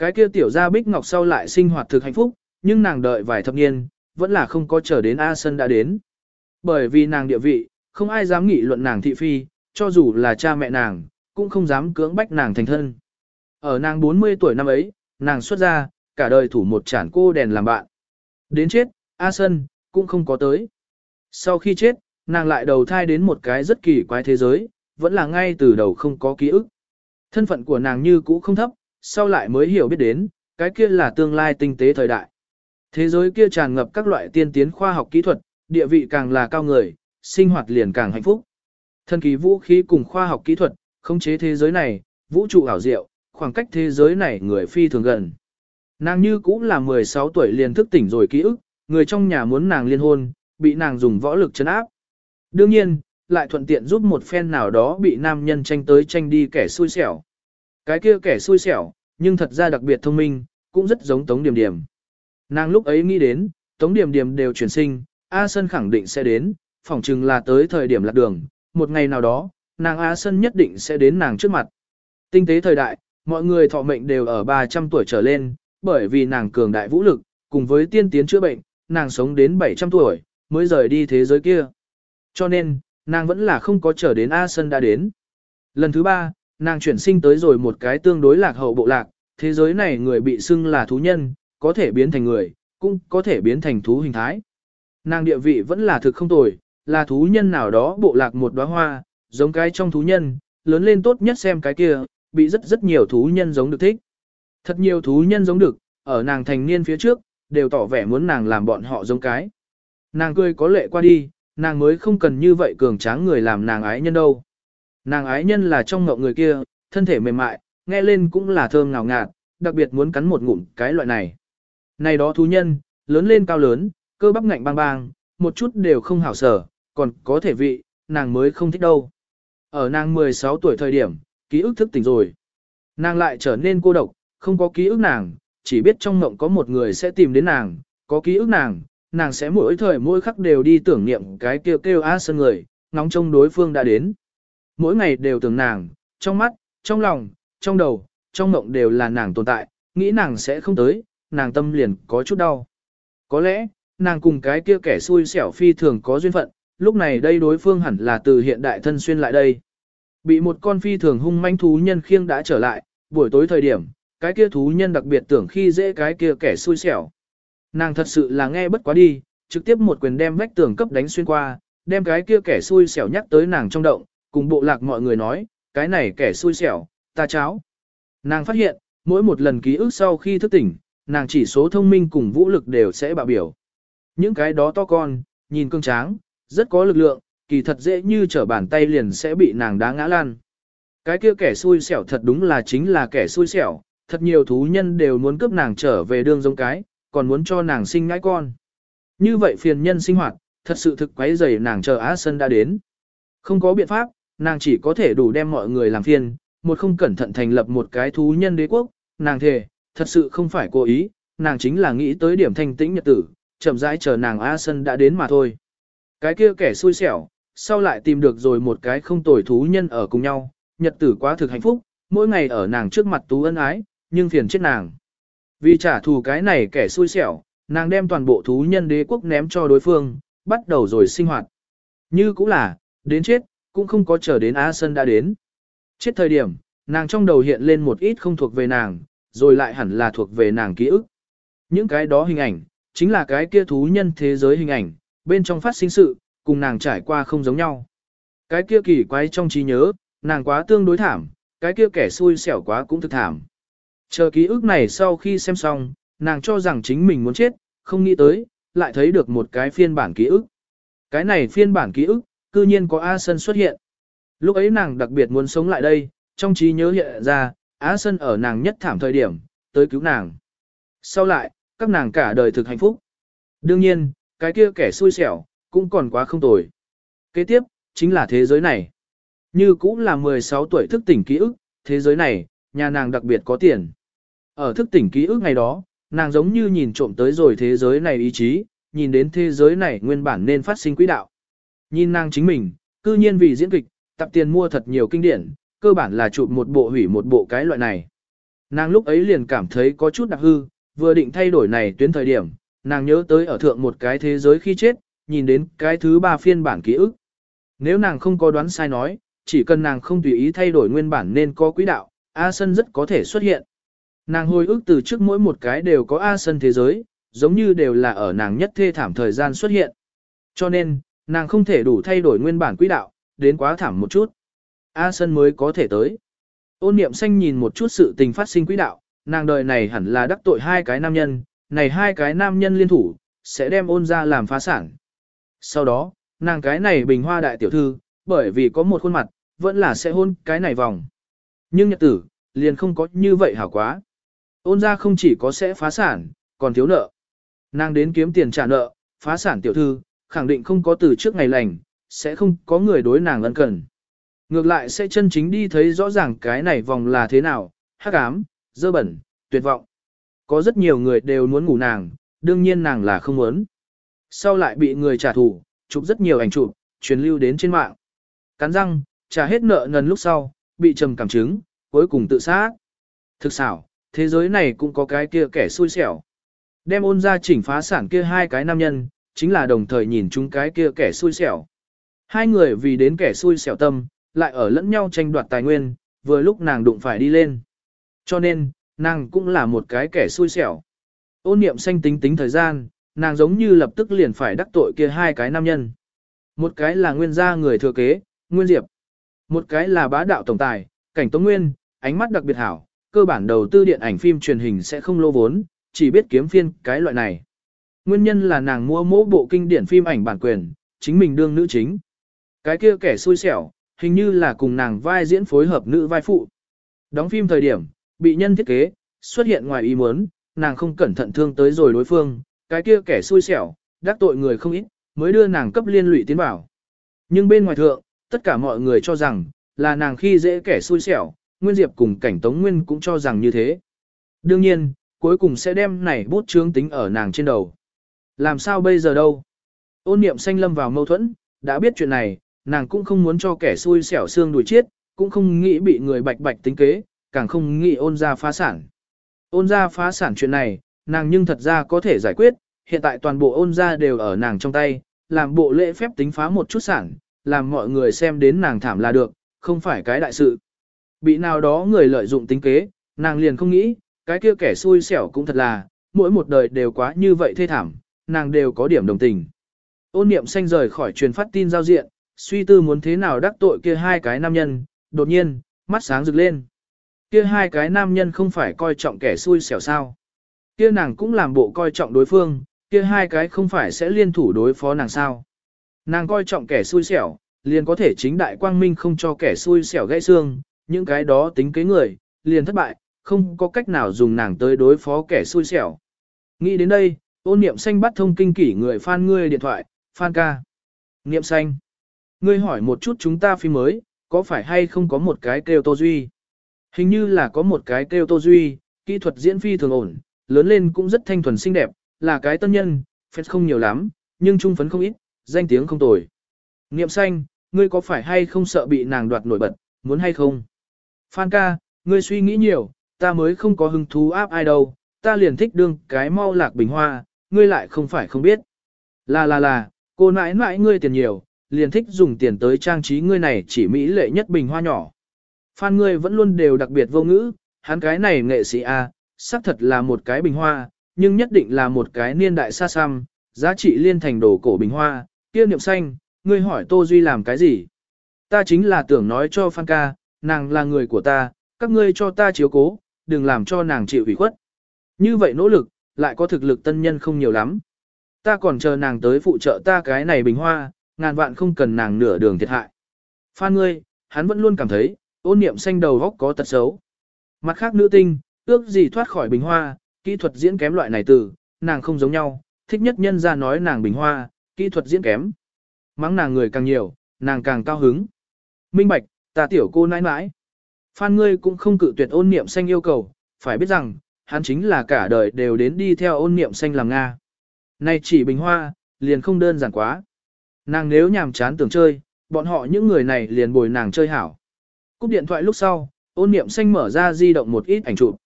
Cái kia tiểu gia bích ngọc sau lại sinh hoạt thực hạnh phúc, nhưng nàng đợi vài thập niên, vẫn là không có chờ đến A Sân đã đến. Bởi vì nàng địa vị, không ai dám nghị luận nàng thị phi, cho dù là cha mẹ nàng, cũng không dám cưỡng bách nàng thành thân. Ở nàng 40 tuổi năm ấy, nàng xuất ra, cả đời thủ một chản cô đèn làm bạn. Đến chết, A Sân, cũng không có tới. Sau khi chết, nàng lại đầu thai đến một cái rất kỳ quái thế giới, vẫn là ngay từ đầu không có ký ức. Thân phận của nàng như cũ không thấp, sau lại mới hiểu biết đến, cái kia là tương lai tinh tế thời đại. Thế giới kia tràn ngập các loại tiên tiến khoa học kỹ thuật, địa vị càng là cao người, sinh hoạt liền càng hạnh phúc. Thần kỳ vũ khí cùng khoa học kỹ thuật, khống chế thế giới này, vũ trụ ảo diệu, khoảng cách thế giới này người phi thường gần. Nàng như cũng là 16 tuổi liền thức tỉnh rồi ký ức, người trong nhà muốn nàng liên hôn, bị nàng dùng võ lực chấn áp. Đương nhiên, lại thuận tiện giúp một phen nào đó bị nam nhân tranh tới tranh đi kẻ xui xẻo. Cái kia kẻ xui xẻo, nhưng thật ra đặc biệt thông minh, cũng rất giống Tống Điểm Điểm. Nàng lúc ấy nghĩ đến, Tống Điểm Điểm đều chuyển sinh, A Sân khẳng định sẽ đến, phỏng chừng là tới thời điểm lạc đường, một ngày nào đó, nàng A Sân nhất định sẽ đến nàng trước mặt. Tinh tế thời đại, mọi người thọ mệnh đều ở 300 tuổi trở lên, bởi vì nàng cường đại vũ lực, cùng với tiên tiến chữa bệnh, nàng sống đến 700 tuổi, mới rời đi thế giới kia. Cho nên, nàng vẫn là không có chờ đến A Sân đã đến. Lần thứ ba, nàng chuyển sinh tới rồi một cái tương đối lạc hậu bộ lạc, thế giới này người bị xưng là thú nhân, có thể biến thành người, cũng có thể biến thành thú hình thái. Nàng địa vị vẫn là thực không tồi, là thú nhân nào đó bộ lạc một đóa hoa, giống cái trong thú nhân, lớn lên tốt nhất xem cái kia, bị rất rất nhiều thú nhân giống được thích. Thật nhiều thú nhân giống được, ở nàng thành niên phía trước, đều tỏ vẻ muốn nàng làm bọn họ giống cái. Nàng cười có lệ qua đi, nàng mới không cần như vậy cường tráng người làm nàng ái nhân đâu. Nàng ái nhân là trong ngậu người kia, thân thể mềm mại, nghe lên cũng là thơm ngào ngạt, đặc biệt muốn cắn một ngụm cái loại này. Này đó thú nhân, lớn lên cao lớn, cơ bắp ngạnh bang bang, một chút đều không hảo sở, còn có thể vị, nàng mới không thích đâu. Ở nàng 16 tuổi thời điểm, ký ức thức tỉnh rồi. Nàng lại trở nên cô độc, không có ký ức nàng, chỉ biết trong mộng có một người sẽ tìm đến nàng, có ký ức nàng, nàng sẽ mỗi thời mỗi khắc đều đi tưởng niệm cái kêu kêu á sân người, nóng trông đối phương đã đến. Mỗi ngày đều tưởng nàng, trong mắt, trong lòng, trong đầu, trong mộng đều là nàng tồn tại, nghĩ nàng sẽ không tới, nàng tâm liền có chút đau. Có lẽ, nàng cùng cái kia kẻ xui xẻo phi thường có duyên phận, lúc này đây đối phương hẳn là từ hiện đại thân xuyên lại đây. Bị một con phi thường hung manh thú nhân khiêng đã trở lại, buổi tối thời điểm, cái kia thú nhân đặc biệt tưởng khi dễ cái kia kẻ xui xẻo. Nàng thật sự là nghe bất quá đi, trực tiếp một quyền đem vách tường cấp đánh xuyên qua, đem cái kia kẻ xui xẻo nhắc tới nàng trong động, cùng bộ lạc mọi người nói, cái này kẻ xui xẻo, ta cháo. Nàng phát hiện, mỗi một lần ký ức sau khi thức tỉnh, nàng chỉ số thông minh cùng vũ lực đều sẽ bạo biểu. Những cái đó to con, nhìn cương tráng, rất có lực lượng, kỳ thật dễ như trở bàn tay liền sẽ bị nàng đá ngã lan. Cái kia kẻ xui xẻo thật đúng là chính là kẻ xui xẻo, thật nhiều thú nhân đều muốn cướp nàng trở về đường giống cái, còn muốn cho nàng sinh ngãi con. Như vậy phiền nhân sinh hoạt, thật sự thực quấy rầy nàng chờ Á Sân đã đến. Không có biện pháp, nàng chỉ có thể đủ đem mọi người làm phiền, một không cẩn thận thành lập một cái thú nhân đế quốc, nàng thề, thật sự không phải cố ý, nàng chính là nghĩ tới điểm thanh tĩnh nhật tử, chậm rãi chờ nàng A Sân đã đến mà thôi. Cái kia kẻ xui xẻo, sau lại tìm được rồi một cái không tồi thú nhân ở cùng nhau, nhật tử quá thực hạnh phúc, mỗi ngày ở nàng trước mặt tú ân ái, nhưng phiền chết nàng. Vì trả thù cái này kẻ xui xẻo, nàng đem toàn bộ thú nhân đế quốc ném cho đối phương, bắt đầu rồi sinh hoạt. Như cũng là, đến chết, cũng không có chờ đến A Sân đã đến. Chết thời điểm, nàng trong đầu hiện lên một ít không thuộc về nàng, rồi lại hẳn là thuộc về nàng ký ức. Những cái đó hình ảnh, chính là cái kia thú nhân thế giới hình ảnh, bên trong phát sinh sự, cùng nàng trải qua không giống nhau. Cái kia kỳ quái trong trí nhớ, nàng quá tương đối thảm, cái kia kẻ xui xẻo quá cũng thực thảm. Chờ ký ức này sau khi xem xong, nàng cho rằng chính mình muốn chết, không nghĩ tới, lại thấy được một cái phiên bản ký ức. Cái này phiên bản ký ức, cư nhiên có A Sân xuất hiện. Lúc ấy nàng đặc biệt muốn sống lại đây, trong trí nhớ hiện ra, Á Sân ở nàng nhất thảm thời điểm, tới cứu nàng. Sau lại, các nàng cả đời thực hạnh phúc. Đương nhiên, cái kia kẻ xui xẻo, cũng còn quá không tồi. Kế tiếp, chính là thế giới này. Như cũng là 16 tuổi thức tỉnh ký ức, thế giới này, nhà nàng đặc biệt có tiền. Ở thức tỉnh ký ức ngày đó, nàng giống như nhìn trộm tới rồi thế giới này ý chí, nhìn đến thế giới này nguyên bản nên phát sinh quỹ đạo. Nhìn nàng chính mình, cư nhiên vì diễn kịch, tập tiền mua thật nhiều kinh điển, cơ bản là chụp một bộ hủy một bộ cái loại này. Nàng lúc ấy liền cảm thấy có chút đặc hư, vừa định thay đổi này tuyến thời điểm, nàng nhớ tới ở thượng một cái thế giới khi chết, nhìn đến cái thứ ba phiên bản ký ức. Nếu nàng không có đoán sai nói, chỉ cần nàng không tùy ý thay đổi nguyên bản nên có quỹ đạo, A Sân rất có thể xuất hiện. Nàng hồi ức từ trước mỗi một cái đều có A Sân thế giới, giống như đều là ở nàng nhất thê thảm thời gian xuất hiện. Cho nên, nàng không thể đủ thay đổi nguyên bản quỹ đạo, đến quá thảm một chút. A Sân mới có thể tới. Ôn niệm xanh nhìn một chút sự tình phát sinh quỹ đạo, nàng đời này hẳn là đắc tội hai cái nam nhân, này hai cái nam nhân liên thủ, sẽ đem ôn ra làm phá sản. Sau đó, nàng cái này bình hoa đại tiểu thư, bởi vì có một khuôn mặt, vẫn là sẽ hôn cái này vòng. Nhưng nhật tử, liền không có như vậy hảo quá. Ôn ra không chỉ có sẽ phá sản, còn thiếu nợ. Nàng đến kiếm tiền trả nợ, phá sản tiểu thư, khẳng định không có từ trước ngày lành, sẽ không có người đối nàng ân cần. Ngược lại sẽ chân chính đi thấy rõ ràng cái này vòng là thế nào, hắc ám, dơ bẩn, tuyệt vọng. Có rất nhiều người đều muốn ngủ nàng, đương nhiên nàng là không muốn. Sau lại bị người trả thù, chụp rất nhiều ảnh chụp, truyền lưu đến trên mạng. Cắn răng, trả hết nợ nần lúc sau, bị trầm cảm chứng, cuối cùng tự sát. Thực xảo, thế giới này cũng có cái kia kẻ xui xẻo. Đem ôn ra chỉnh phá sản kia hai cái nam nhân, chính là đồng thời nhìn chúng cái kia kẻ xui xẻo. Hai người vì đến kẻ xui xẻo tâm, lại ở lẫn nhau tranh đoạt tài nguyên, vừa lúc nàng đụng phải đi lên. Cho nên, nàng cũng là một cái kẻ xui xẻo. Ôn niệm xanh tính tính thời gian, nàng giống như lập tức liền phải đắc tội kia hai cái nam nhân. Một cái là nguyên gia người thừa kế, Nguyên Diệp. Một cái là bá đạo tổng tài, cảnh tống nguyên, ánh mắt đặc biệt hảo, cơ bản đầu tư điện ảnh phim truyền hình sẽ không lô vốn, chỉ biết kiếm phiên cái loại này. Nguyên nhân là nàng mua mỗi bộ kinh điển phim ảnh bản quyền, chính mình đương nữ chính. Cái kia kẻ xui xẻo, hình như là cùng nàng vai diễn phối hợp nữ vai phụ. Đóng phim thời điểm, bị nhân thiết kế, xuất hiện ngoài ý muốn, nàng không cẩn thận thương tới rồi đối phương, cái kia kẻ xui xẻo, đắc tội người không ít, mới đưa nàng cấp liên lụy tiến bảo. Nhưng bên ngoài thượng, tất cả mọi người cho rằng, là nàng khi dễ kẻ xui xẻo, Nguyên Diệp cùng cảnh Tống Nguyên cũng cho rằng như thế. Đương nhiên, cuối cùng sẽ đem này bút chướng tính ở nàng trên đầu. Làm sao bây giờ đâu? Ôn niệm xanh lâm vào mâu thuẫn, đã biết chuyện này, nàng cũng không muốn cho kẻ xui xẻo xương đuổi chết, cũng không nghĩ bị người bạch bạch tính kế, càng không nghĩ ôn ra phá sản. Ôn ra phá sản chuyện này, nàng nhưng thật ra có thể giải quyết, hiện tại toàn bộ ôn ra đều ở nàng trong tay, làm bộ lễ phép tính phá một chút sản, làm mọi người xem đến nàng thảm là được, không phải cái đại sự. Bị nào đó người lợi dụng tính kế, nàng liền không nghĩ, cái kia kẻ xui xẻo cũng thật là, mỗi một đời đều quá như vậy thê thảm, nàng đều có điểm đồng tình. Ôn niệm xanh rời khỏi truyền phát tin giao diện, suy tư muốn thế nào đắc tội kia hai cái nam nhân, đột nhiên, mắt sáng rực lên. Kia hai cái nam nhân không phải coi trọng kẻ xui xẻo sao. Kia nàng cũng làm bộ coi trọng đối phương, kia hai cái không phải sẽ liên thủ đối phó nàng sao. Nàng coi trọng kẻ xui xẻo, liền có thể chính đại quang minh không cho kẻ xui xẻo gãy xương, những cái đó tính kế người, liền thất bại, không có cách nào dùng nàng tới đối phó kẻ xui xẻo. Nghĩ đến đây, ôn niệm xanh bắt thông kinh kỷ người fan ngươi điện thoại, fan ca. Niệm xanh. Ngươi hỏi một chút chúng ta phim mới, có phải hay không có một cái kêu Tô Duy? Hình như là có một cái kêu Tô Duy, kỹ thuật diễn phi thường ổn, lớn lên cũng rất thanh thuần xinh đẹp, là cái tân nhân, phép không nhiều lắm, nhưng trung phấn không ít, danh tiếng không tồi. Niệm xanh, ngươi có phải hay không sợ bị nàng đoạt nổi bật, muốn hay không? Phan ca, ngươi suy nghĩ nhiều, ta mới không có hứng thú áp ai đâu, ta liền thích đương cái mau lạc bình hoa, ngươi lại không phải không biết. Là là là, cô nãi nãi ngươi tiền nhiều, liền thích dùng tiền tới trang trí ngươi này chỉ mỹ lệ nhất bình hoa nhỏ. Phan ngươi vẫn luôn đều đặc biệt vô ngữ, hắn cái này nghệ sĩ A, à, xác thật là một cái bình hoa, nhưng nhất định là một cái niên đại xa xăm, giá trị liên thành đồ cổ bình hoa, kia niệm xanh, ngươi hỏi Tô Duy làm cái gì? Ta chính là tưởng nói cho Phan ca, nàng là người của ta, các ngươi cho ta chiếu cố, đừng làm cho nàng chịu ủy khuất. Như vậy nỗ lực, lại có thực lực tân nhân không nhiều lắm. Ta còn chờ nàng tới phụ trợ ta cái này bình hoa, ngàn vạn không cần nàng nửa đường thiệt hại. Phan ngươi, hắn vẫn luôn cảm thấy, ôn niệm xanh đầu góc có tật xấu. Mặt khác nữ tinh, ước gì thoát khỏi bình hoa, kỹ thuật diễn kém loại này từ, nàng không giống nhau, thích nhất nhân ra nói nàng bình hoa, kỹ thuật diễn kém. Mắng nàng người càng nhiều, nàng càng cao hứng. Minh bạch, ta tiểu cô nãi nãi. Phan ngươi cũng không cự tuyệt ôn niệm xanh yêu cầu, phải biết rằng, hắn chính là cả đời đều đến đi theo ôn niệm xanh làm Nga. nay chỉ bình hoa, liền không đơn giản quá. Nàng nếu nhàm chán tưởng chơi, bọn họ những người này liền bồi nàng chơi hảo. Cúp điện thoại lúc sau, ôn niệm xanh mở ra di động một ít ảnh chụp.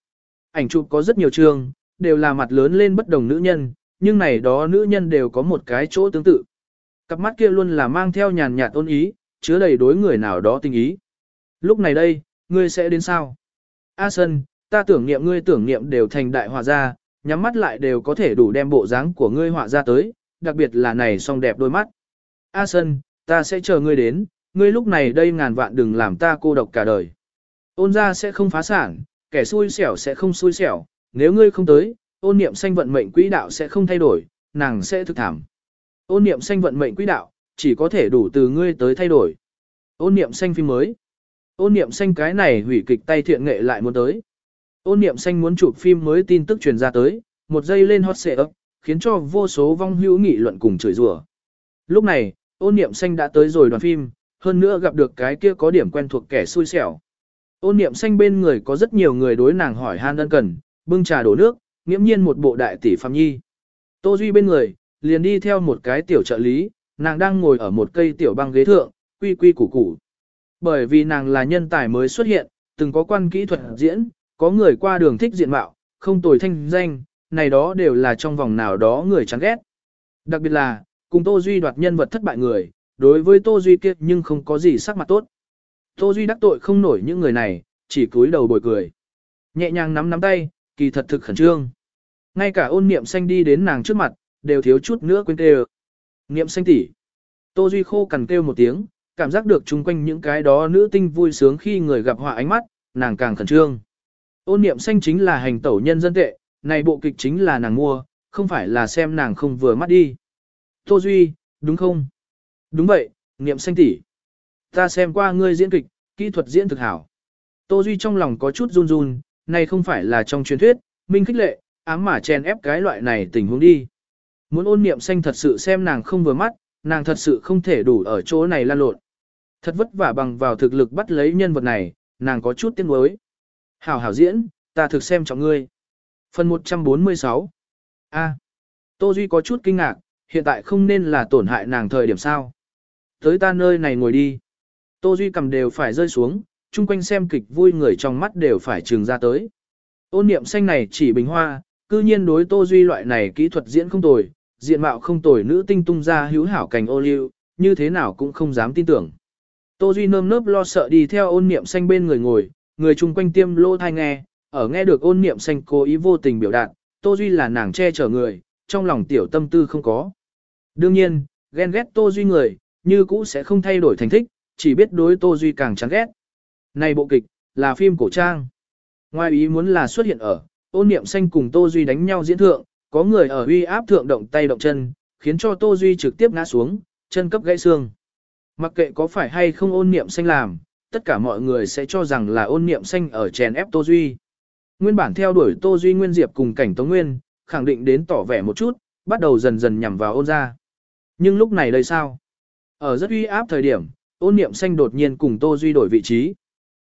Ảnh chụp có rất nhiều trường đều là mặt lớn lên bất đồng nữ nhân, nhưng này đó nữ nhân đều có một cái chỗ tương tự. Cặp mắt kia luôn là mang theo nhàn nhạt ôn ý, chứa đầy đối người nào đó tình ý. Lúc này đây, ngươi sẽ đến sao? A Sân, ta tưởng niệm ngươi tưởng niệm đều thành đại họa ra, nhắm mắt lại đều có thể đủ đem bộ dáng của ngươi họa ra tới, đặc biệt là này song đẹp đôi mắt. A Sân, ta sẽ chờ ngươi đến, ngươi lúc này đây ngàn vạn đừng làm ta cô độc cả đời. Ôn ra sẽ không phá sản, kẻ xui xẻo sẽ không xui xẻo, nếu ngươi không tới, ôn niệm sanh vận mệnh quỹ đạo sẽ không thay đổi, nàng sẽ thực thảm. Ôn niệm sanh vận mệnh quỹ đạo, chỉ có thể đủ từ ngươi tới thay đổi. Ôn niệm sanh phim mới. Ôn niệm sanh cái này hủy kịch tay thiện nghệ lại muốn tới. Ôn niệm xanh muốn chụp phim mới tin tức truyền ra tới, một giây lên hot ấp, khiến cho vô số vong hữu nghị luận cùng chửi rủa. Lúc này, ôn niệm xanh đã tới rồi đoàn phim, hơn nữa gặp được cái kia có điểm quen thuộc kẻ xui xẻo. Ôn niệm xanh bên người có rất nhiều người đối nàng hỏi han đơn cần, bưng trà đổ nước, nghiễm nhiên một bộ đại tỷ phạm nhi. Tô Duy bên người, liền đi theo một cái tiểu trợ lý, nàng đang ngồi ở một cây tiểu băng ghế thượng, quy quy củ củ. Bởi vì nàng là nhân tài mới xuất hiện, từng có quan kỹ thuật diễn, có người qua đường thích diện mạo, không tồi thanh danh, này đó đều là trong vòng nào đó người chán ghét. Đặc biệt là, cùng Tô Duy đoạt nhân vật thất bại người, đối với Tô Duy kia nhưng không có gì sắc mặt tốt. Tô Duy đắc tội không nổi những người này, chỉ cúi đầu bồi cười. Nhẹ nhàng nắm nắm tay, kỳ thật thực khẩn trương. Ngay cả ôn niệm xanh đi đến nàng trước mặt, đều thiếu chút nữa quên kêu. Niệm xanh tỷ. Tô Duy khô cằn kêu một tiếng, cảm giác được chung quanh những cái đó nữ tinh vui sướng khi người gặp họa ánh mắt, nàng càng khẩn trương. Ôn niệm xanh chính là hành tẩu nhân dân tệ, này bộ kịch chính là nàng mua, không phải là xem nàng không vừa mắt đi. Tô Duy, đúng không? Đúng vậy, niệm xanh tỷ. Ta xem qua ngươi diễn kịch, kỹ thuật diễn thực hảo. Tô Duy trong lòng có chút run run, này không phải là trong truyền thuyết, minh khích lệ, ám mà chen ép cái loại này tình huống đi. Muốn ôn niệm xanh thật sự xem nàng không vừa mắt, nàng thật sự không thể đủ ở chỗ này lan lộn. Thật vất vả bằng vào thực lực bắt lấy nhân vật này, nàng có chút tiếc nuối. Hảo hảo diễn, ta thực xem trọng ngươi. Phần 146 A. Tô Duy có chút kinh ngạc, hiện tại không nên là tổn hại nàng thời điểm sao. Tới ta nơi này ngồi đi. Tô Duy cầm đều phải rơi xuống, chung quanh xem kịch vui người trong mắt đều phải trừng ra tới. Ôn niệm xanh này chỉ bình hoa, cư nhiên đối Tô Duy loại này kỹ thuật diễn không tồi, diện mạo không tồi nữ tinh tung ra hữu hảo cảnh ô liu, như thế nào cũng không dám tin tưởng. Tô Duy nơm nớp lo sợ đi theo ôn niệm xanh bên người ngồi, người chung quanh tiêm lô thai nghe, ở nghe được ôn niệm xanh cố ý vô tình biểu đạt, Tô Duy là nàng che chở người, trong lòng tiểu tâm tư không có. Đương nhiên, ghen ghét Tô Duy người, như cũ sẽ không thay đổi thành thích, chỉ biết đối Tô Duy càng chán ghét. Này bộ kịch, là phim cổ trang. Ngoài ý muốn là xuất hiện ở, ôn niệm xanh cùng Tô Duy đánh nhau diễn thượng, có người ở uy áp thượng động tay động chân, khiến cho Tô Duy trực tiếp ngã xuống, chân cấp gãy xương. Mặc kệ có phải hay không ôn niệm xanh làm, tất cả mọi người sẽ cho rằng là ôn niệm xanh ở chèn ép Tô Duy. Nguyên bản theo đuổi Tô Duy Nguyên Diệp cùng cảnh Tống Nguyên, khẳng định đến tỏ vẻ một chút, bắt đầu dần dần nhằm vào ôn ra. Nhưng lúc này đây sao? Ở rất uy áp thời điểm, ôn niệm xanh đột nhiên cùng Tô Duy đổi vị trí.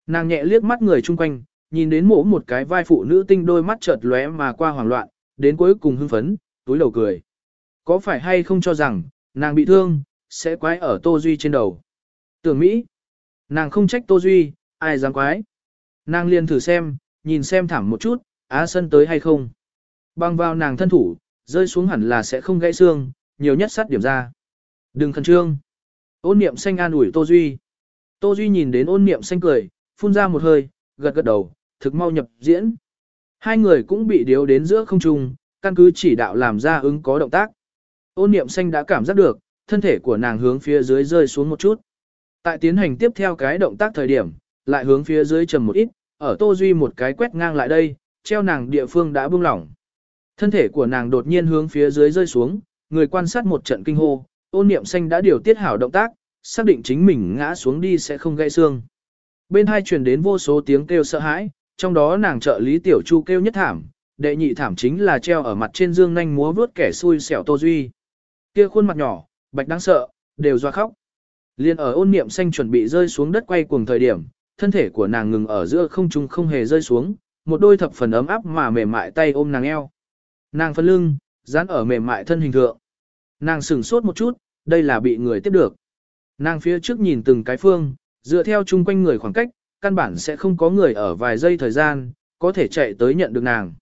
Nàng nhẹ liếc mắt người chung quanh, nhìn đến mỗ một cái vai phụ nữ tinh đôi mắt chợt lóe mà qua hoảng loạn, đến cuối cùng hưng phấn, túi đầu cười. Có phải hay không cho rằng, nàng bị thương, sẽ quái ở Tô Duy trên đầu. Tưởng Mỹ, nàng không trách Tô Duy, ai dám quái. Nàng liền thử xem, nhìn xem thảm một chút, á sân tới hay không. Băng vào nàng thân thủ, rơi xuống hẳn là sẽ không gãy xương, nhiều nhất sát điểm ra. Đừng khẩn trương. Ôn niệm xanh an ủi Tô Duy. Tô Duy nhìn đến ôn niệm xanh cười, phun ra một hơi, gật gật đầu, thực mau nhập diễn. Hai người cũng bị điếu đến giữa không trung, căn cứ chỉ đạo làm ra ứng có động tác. Ôn niệm xanh đã cảm giác được, thân thể của nàng hướng phía dưới rơi xuống một chút. Tại tiến hành tiếp theo cái động tác thời điểm, lại hướng phía dưới trầm một ít, ở Tô Duy một cái quét ngang lại đây, treo nàng địa phương đã buông lỏng. Thân thể của nàng đột nhiên hướng phía dưới rơi xuống, người quan sát một trận kinh hô, ôn niệm xanh đã điều tiết hảo động tác, xác định chính mình ngã xuống đi sẽ không gãy xương. Bên hai truyền đến vô số tiếng kêu sợ hãi, trong đó nàng trợ lý tiểu chu kêu nhất thảm, đệ nhị thảm chính là treo ở mặt trên dương nhanh múa vướt kẻ xui xẻo Tô Duy. Kia khuôn mặt nhỏ, bạch đáng sợ, đều doa khóc. Liên ở ôn niệm xanh chuẩn bị rơi xuống đất quay cuồng thời điểm, thân thể của nàng ngừng ở giữa không trung không hề rơi xuống, một đôi thập phần ấm áp mà mềm mại tay ôm nàng eo. Nàng phân lưng, dán ở mềm mại thân hình thượng. Nàng sửng sốt một chút, đây là bị người tiếp được. Nàng phía trước nhìn từng cái phương, dựa theo chung quanh người khoảng cách, căn bản sẽ không có người ở vài giây thời gian, có thể chạy tới nhận được nàng.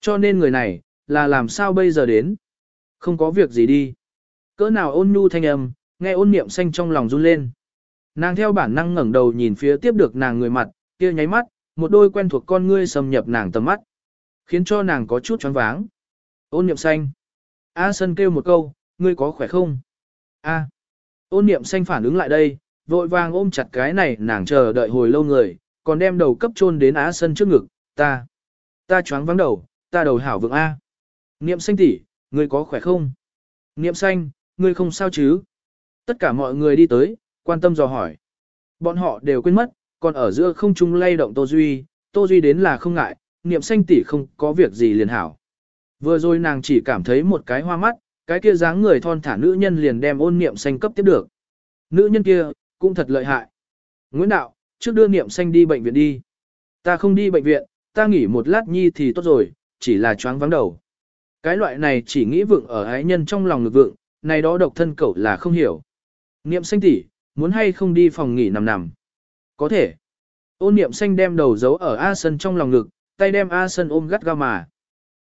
Cho nên người này, là làm sao bây giờ đến? Không có việc gì đi. Cỡ nào ôn nhu thanh âm, nghe ôn niệm xanh trong lòng run lên. Nàng theo bản năng ngẩng đầu nhìn phía tiếp được nàng người mặt, kia nháy mắt, một đôi quen thuộc con ngươi xâm nhập nàng tầm mắt, khiến cho nàng có chút choáng váng. Ôn niệm xanh. A Sân kêu một câu, ngươi có khỏe không? A. Ôn niệm xanh phản ứng lại đây, vội vàng ôm chặt cái này nàng chờ đợi hồi lâu người, còn đem đầu cấp chôn đến Á Sân trước ngực, ta. Ta choáng vắng đầu, ta đầu hảo vượng A. Niệm xanh tỷ, ngươi có khỏe không? Niệm xanh, ngươi không sao chứ? Tất cả mọi người đi tới, quan tâm dò hỏi. Bọn họ đều quên mất, còn ở giữa không trung lay động Tô Duy, Tô Duy đến là không ngại, niệm xanh tỷ không có việc gì liền hảo. Vừa rồi nàng chỉ cảm thấy một cái hoa mắt, cái kia dáng người thon thả nữ nhân liền đem ôn niệm xanh cấp tiếp được. Nữ nhân kia, cũng thật lợi hại. Nguyễn Đạo, trước đưa niệm xanh đi bệnh viện đi. Ta không đi bệnh viện, ta nghỉ một lát nhi thì tốt rồi, chỉ là choáng vắng đầu. Cái loại này chỉ nghĩ vượng ở ái nhân trong lòng ngực vượng, này đó độc thân cậu là không hiểu. Niệm xanh tỷ, muốn hay không đi phòng nghỉ nằm nằm. Có thể. Ôn niệm xanh đem đầu giấu ở A Sân trong lòng ngực, tay đem A Sân ôm gắt ga mà.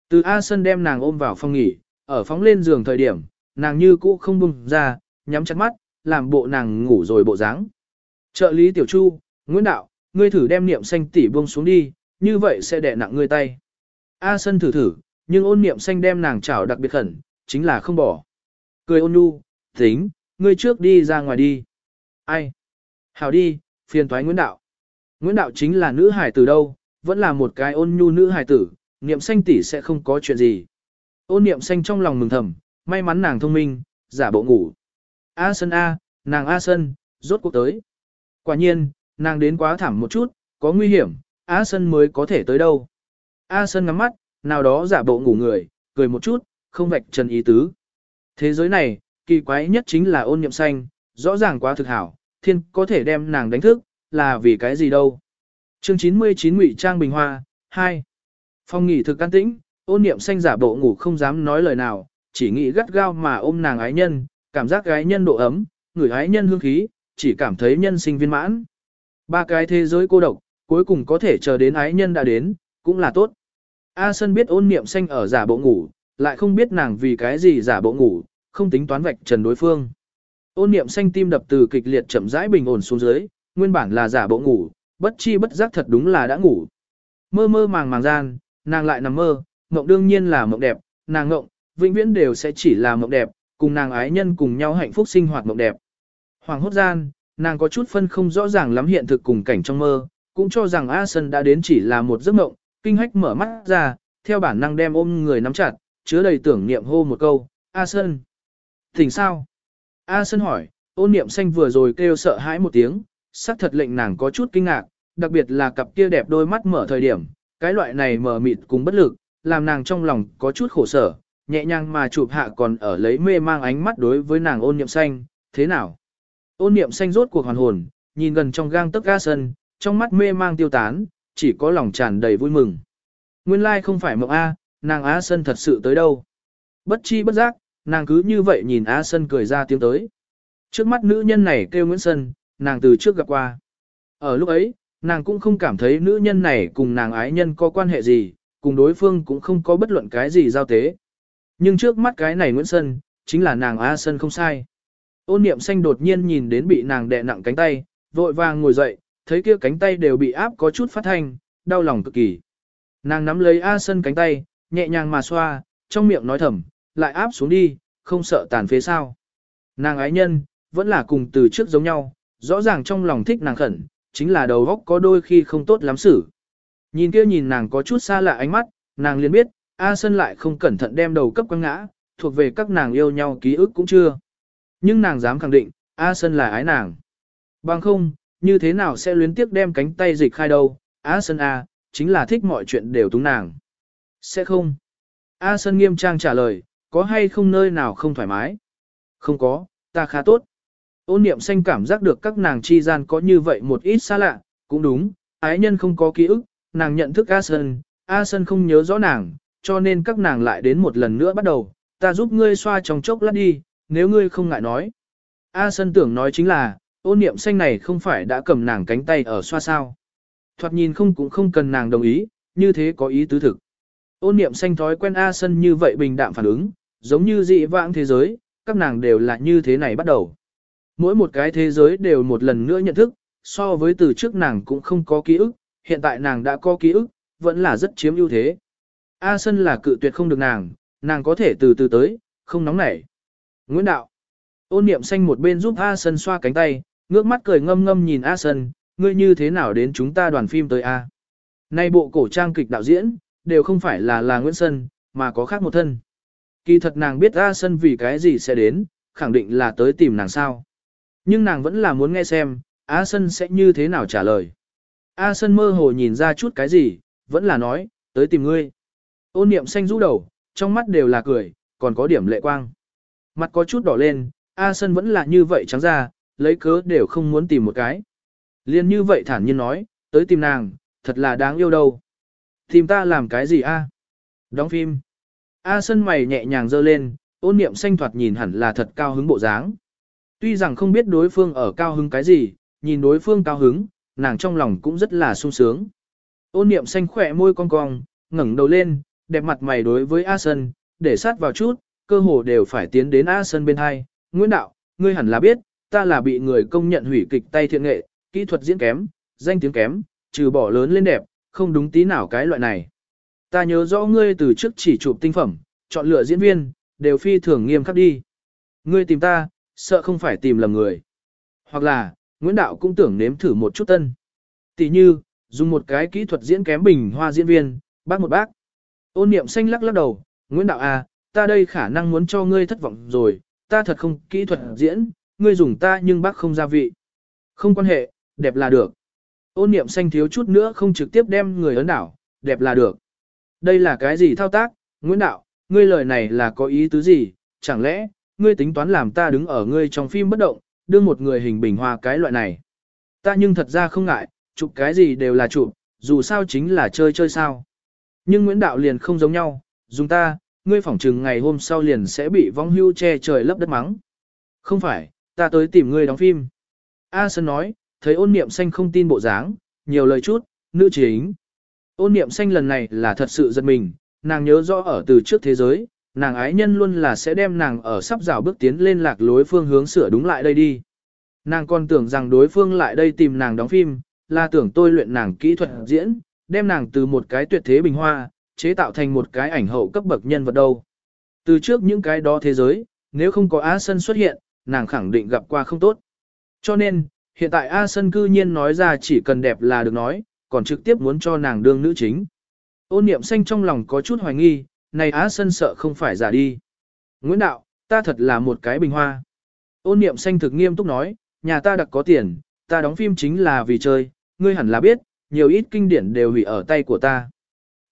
Từ A Sân đem nàng ôm vào phòng nghỉ, ở phóng lên giường thời điểm, nàng như cũ không buông ra, nhắm chặt mắt, làm bộ nàng ngủ rồi bộ dáng. Trợ lý Tiểu Chu, Nguyễn Đạo, ngươi thử đem niệm xanh tỷ buông xuống đi, như vậy sẽ đè nặng ngươi tay. A Sân thử thử, nhưng ôn niệm xanh đem nàng chảo đặc biệt khẩn, chính là không bỏ. Cười ôn nhu, tính, ngươi trước đi ra ngoài đi. Ai? Hảo đi, phiền toái Nguyễn Đạo. Nguyễn Đạo chính là nữ hải tử đâu, vẫn là một cái ôn nhu nữ hải tử, niệm xanh tỷ sẽ không có chuyện gì. Ôn niệm xanh trong lòng mừng thầm, may mắn nàng thông minh, giả bộ ngủ. A Sân A, nàng A Sân, rốt cuộc tới. Quả nhiên, nàng đến quá thảm một chút, có nguy hiểm, A Sân mới có thể tới đâu. A Sân ngắm mắt, nào đó giả bộ ngủ người, cười một chút, không vạch trần ý tứ. Thế giới này, kỳ quái nhất chính là ôn niệm xanh, rõ ràng quá thực hảo, thiên có thể đem nàng đánh thức, là vì cái gì đâu. Chương 99 Ngụy Trang Bình Hoa, 2. Phong nghỉ thực can tĩnh, ôn niệm xanh giả bộ ngủ không dám nói lời nào, chỉ nghĩ gắt gao mà ôm nàng ái nhân, cảm giác gái nhân độ ấm, người ái nhân hương khí, chỉ cảm thấy nhân sinh viên mãn. Ba cái thế giới cô độc, cuối cùng có thể chờ đến ái nhân đã đến, cũng là tốt. A sơn biết ôn niệm xanh ở giả bộ ngủ, lại không biết nàng vì cái gì giả bộ ngủ, không tính toán vạch trần đối phương. Ôn niệm xanh tim đập từ kịch liệt chậm rãi bình ổn xuống dưới, nguyên bản là giả bộ ngủ, bất chi bất giác thật đúng là đã ngủ. Mơ mơ màng màng gian, nàng lại nằm mơ, mộng đương nhiên là mộng đẹp, nàng ngộng, vĩnh viễn đều sẽ chỉ là mộng đẹp, cùng nàng ái nhân cùng nhau hạnh phúc sinh hoạt mộng đẹp. Hoàng hốt gian, nàng có chút phân không rõ ràng lắm hiện thực cùng cảnh trong mơ, cũng cho rằng A sơn đã đến chỉ là một giấc mộng, kinh hách mở mắt ra, theo bản năng đem ôm người nắm chặt, chứa đầy tưởng niệm hô một câu, A sơn. Thỉnh sao? A sơn hỏi, ôn niệm xanh vừa rồi kêu sợ hãi một tiếng, xác thật lệnh nàng có chút kinh ngạc, đặc biệt là cặp kia đẹp đôi mắt mở thời điểm, cái loại này mở mịt cùng bất lực, làm nàng trong lòng có chút khổ sở, nhẹ nhàng mà chụp hạ còn ở lấy mê mang ánh mắt đối với nàng ôn niệm xanh, thế nào? Ôn niệm xanh rốt cuộc hoàn hồn, nhìn gần trong gang tấc A Sân, trong mắt mê mang tiêu tán, chỉ có lòng tràn đầy vui mừng. Nguyên lai like không phải mộng A, nàng Á Sân thật sự tới đâu. Bất chi bất giác, nàng cứ như vậy nhìn a Sân cười ra tiếng tới. Trước mắt nữ nhân này kêu Nguyễn Sân, nàng từ trước gặp qua. Ở lúc ấy, nàng cũng không cảm thấy nữ nhân này cùng nàng ái nhân có quan hệ gì, cùng đối phương cũng không có bất luận cái gì giao tế. Nhưng trước mắt cái này Nguyễn Sân, chính là nàng a Sân không sai. Ôn niệm xanh đột nhiên nhìn đến bị nàng đè nặng cánh tay, vội vàng ngồi dậy, thấy kia cánh tay đều bị áp có chút phát thanh, đau lòng cực kỳ. Nàng nắm lấy A Sân cánh tay, nhẹ nhàng mà xoa, trong miệng nói thầm, lại áp xuống đi, không sợ tàn phế sao. Nàng ái nhân, vẫn là cùng từ trước giống nhau, rõ ràng trong lòng thích nàng khẩn, chính là đầu góc có đôi khi không tốt lắm xử. Nhìn kia nhìn nàng có chút xa lạ ánh mắt, nàng liền biết, A Sân lại không cẩn thận đem đầu cấp quăng ngã, thuộc về các nàng yêu nhau ký ức cũng chưa. Nhưng nàng dám khẳng định, A Sân là ái nàng. Bằng không, như thế nào sẽ luyến tiếc đem cánh tay dịch khai đâu, A Sân A, chính là thích mọi chuyện đều túng nàng. Sẽ không. A Sân nghiêm trang trả lời, có hay không nơi nào không thoải mái? Không có, ta khá tốt. Ôn niệm xanh cảm giác được các nàng chi gian có như vậy một ít xa lạ, cũng đúng, ái nhân không có ký ức, nàng nhận thức A sơn A sơn không nhớ rõ nàng, cho nên các nàng lại đến một lần nữa bắt đầu, ta giúp ngươi xoa trong chốc lát đi, nếu ngươi không ngại nói. A sơn tưởng nói chính là, ôn niệm xanh này không phải đã cầm nàng cánh tay ở xoa sao. Thoạt nhìn không cũng không cần nàng đồng ý, như thế có ý tứ thực. Ôn niệm xanh thói quen A sơn như vậy bình đạm phản ứng, giống như dị vãng thế giới, các nàng đều là như thế này bắt đầu. Mỗi một cái thế giới đều một lần nữa nhận thức, so với từ trước nàng cũng không có ký ức, hiện tại nàng đã có ký ức, vẫn là rất chiếm ưu thế. A Sân là cự tuyệt không được nàng, nàng có thể từ từ tới, không nóng nảy. Nguyễn Đạo. Ôn niệm xanh một bên giúp A Sân xoa cánh tay, ngước mắt cười ngâm ngâm nhìn A Sân, ngươi như thế nào đến chúng ta đoàn phim tới A. Nay bộ cổ trang kịch đạo diễn, đều không phải là là Nguyễn Sân, mà có khác một thân. Kỳ thật nàng biết A Sân vì cái gì sẽ đến, khẳng định là tới tìm nàng sao. Nhưng nàng vẫn là muốn nghe xem, A Sân sẽ như thế nào trả lời. A Sân mơ hồ nhìn ra chút cái gì, vẫn là nói, tới tìm ngươi. Ôn niệm xanh rũ đầu, trong mắt đều là cười, còn có điểm lệ quang. Mặt có chút đỏ lên, A Sân vẫn là như vậy trắng ra, lấy cớ đều không muốn tìm một cái. Liên như vậy thản nhiên nói, tới tìm nàng, thật là đáng yêu đâu. Tìm ta làm cái gì a? Đóng phim. A Sân mày nhẹ nhàng giơ lên, ôn niệm xanh thoạt nhìn hẳn là thật cao hứng bộ dáng. Tuy rằng không biết đối phương ở cao hứng cái gì, nhìn đối phương cao hứng, nàng trong lòng cũng rất là sung sướng. Ôn niệm xanh khỏe môi cong cong, ngẩng đầu lên, đẹp mặt mày đối với A Sân, để sát vào chút, cơ hồ đều phải tiến đến A Sân bên hai. Nguyễn Đạo, ngươi hẳn là biết, ta là bị người công nhận hủy kịch tay thiện nghệ, kỹ thuật diễn kém, danh tiếng kém, trừ bỏ lớn lên đẹp, không đúng tí nào cái loại này ta nhớ rõ ngươi từ trước chỉ chụp tinh phẩm, chọn lựa diễn viên, đều phi thường nghiêm khắc đi. Ngươi tìm ta, sợ không phải tìm lầm người. Hoặc là, Nguyễn Đạo cũng tưởng nếm thử một chút tân. Tỷ như, dùng một cái kỹ thuật diễn kém bình hoa diễn viên, bác một bác. Ôn niệm xanh lắc lắc đầu, Nguyễn Đạo à, ta đây khả năng muốn cho ngươi thất vọng rồi, ta thật không kỹ thuật diễn, ngươi dùng ta nhưng bác không gia vị. Không quan hệ, đẹp là được. Ôn niệm xanh thiếu chút nữa không trực tiếp đem người ấn đảo, đẹp là được. Đây là cái gì thao tác, Nguyễn Đạo, ngươi lời này là có ý tứ gì, chẳng lẽ, ngươi tính toán làm ta đứng ở ngươi trong phim bất động, đưa một người hình bình hoa cái loại này. Ta nhưng thật ra không ngại, chụp cái gì đều là chụp, dù sao chính là chơi chơi sao. Nhưng Nguyễn Đạo liền không giống nhau, dùng ta, ngươi phỏng trừng ngày hôm sau liền sẽ bị vong hưu che trời lấp đất mắng. Không phải, ta tới tìm ngươi đóng phim. A Sơn nói, thấy ôn niệm xanh không tin bộ dáng, nhiều lời chút, nữ chính. Ôn niệm xanh lần này là thật sự giật mình, nàng nhớ rõ ở từ trước thế giới, nàng ái nhân luôn là sẽ đem nàng ở sắp rào bước tiến lên lạc lối phương hướng sửa đúng lại đây đi. Nàng còn tưởng rằng đối phương lại đây tìm nàng đóng phim, là tưởng tôi luyện nàng kỹ thuật diễn, đem nàng từ một cái tuyệt thế bình hoa, chế tạo thành một cái ảnh hậu cấp bậc nhân vật đâu. Từ trước những cái đó thế giới, nếu không có A Sân xuất hiện, nàng khẳng định gặp qua không tốt. Cho nên, hiện tại A Sân cư nhiên nói ra chỉ cần đẹp là được nói, còn trực tiếp muốn cho nàng đương nữ chính. Ôn niệm xanh trong lòng có chút hoài nghi, này Á Sân sợ không phải giả đi. Nguyễn Đạo, ta thật là một cái bình hoa. Ôn niệm xanh thực nghiêm túc nói, nhà ta đặc có tiền, ta đóng phim chính là vì chơi, ngươi hẳn là biết, nhiều ít kinh điển đều hủy ở tay của ta.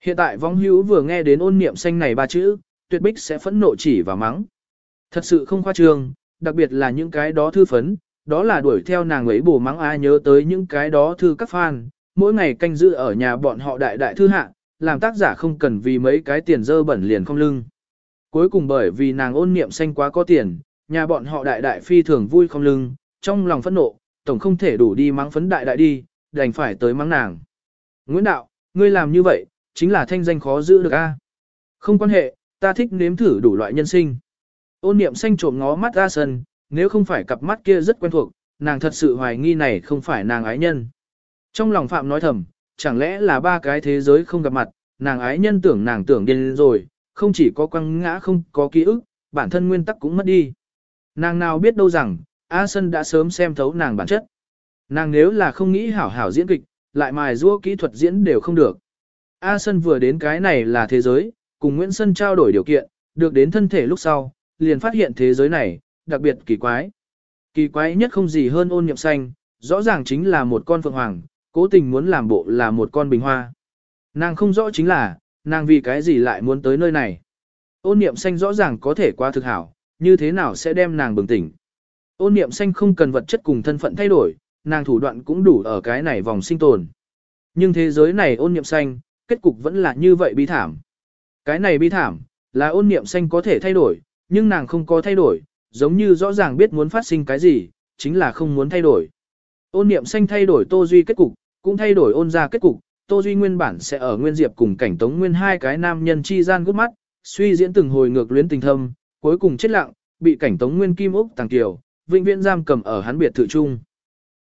Hiện tại vong hữu vừa nghe đến ôn niệm xanh này ba chữ, tuyệt bích sẽ phẫn nộ chỉ và mắng. Thật sự không khoa trương, đặc biệt là những cái đó thư phấn, đó là đuổi theo nàng ấy bổ mắng ai nhớ tới những cái đó thư các fan, mỗi ngày canh giữ ở nhà bọn họ đại đại thư hạ, làm tác giả không cần vì mấy cái tiền dơ bẩn liền không lưng. Cuối cùng bởi vì nàng ôn niệm xanh quá có tiền, nhà bọn họ đại đại phi thường vui không lưng, trong lòng phẫn nộ, tổng không thể đủ đi mắng phấn đại đại đi, đành phải tới mắng nàng. Nguyễn Đạo, ngươi làm như vậy, chính là thanh danh khó giữ được a. Không quan hệ, ta thích nếm thử đủ loại nhân sinh. Ôn niệm xanh trộm ngó mắt ra sân, nếu không phải cặp mắt kia rất quen thuộc, nàng thật sự hoài nghi này không phải nàng ái nhân. Trong lòng Phạm nói thầm, chẳng lẽ là ba cái thế giới không gặp mặt, nàng ái nhân tưởng nàng tưởng điên rồi, không chỉ có quăng ngã không có ký ức, bản thân nguyên tắc cũng mất đi. Nàng nào biết đâu rằng, A Sân đã sớm xem thấu nàng bản chất. Nàng nếu là không nghĩ hảo hảo diễn kịch, lại mài rua kỹ thuật diễn đều không được. A Sân vừa đến cái này là thế giới, cùng Nguyễn Sân trao đổi điều kiện, được đến thân thể lúc sau, liền phát hiện thế giới này, đặc biệt kỳ quái. Kỳ quái nhất không gì hơn ôn nhậm xanh, rõ ràng chính là một con phượng hoàng, cố tình muốn làm bộ là một con bình hoa. Nàng không rõ chính là, nàng vì cái gì lại muốn tới nơi này. Ôn niệm xanh rõ ràng có thể qua thực hảo, như thế nào sẽ đem nàng bừng tỉnh. Ôn niệm xanh không cần vật chất cùng thân phận thay đổi, nàng thủ đoạn cũng đủ ở cái này vòng sinh tồn. Nhưng thế giới này ôn niệm xanh, kết cục vẫn là như vậy bi thảm. Cái này bi thảm, là ôn niệm xanh có thể thay đổi, nhưng nàng không có thay đổi, giống như rõ ràng biết muốn phát sinh cái gì, chính là không muốn thay đổi. Ôn niệm xanh thay đổi Tô Duy kết cục, cũng thay đổi ôn ra kết cục, Tô Duy nguyên bản sẽ ở Nguyên Diệp cùng cảnh Tống Nguyên hai cái nam nhân chi gian gút mắt, suy diễn từng hồi ngược luyến tình thâm, cuối cùng chết lặng, bị cảnh Tống Nguyên kim ốc tàng tiểu, vĩnh viễn giam cầm ở hắn biệt thự chung.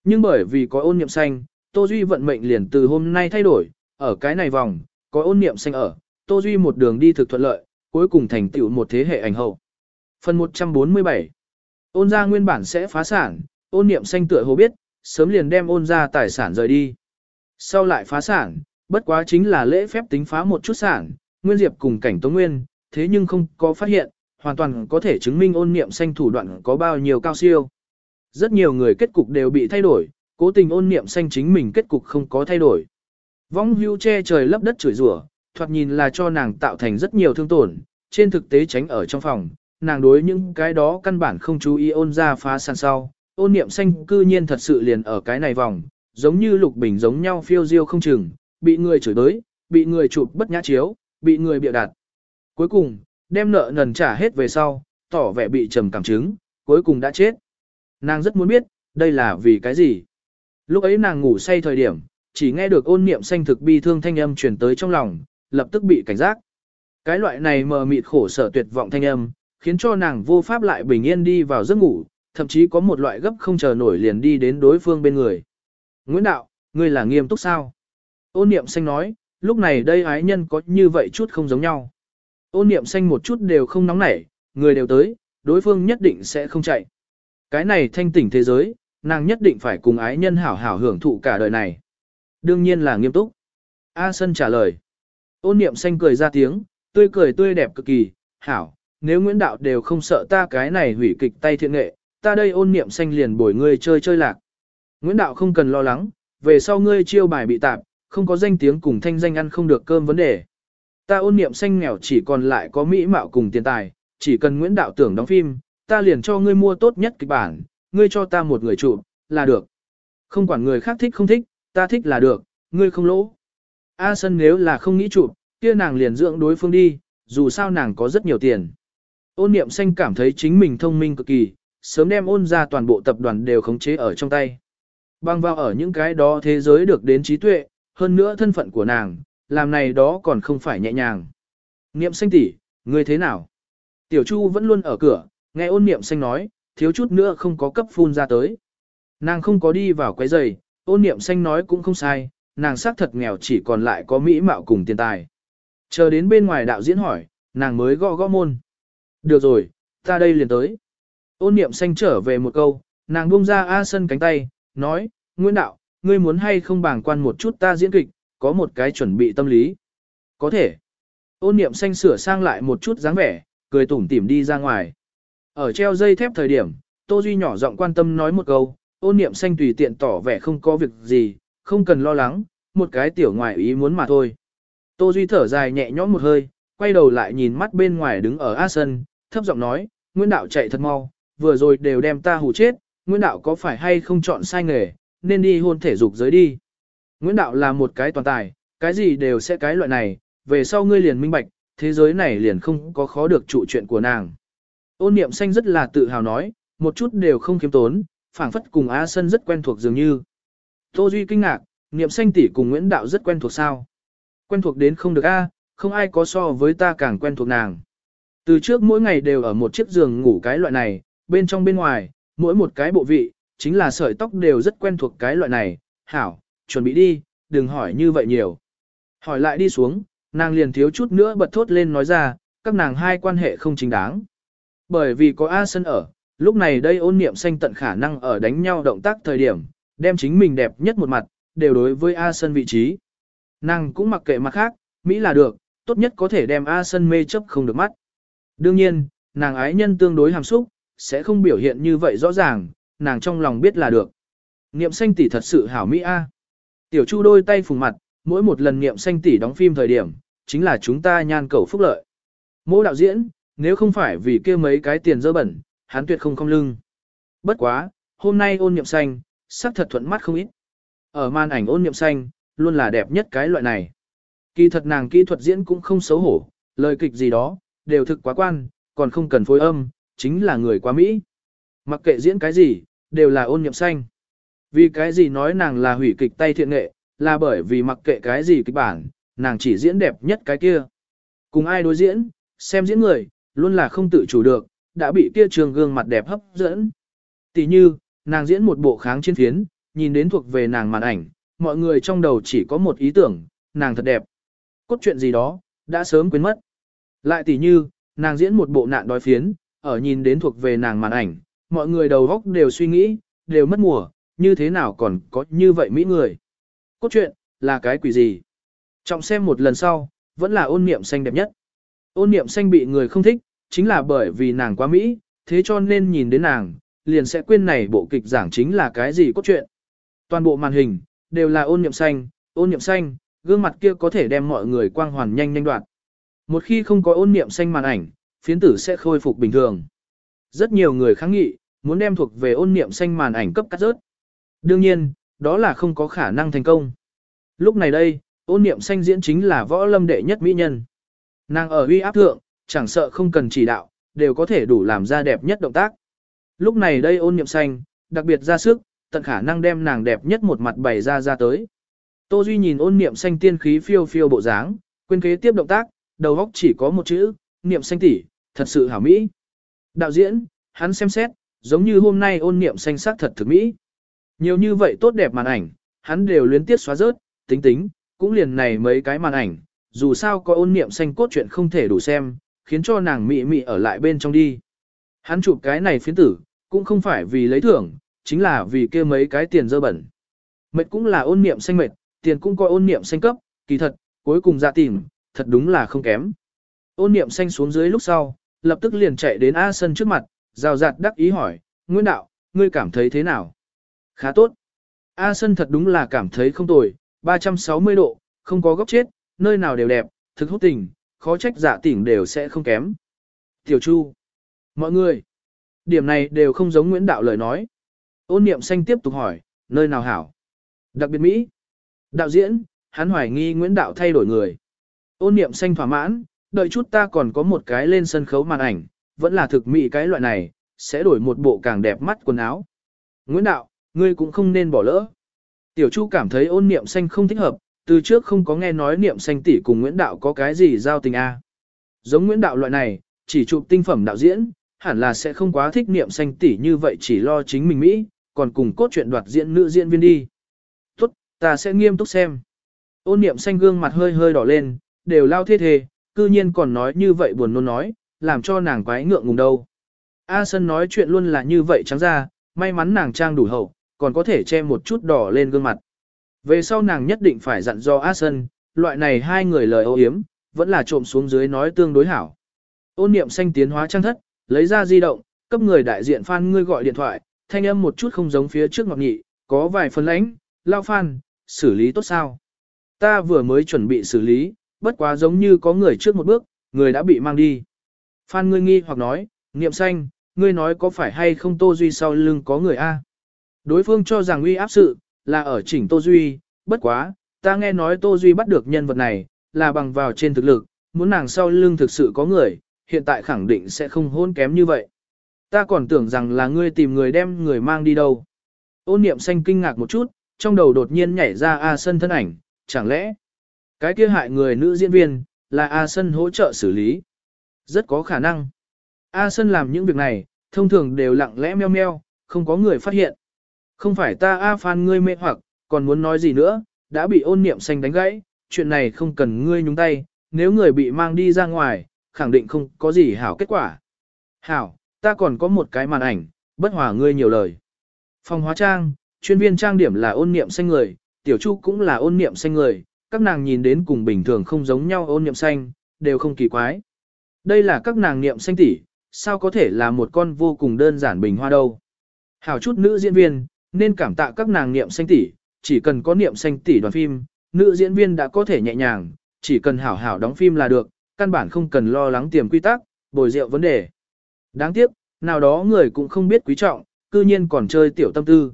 Nhưng bởi vì có ôn niệm xanh, Tô Duy vận mệnh liền từ hôm nay thay đổi, ở cái này vòng, có ôn niệm xanh ở, Tô Duy một đường đi thực thuận lợi, cuối cùng thành tựu một thế hệ ảnh hậu. Phần 147 Ôn gia nguyên bản sẽ phá sản, ôn niệm xanh tựa hồ biết, sớm liền đem ôn gia tài sản rời đi. Sau lại phá sản, bất quá chính là lễ phép tính phá một chút sản, Nguyên Diệp cùng cảnh Tống Nguyên, thế nhưng không có phát hiện, hoàn toàn có thể chứng minh ôn niệm xanh thủ đoạn có bao nhiêu cao siêu. Rất nhiều người kết cục đều bị thay đổi, cố tình ôn niệm xanh chính mình kết cục không có thay đổi. Vong hưu che trời lấp đất chửi rủa, thoạt nhìn là cho nàng tạo thành rất nhiều thương tổn, trên thực tế tránh ở trong phòng, nàng đối những cái đó căn bản không chú ý ôn ra phá sản sau, ôn niệm xanh cư nhiên thật sự liền ở cái này vòng, giống như lục bình giống nhau phiêu diêu không chừng, bị người chửi tới, bị người chụp bất nhã chiếu, bị người bịa đặt. Cuối cùng, đem nợ nần trả hết về sau, tỏ vẻ bị trầm cảm chứng, cuối cùng đã chết. Nàng rất muốn biết, đây là vì cái gì. Lúc ấy nàng ngủ say thời điểm, chỉ nghe được ôn niệm xanh thực bi thương thanh âm truyền tới trong lòng, lập tức bị cảnh giác. Cái loại này mờ mịt khổ sở tuyệt vọng thanh âm, khiến cho nàng vô pháp lại bình yên đi vào giấc ngủ, thậm chí có một loại gấp không chờ nổi liền đi đến đối phương bên người. Nguyễn Đạo, ngươi là nghiêm túc sao? Ôn niệm xanh nói, lúc này đây ái nhân có như vậy chút không giống nhau. Ôn niệm xanh một chút đều không nóng nảy, người đều tới, đối phương nhất định sẽ không chạy. Cái này thanh tỉnh thế giới, nàng nhất định phải cùng ái nhân hảo hảo hưởng thụ cả đời này. Đương nhiên là nghiêm túc. A Sân trả lời. Ôn niệm xanh cười ra tiếng, tươi cười tươi đẹp cực kỳ, hảo, nếu Nguyễn Đạo đều không sợ ta cái này hủy kịch tay thiện nghệ, ta đây ôn niệm xanh liền bồi ngươi chơi chơi lạc. Nguyễn Đạo không cần lo lắng, về sau ngươi chiêu bài bị tạp, không có danh tiếng cùng thanh danh ăn không được cơm vấn đề. Ta ôn niệm xanh nghèo chỉ còn lại có mỹ mạo cùng tiền tài, chỉ cần Nguyễn Đạo tưởng đóng phim, ta liền cho ngươi mua tốt nhất kịch bản, ngươi cho ta một người chụp, là được. Không quản người khác thích không thích, ta thích là được, ngươi không lỗ. A Sân nếu là không nghĩ chụp, kia nàng liền dưỡng đối phương đi, dù sao nàng có rất nhiều tiền. Ôn niệm xanh cảm thấy chính mình thông minh cực kỳ, sớm đem ôn ra toàn bộ tập đoàn đều khống chế ở trong tay. Băng vào ở những cái đó thế giới được đến trí tuệ, hơn nữa thân phận của nàng, làm này đó còn không phải nhẹ nhàng. Niệm xanh tỷ, ngươi thế nào? Tiểu Chu vẫn luôn ở cửa, nghe ôn niệm xanh nói, thiếu chút nữa không có cấp phun ra tới. Nàng không có đi vào quấy giày, ôn niệm xanh nói cũng không sai, nàng xác thật nghèo chỉ còn lại có mỹ mạo cùng tiền tài. Chờ đến bên ngoài đạo diễn hỏi, nàng mới gõ gõ môn. Được rồi, ta đây liền tới. Ôn niệm xanh trở về một câu, nàng buông ra A sân cánh tay, nói, Nguyễn Đạo, ngươi muốn hay không bàng quan một chút ta diễn kịch, có một cái chuẩn bị tâm lý. Có thể. Ôn niệm xanh sửa sang lại một chút dáng vẻ, cười tủm tỉm đi ra ngoài. Ở treo dây thép thời điểm, Tô Duy nhỏ giọng quan tâm nói một câu, ôn niệm xanh tùy tiện tỏ vẻ không có việc gì, không cần lo lắng, một cái tiểu ngoài ý muốn mà thôi. Tô Duy thở dài nhẹ nhõm một hơi, quay đầu lại nhìn mắt bên ngoài đứng ở A sân, thấp giọng nói, Nguyễn Đạo chạy thật mau, vừa rồi đều đem ta hù chết, Nguyễn Đạo có phải hay không chọn sai nghề, nên đi hôn thể dục giới đi. Nguyễn Đạo là một cái toàn tài, cái gì đều sẽ cái loại này, về sau ngươi liền minh bạch, thế giới này liền không có khó được trụ chuyện của nàng. Ôn niệm xanh rất là tự hào nói, một chút đều không khiêm tốn, phảng phất cùng A Sân rất quen thuộc dường như. Tô Duy kinh ngạc, niệm xanh tỷ cùng Nguyễn Đạo rất quen thuộc sao? Quen thuộc đến không được A, không ai có so với ta càng quen thuộc nàng. Từ trước mỗi ngày đều ở một chiếc giường ngủ cái loại này, bên trong bên ngoài, mỗi một cái bộ vị, chính là sợi tóc đều rất quen thuộc cái loại này. Hảo, chuẩn bị đi, đừng hỏi như vậy nhiều. Hỏi lại đi xuống, nàng liền thiếu chút nữa bật thốt lên nói ra, các nàng hai quan hệ không chính đáng. Bởi vì có A Sân ở, lúc này đây ôn niệm xanh tận khả năng ở đánh nhau động tác thời điểm, đem chính mình đẹp nhất một mặt, đều đối với A Sân vị trí. Nàng cũng mặc kệ mặt khác, Mỹ là được, tốt nhất có thể đem A Sân mê chấp không được mắt. Đương nhiên, nàng ái nhân tương đối hàm xúc, sẽ không biểu hiện như vậy rõ ràng, nàng trong lòng biết là được. Niệm xanh tỷ thật sự hảo Mỹ A. Tiểu Chu đôi tay phùng mặt, mỗi một lần niệm xanh tỷ đóng phim thời điểm, chính là chúng ta nhan cầu phúc lợi. Mỗ đạo diễn, nếu không phải vì kia mấy cái tiền dơ bẩn, hắn tuyệt không không lưng. Bất quá, hôm nay ôn niệm xanh, sắc thật thuận mắt không ít. Ở màn ảnh ôn niệm xanh, luôn là đẹp nhất cái loại này. Kỳ thật nàng kỹ thuật diễn cũng không xấu hổ, lời kịch gì đó, đều thực quá quan, còn không cần phối âm, chính là người quá Mỹ. Mặc kệ diễn cái gì, đều là ôn nhậm xanh. Vì cái gì nói nàng là hủy kịch tay thiện nghệ, là bởi vì mặc kệ cái gì kịch bản, nàng chỉ diễn đẹp nhất cái kia. Cùng ai đối diễn, xem diễn người, luôn là không tự chủ được, đã bị kia trường gương mặt đẹp hấp dẫn. Tỷ như, nàng diễn một bộ kháng chiến phiến, nhìn đến thuộc về nàng màn ảnh, mọi người trong đầu chỉ có một ý tưởng, nàng thật đẹp. Cốt truyện gì đó, đã sớm quên mất. Lại tỷ như, nàng diễn một bộ nạn đói phiến, ở nhìn đến thuộc về nàng màn ảnh, mọi người đầu góc đều suy nghĩ, đều mất mùa, như thế nào còn có như vậy mỹ người. Cốt truyện, là cái quỷ gì? Trọng xem một lần sau, vẫn là ôn niệm xanh đẹp nhất. Ôn niệm xanh bị người không thích, chính là bởi vì nàng quá mỹ, thế cho nên nhìn đến nàng, liền sẽ quên này bộ kịch giảng chính là cái gì cốt truyện. Toàn bộ màn hình, đều là ôn niệm xanh, ôn niệm xanh, gương mặt kia có thể đem mọi người quang hoàn nhanh nhanh đoạn. Một khi không có ôn niệm xanh màn ảnh, phiến tử sẽ khôi phục bình thường. Rất nhiều người kháng nghị, muốn đem thuộc về ôn niệm xanh màn ảnh cấp cắt rớt. Đương nhiên, đó là không có khả năng thành công. Lúc này đây, ôn niệm xanh diễn chính là võ lâm đệ nhất mỹ nhân. Nàng ở uy áp thượng, chẳng sợ không cần chỉ đạo, đều có thể đủ làm ra đẹp nhất động tác. Lúc này đây ôn niệm xanh, đặc biệt ra sức, tận khả năng đem nàng đẹp nhất một mặt bày ra ra tới. Tô Duy nhìn ôn niệm xanh tiên khí phiêu phiêu bộ dáng, quên kế tiếp động tác, đầu óc chỉ có một chữ, niệm xanh tỷ, thật sự hảo mỹ. Đạo diễn, hắn xem xét, giống như hôm nay ôn niệm xanh sắc thật thực mỹ. Nhiều như vậy tốt đẹp màn ảnh, hắn đều luyến tiếc xóa rớt, tính tính, cũng liền này mấy cái màn ảnh, dù sao có ôn niệm xanh cốt truyện không thể đủ xem, khiến cho nàng mị mị ở lại bên trong đi. Hắn chụp cái này phiến tử, cũng không phải vì lấy thưởng, chính là vì kia mấy cái tiền dơ bẩn. Mệt cũng là ôn niệm xanh mệt, tiền cũng coi ôn niệm xanh cấp, kỳ thật, cuối cùng ra tìm, thật đúng là không kém. Ôn niệm xanh xuống dưới lúc sau, lập tức liền chạy đến A Sân trước mặt, rào rạt đắc ý hỏi, Nguyễn Đạo, ngươi cảm thấy thế nào? Khá tốt. A Sân thật đúng là cảm thấy không tồi, 360 độ, không có góc chết, nơi nào đều đẹp, thực hút tình, khó trách giả tỉnh đều sẽ không kém. Tiểu Chu. Mọi người. Điểm này đều không giống Nguyễn Đạo lời nói. Ôn niệm xanh tiếp tục hỏi, nơi nào hảo? Đặc biệt Mỹ. Đạo diễn, hắn hoài nghi Nguyễn Đạo thay đổi người. Ôn niệm xanh thỏa mãn, đợi chút ta còn có một cái lên sân khấu màn ảnh, vẫn là thực mỹ cái loại này, sẽ đổi một bộ càng đẹp mắt quần áo. Nguyễn Đạo, ngươi cũng không nên bỏ lỡ. Tiểu Chu cảm thấy ôn niệm xanh không thích hợp, từ trước không có nghe nói niệm xanh tỷ cùng Nguyễn Đạo có cái gì giao tình a. Giống Nguyễn Đạo loại này, chỉ chụp tinh phẩm đạo diễn, hẳn là sẽ không quá thích niệm xanh tỷ như vậy chỉ lo chính mình Mỹ, còn cùng cốt truyện đoạt diễn nữ diễn viên đi. Tốt, ta sẽ nghiêm túc xem. Ôn niệm xanh gương mặt hơi hơi đỏ lên, đều lao thiết thề, cư nhiên còn nói như vậy buồn nôn nói, làm cho nàng quái ngượng ngùng đâu. A Sân nói chuyện luôn là như vậy trắng ra, may mắn nàng trang đủ hậu, còn có thể che một chút đỏ lên gương mặt. Về sau nàng nhất định phải dặn do A Sân, loại này hai người lời ô hiếm, vẫn là trộm xuống dưới nói tương đối hảo. Ôn niệm xanh tiến hóa trang thất, lấy ra di động, cấp người đại diện phan ngươi gọi điện thoại, thanh âm một chút không giống phía trước ngọc nhị, có vài phần lãnh, lao phan xử lý tốt sao. Ta vừa mới chuẩn bị xử lý, bất quá giống như có người trước một bước, người đã bị mang đi. Phan ngươi nghi hoặc nói, niệm xanh, ngươi nói có phải hay không Tô Duy sau lưng có người A. Đối phương cho rằng uy áp sự, là ở chỉnh Tô Duy, bất quá, ta nghe nói Tô Duy bắt được nhân vật này, là bằng vào trên thực lực, muốn nàng sau lưng thực sự có người, hiện tại khẳng định sẽ không hôn kém như vậy. Ta còn tưởng rằng là ngươi tìm người đem người mang đi đâu. Ôn niệm xanh kinh ngạc một chút, trong đầu đột nhiên nhảy ra A Sân thân ảnh, chẳng lẽ cái kia hại người nữ diễn viên là A Sân hỗ trợ xử lý. Rất có khả năng. A Sân làm những việc này, thông thường đều lặng lẽ meo meo, không có người phát hiện. Không phải ta A Phan ngươi mê hoặc, còn muốn nói gì nữa, đã bị ôn niệm xanh đánh gãy, chuyện này không cần ngươi nhúng tay, nếu người bị mang đi ra ngoài, khẳng định không có gì hảo kết quả. Hảo, ta còn có một cái màn ảnh, bất hòa ngươi nhiều lời. Phòng hóa trang, chuyên viên trang điểm là ôn niệm xanh người, tiểu chu cũng là ôn niệm xanh người, các nàng nhìn đến cùng bình thường không giống nhau ôn niệm xanh, đều không kỳ quái. Đây là các nàng niệm xanh tỷ, sao có thể là một con vô cùng đơn giản bình hoa đâu. Hảo chút nữ diễn viên, nên cảm tạ các nàng niệm xanh tỷ, chỉ cần có niệm xanh tỷ đoàn phim, nữ diễn viên đã có thể nhẹ nhàng, chỉ cần hảo hảo đóng phim là được, căn bản không cần lo lắng tiềm quy tắc, bồi rượu vấn đề. Đáng tiếc, nào đó người cũng không biết quý trọng, cư nhiên còn chơi tiểu tâm tư.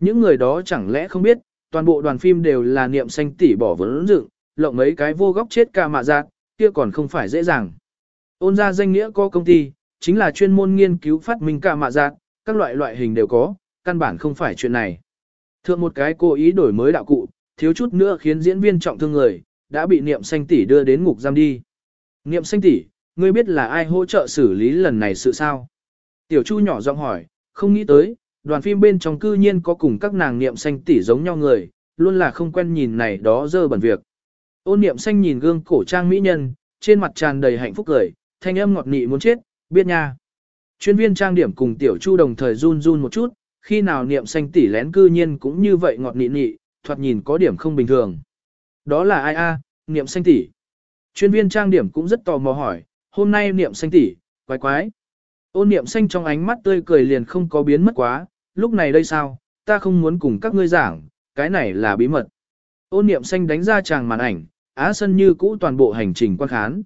Những người đó chẳng lẽ không biết, toàn bộ đoàn phim đều là niệm xanh tỷ bỏ vốn dựng, lộng mấy cái vô góc chết ca mạ giác, kia còn không phải dễ dàng. Ôn ra danh nghĩa có công ty, chính là chuyên môn nghiên cứu phát minh ca mạ giác, các loại loại hình đều có, căn bản không phải chuyện này. Thượng một cái cố ý đổi mới đạo cụ, thiếu chút nữa khiến diễn viên trọng thương người, đã bị niệm xanh tỷ đưa đến ngục giam đi. Niệm xanh tỷ, ngươi biết là ai hỗ trợ xử lý lần này sự sao? Tiểu Chu nhỏ giọng hỏi, không nghĩ tới, đoàn phim bên trong cư nhiên có cùng các nàng niệm xanh tỷ giống nhau người, luôn là không quen nhìn này đó dơ bẩn việc. Ôn niệm xanh nhìn gương cổ trang mỹ nhân, trên mặt tràn đầy hạnh phúc cười, thanh âm ngọt nị muốn chết, biết nha. Chuyên viên trang điểm cùng tiểu chu đồng thời run run một chút, khi nào niệm xanh tỷ lén cư nhiên cũng như vậy ngọt nị nị, thoạt nhìn có điểm không bình thường. Đó là ai a? niệm xanh tỷ. Chuyên viên trang điểm cũng rất tò mò hỏi, hôm nay niệm xanh tỷ, quái quái. Ôn niệm xanh trong ánh mắt tươi cười liền không có biến mất quá, lúc này đây sao, ta không muốn cùng các ngươi giảng, cái này là bí mật. Ôn niệm xanh đánh ra chàng màn ảnh, á sân như cũ toàn bộ hành trình quan khán.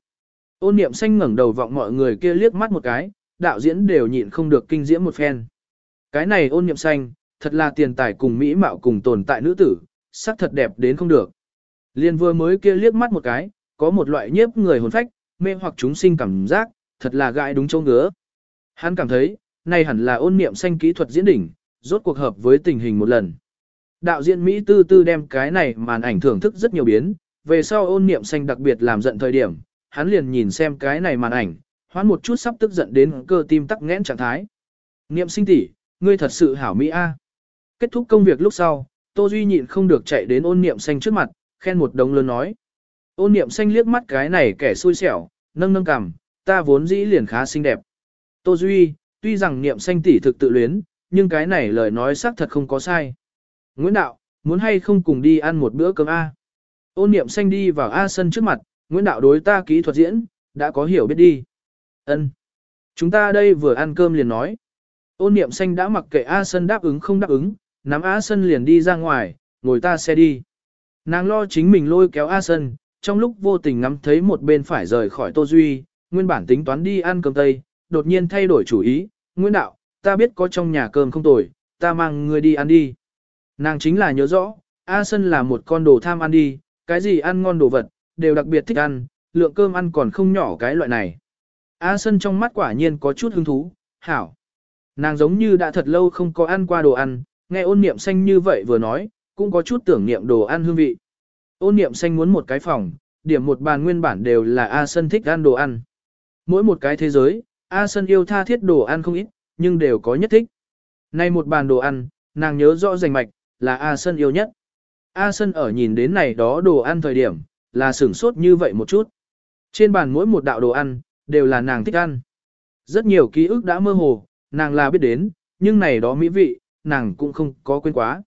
Ôn niệm xanh ngẩng đầu vọng mọi người kia liếc mắt một cái, đạo diễn đều nhịn không được kinh diễm một phen. Cái này ôn niệm xanh, thật là tiền tài cùng mỹ mạo cùng tồn tại nữ tử, sắc thật đẹp đến không được. Liên vừa mới kia liếc mắt một cái, có một loại nhiếp người hồn phách, mê hoặc chúng sinh cảm giác, thật là gãi đúng chỗ ngứa. Hắn cảm thấy, này hẳn là ôn niệm xanh kỹ thuật diễn đỉnh, rốt cuộc hợp với tình hình một lần. Đạo diễn Mỹ tư tư đem cái này màn ảnh thưởng thức rất nhiều biến, về sau ôn niệm xanh đặc biệt làm giận thời điểm, hắn liền nhìn xem cái này màn ảnh, hoán một chút sắp tức giận đến cơ tim tắc nghẽn trạng thái. Niệm sinh tỷ, ngươi thật sự hảo Mỹ A. Kết thúc công việc lúc sau, Tô Duy nhịn không được chạy đến ôn niệm xanh trước mặt, khen một đống lớn nói. Ôn niệm xanh liếc mắt cái này kẻ xui xẻo, nâng nâng cằm, ta vốn dĩ liền khá xinh đẹp. Tô Duy, tuy rằng niệm xanh tỷ thực tự luyến, nhưng cái này lời nói xác thật không có sai. Nguyễn Đạo, muốn hay không cùng đi ăn một bữa cơm A. Ôn niệm xanh đi vào A sân trước mặt, Nguyễn Đạo đối ta kỹ thuật diễn, đã có hiểu biết đi. ân Chúng ta đây vừa ăn cơm liền nói. Ôn niệm xanh đã mặc kệ A sân đáp ứng không đáp ứng, nắm A sân liền đi ra ngoài, ngồi ta xe đi. Nàng lo chính mình lôi kéo A sân, trong lúc vô tình ngắm thấy một bên phải rời khỏi Tô Duy, nguyên bản tính toán đi ăn cơm tây, đột nhiên thay đổi chủ ý, Nguyễn Đạo, ta biết có trong nhà cơm không tồi, ta mang ngươi đi ăn đi. Nàng chính là nhớ rõ, A Sân là một con đồ tham ăn đi, cái gì ăn ngon đồ vật, đều đặc biệt thích ăn, lượng cơm ăn còn không nhỏ cái loại này. A Sân trong mắt quả nhiên có chút hứng thú, hảo. Nàng giống như đã thật lâu không có ăn qua đồ ăn, nghe ôn niệm xanh như vậy vừa nói, cũng có chút tưởng niệm đồ ăn hương vị. Ôn niệm xanh muốn một cái phòng, điểm một bàn nguyên bản đều là A Sân thích ăn đồ ăn. Mỗi một cái thế giới, A Sân yêu tha thiết đồ ăn không ít, nhưng đều có nhất thích. Nay một bàn đồ ăn, nàng nhớ rõ rành mạch, là A Sân yêu nhất. A Sân ở nhìn đến này đó đồ ăn thời điểm, là sửng sốt như vậy một chút. Trên bàn mỗi một đạo đồ ăn, đều là nàng thích ăn. Rất nhiều ký ức đã mơ hồ, nàng là biết đến, nhưng này đó mỹ vị, nàng cũng không có quên quá.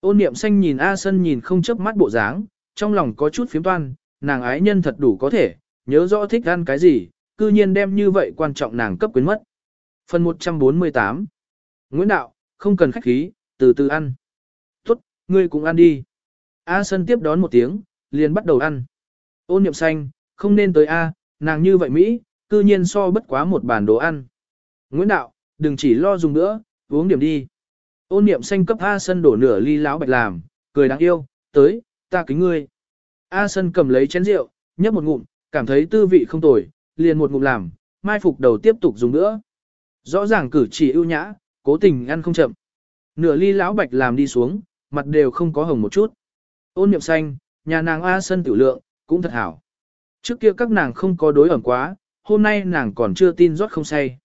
Ôn niệm xanh nhìn A Sân nhìn không chớp mắt bộ dáng, trong lòng có chút phiếm toan, nàng ái nhân thật đủ có thể, nhớ rõ thích ăn cái gì, cư nhiên đem như vậy quan trọng nàng cấp quyến mất. Phần 148 Nguyễn Đạo, không cần khách khí, từ từ ăn. Tốt, ngươi cũng ăn đi. A Sân tiếp đón một tiếng, liền bắt đầu ăn. Ôn niệm xanh, không nên tới A, nàng như vậy Mỹ, cư nhiên so bất quá một bàn đồ ăn. Nguyễn Đạo, đừng chỉ lo dùng nữa, uống điểm đi. Ôn niệm xanh cấp A Sân đổ nửa ly láo bạch làm, cười đáng yêu, tới, ta kính ngươi. A Sân cầm lấy chén rượu, nhấp một ngụm, cảm thấy tư vị không tồi, liền một ngụm làm, mai phục đầu tiếp tục dùng nữa. Rõ ràng cử chỉ ưu nhã, cố tình ăn không chậm. Nửa ly lão bạch làm đi xuống, mặt đều không có hồng một chút. Ôn niệm xanh, nhà nàng A sân tiểu lượng, cũng thật hảo. Trước kia các nàng không có đối ẩm quá, hôm nay nàng còn chưa tin rót không say.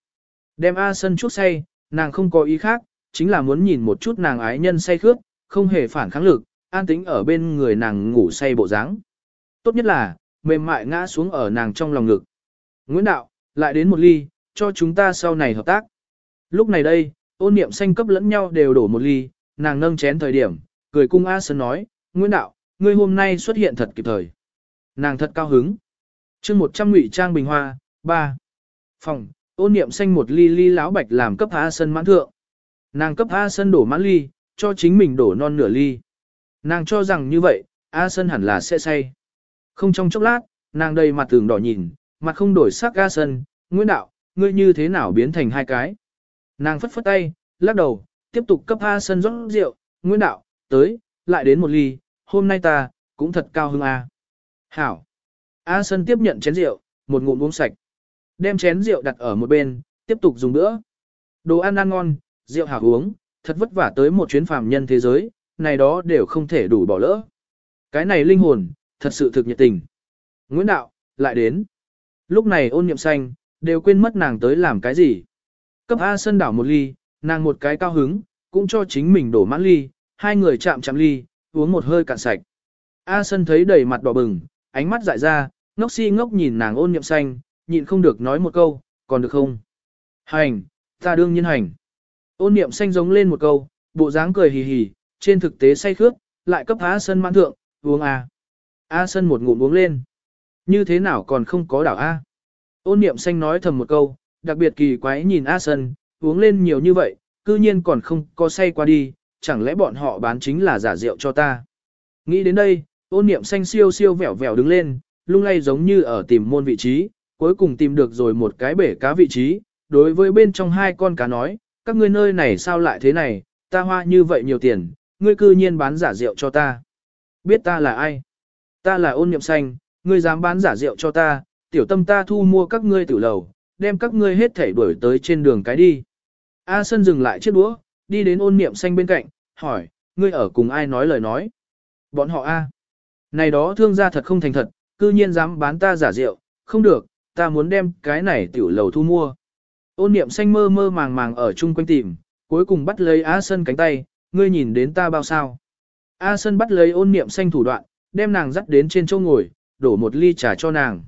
Đem A sân chút say, nàng không có ý khác, chính là muốn nhìn một chút nàng ái nhân say khước, không hề phản kháng lực, an tính ở bên người nàng ngủ say bộ dáng. Tốt nhất là, mềm mại ngã xuống ở nàng trong lòng ngực. Nguyễn Đạo, lại đến một ly, cho chúng ta sau này hợp tác. Lúc này đây, ôn niệm xanh cấp lẫn nhau đều đổ một ly, nàng nâng chén thời điểm, cười cung A Sơn nói, Nguyễn Đạo, ngươi hôm nay xuất hiện thật kịp thời. Nàng thật cao hứng. chương 100 ngụy trang bình hoa, 3. Phòng, ôn niệm xanh một ly ly láo bạch làm cấp A Sơn mãn thượng. Nàng cấp A Sơn đổ mãn ly, cho chính mình đổ non nửa ly. Nàng cho rằng như vậy, A Sơn hẳn là sẽ say. Không trong chốc lát, nàng đầy mặt tường đỏ nhìn, mặt không đổi sắc A Sơn, Nguyễn Đạo, ngươi như thế nào biến thành hai cái. Nàng phất phất tay, lắc đầu, tiếp tục cấp A Sơn rót rượu, Nguyễn Đạo, tới, lại đến một ly, hôm nay ta, cũng thật cao hứng A. Hảo. A Sơn tiếp nhận chén rượu, một ngụm uống sạch. Đem chén rượu đặt ở một bên, tiếp tục dùng nữa. Đồ ăn ăn ngon, rượu hảo uống, thật vất vả tới một chuyến phàm nhân thế giới, này đó đều không thể đủ bỏ lỡ. Cái này linh hồn, thật sự thực nhiệt tình. Nguyễn Đạo, lại đến. Lúc này ôn niệm xanh, đều quên mất nàng tới làm cái gì. Cấp A Sân đảo một ly, nàng một cái cao hứng, cũng cho chính mình đổ mãn ly, hai người chạm chạm ly, uống một hơi cạn sạch. A Sân thấy đầy mặt đỏ bừng, ánh mắt dại ra, ngốc si ngốc nhìn nàng ôn niệm xanh, nhịn không được nói một câu, còn được không? Hành, ta đương nhiên hành. Ôn niệm xanh giống lên một câu, bộ dáng cười hì hì, trên thực tế say khước, lại cấp A Sân mãn thượng, uống A. A Sân một ngụm uống lên. Như thế nào còn không có đảo A? Ôn niệm xanh nói thầm một câu, đặc biệt kỳ quái nhìn A Sân, uống lên nhiều như vậy, cư nhiên còn không có say qua đi, chẳng lẽ bọn họ bán chính là giả rượu cho ta. Nghĩ đến đây, ôn niệm xanh siêu siêu vẻo vẻo đứng lên, lung lay giống như ở tìm môn vị trí, cuối cùng tìm được rồi một cái bể cá vị trí, đối với bên trong hai con cá nói, các ngươi nơi này sao lại thế này, ta hoa như vậy nhiều tiền, ngươi cư nhiên bán giả rượu cho ta. Biết ta là ai? Ta là ôn niệm xanh, ngươi dám bán giả rượu cho ta, tiểu tâm ta thu mua các ngươi tử lầu, đem các ngươi hết thảy đuổi tới trên đường cái đi. A Sân dừng lại chiếc đũa, đi đến ôn niệm xanh bên cạnh, hỏi, ngươi ở cùng ai nói lời nói? Bọn họ A. Này đó thương gia thật không thành thật, cư nhiên dám bán ta giả rượu, không được, ta muốn đem cái này tiểu lầu thu mua. Ôn niệm xanh mơ mơ màng màng ở chung quanh tìm, cuối cùng bắt lấy A Sân cánh tay, ngươi nhìn đến ta bao sao. A Sân bắt lấy ôn niệm xanh thủ đoạn, đem nàng dắt đến trên chỗ ngồi, đổ một ly trà cho nàng.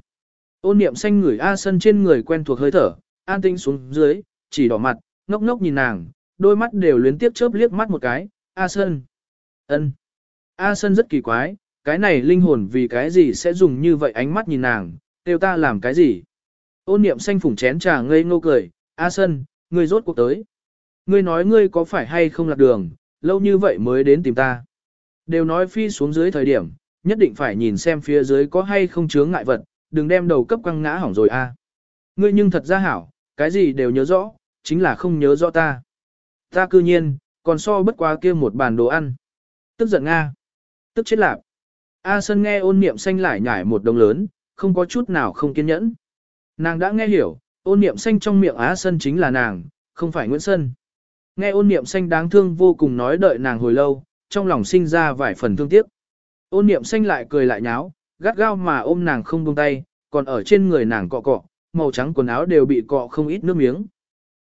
Ôn niệm xanh người A sân trên người quen thuộc hơi thở, an tinh xuống dưới, chỉ đỏ mặt, ngốc ngốc nhìn nàng, đôi mắt đều luyến tiếp chớp liếc mắt một cái, A sân. ân. A sân rất kỳ quái, cái này linh hồn vì cái gì sẽ dùng như vậy ánh mắt nhìn nàng, kêu ta làm cái gì. Ôn niệm xanh phủng chén trà ngây ngô cười, A sân, ngươi rốt cuộc tới. Ngươi nói ngươi có phải hay không lạc đường, lâu như vậy mới đến tìm ta. Đều nói phi xuống dưới thời điểm, nhất định phải nhìn xem phía dưới có hay không chướng ngại vật, đừng đem đầu cấp quăng ngã hỏng rồi a. Ngươi nhưng thật ra hảo, cái gì đều nhớ rõ, chính là không nhớ rõ ta. Ta cư nhiên, còn so bất quá kia một bàn đồ ăn. Tức giận Nga. Tức chết lạp. A Sân nghe ôn niệm xanh lại nhải một đồng lớn, không có chút nào không kiên nhẫn. Nàng đã nghe hiểu, ôn niệm xanh trong miệng A Sân chính là nàng, không phải Nguyễn Sân. Nghe ôn niệm xanh đáng thương vô cùng nói đợi nàng hồi lâu, trong lòng sinh ra vài phần thương tiếc. Ôn niệm xanh lại cười lại nháo, gắt gao mà ôm nàng không buông tay, còn ở trên người nàng cọ cọ, màu trắng quần áo đều bị cọ không ít nước miếng.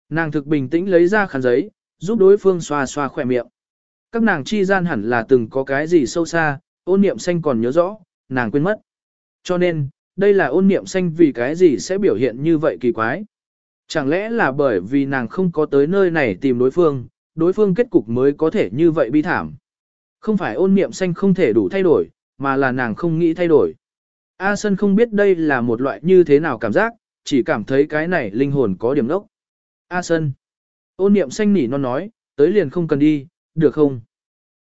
Nàng thực bình tĩnh lấy ra khăn giấy, giúp đối phương xoa xoa khỏe miệng. Các nàng chi gian hẳn là từng có cái gì sâu xa, ôn niệm xanh còn nhớ rõ, nàng quên mất. Cho nên, đây là ôn niệm xanh vì cái gì sẽ biểu hiện như vậy kỳ quái. Chẳng lẽ là bởi vì nàng không có tới nơi này tìm đối phương, đối phương kết cục mới có thể như vậy bi thảm. Không phải ôn niệm xanh không thể đủ thay đổi, mà là nàng không nghĩ thay đổi. A Sân không biết đây là một loại như thế nào cảm giác, chỉ cảm thấy cái này linh hồn có điểm nốc. A Sân. Ôn niệm xanh nỉ non nói, tới liền không cần đi, được không?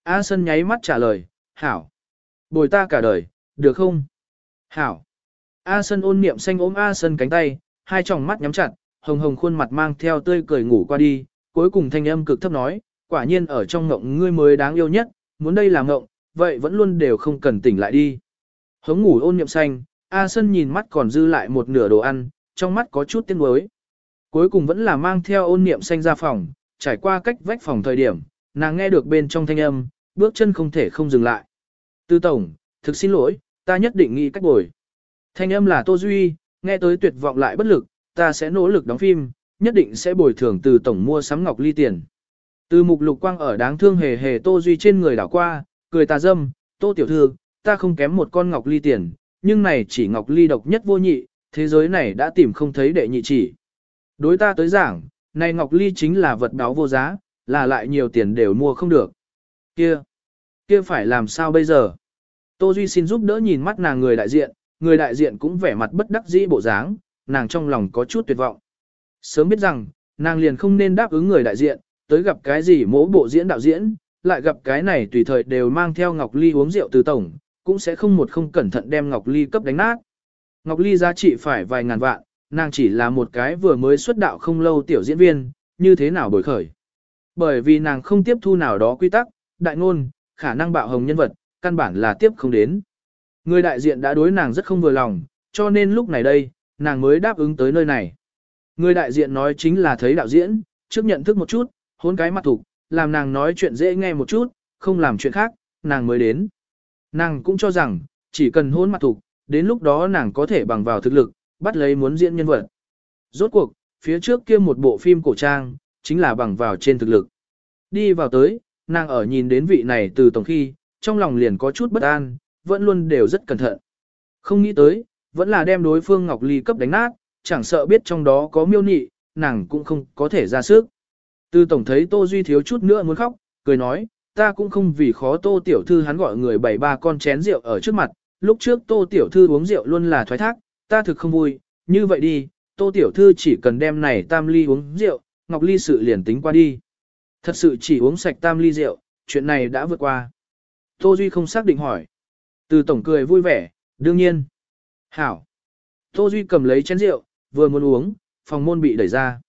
A Sân nháy mắt trả lời, hảo. Bồi ta cả đời, được không? Hảo. A Sân ôn niệm xanh ôm A Sân cánh tay, hai tròng mắt nhắm chặt, hồng hồng khuôn mặt mang theo tươi cười ngủ qua đi, cuối cùng thanh âm cực thấp nói, quả nhiên ở trong ngộng ngươi mới đáng yêu nhất, muốn đây là ngộng, vậy vẫn luôn đều không cần tỉnh lại đi. Hống ngủ ôn niệm xanh, A Sân nhìn mắt còn dư lại một nửa đồ ăn, trong mắt có chút tiếc nuối. Cuối cùng vẫn là mang theo ôn niệm xanh ra phòng, trải qua cách vách phòng thời điểm, nàng nghe được bên trong thanh âm, bước chân không thể không dừng lại. Tư tổng, thực xin lỗi, ta nhất định nghĩ cách bồi. Thanh âm là Tô Duy, nghe tới tuyệt vọng lại bất lực, ta sẽ nỗ lực đóng phim, nhất định sẽ bồi thường từ tổng mua sắm ngọc ly tiền. Từ mục lục quang ở đáng thương hề hề Tô Duy trên người đảo qua, cười tà dâm, Tô tiểu thư, ta không kém một con ngọc ly tiền, nhưng này chỉ ngọc ly độc nhất vô nhị, thế giới này đã tìm không thấy đệ nhị chỉ. Đối ta tới giảng, này ngọc ly chính là vật báo vô giá, là lại nhiều tiền đều mua không được. Kia, kia phải làm sao bây giờ? Tô Duy xin giúp đỡ nhìn mắt nàng người đại diện, người đại diện cũng vẻ mặt bất đắc dĩ bộ dáng, nàng trong lòng có chút tuyệt vọng. Sớm biết rằng, nàng liền không nên đáp ứng người đại diện, tới gặp cái gì mỗ bộ diễn đạo diễn, lại gặp cái này tùy thời đều mang theo Ngọc Ly uống rượu từ tổng, cũng sẽ không một không cẩn thận đem Ngọc Ly cấp đánh nát. Ngọc Ly giá trị phải vài ngàn vạn, nàng chỉ là một cái vừa mới xuất đạo không lâu tiểu diễn viên, như thế nào bồi khởi. Bởi vì nàng không tiếp thu nào đó quy tắc, đại ngôn, khả năng bạo hồng nhân vật, căn bản là tiếp không đến. Người đại diện đã đối nàng rất không vừa lòng, cho nên lúc này đây, nàng mới đáp ứng tới nơi này. Người đại diện nói chính là thấy đạo diễn, trước nhận thức một chút, hôn cái mặt thục, làm nàng nói chuyện dễ nghe một chút, không làm chuyện khác, nàng mới đến. Nàng cũng cho rằng, chỉ cần hôn mặt thục, đến lúc đó nàng có thể bằng vào thực lực, bắt lấy muốn diễn nhân vật. Rốt cuộc, phía trước kia một bộ phim cổ trang, chính là bằng vào trên thực lực. Đi vào tới, nàng ở nhìn đến vị này từ tổng khi, trong lòng liền có chút bất an, vẫn luôn đều rất cẩn thận. Không nghĩ tới, vẫn là đem đối phương Ngọc Ly cấp đánh nát, chẳng sợ biết trong đó có miêu nị, nàng cũng không có thể ra sức. Từ tổng thấy Tô Duy thiếu chút nữa muốn khóc, cười nói, ta cũng không vì khó Tô Tiểu Thư hắn gọi người bày ba con chén rượu ở trước mặt, lúc trước Tô Tiểu Thư uống rượu luôn là thoái thác, ta thực không vui, như vậy đi, Tô Tiểu Thư chỉ cần đem này tam ly uống rượu, Ngọc Ly sự liền tính qua đi. Thật sự chỉ uống sạch tam ly rượu, chuyện này đã vượt qua. Tô Duy không xác định hỏi. Từ tổng cười vui vẻ, đương nhiên. Hảo. Tô Duy cầm lấy chén rượu, vừa muốn uống, phòng môn bị đẩy ra.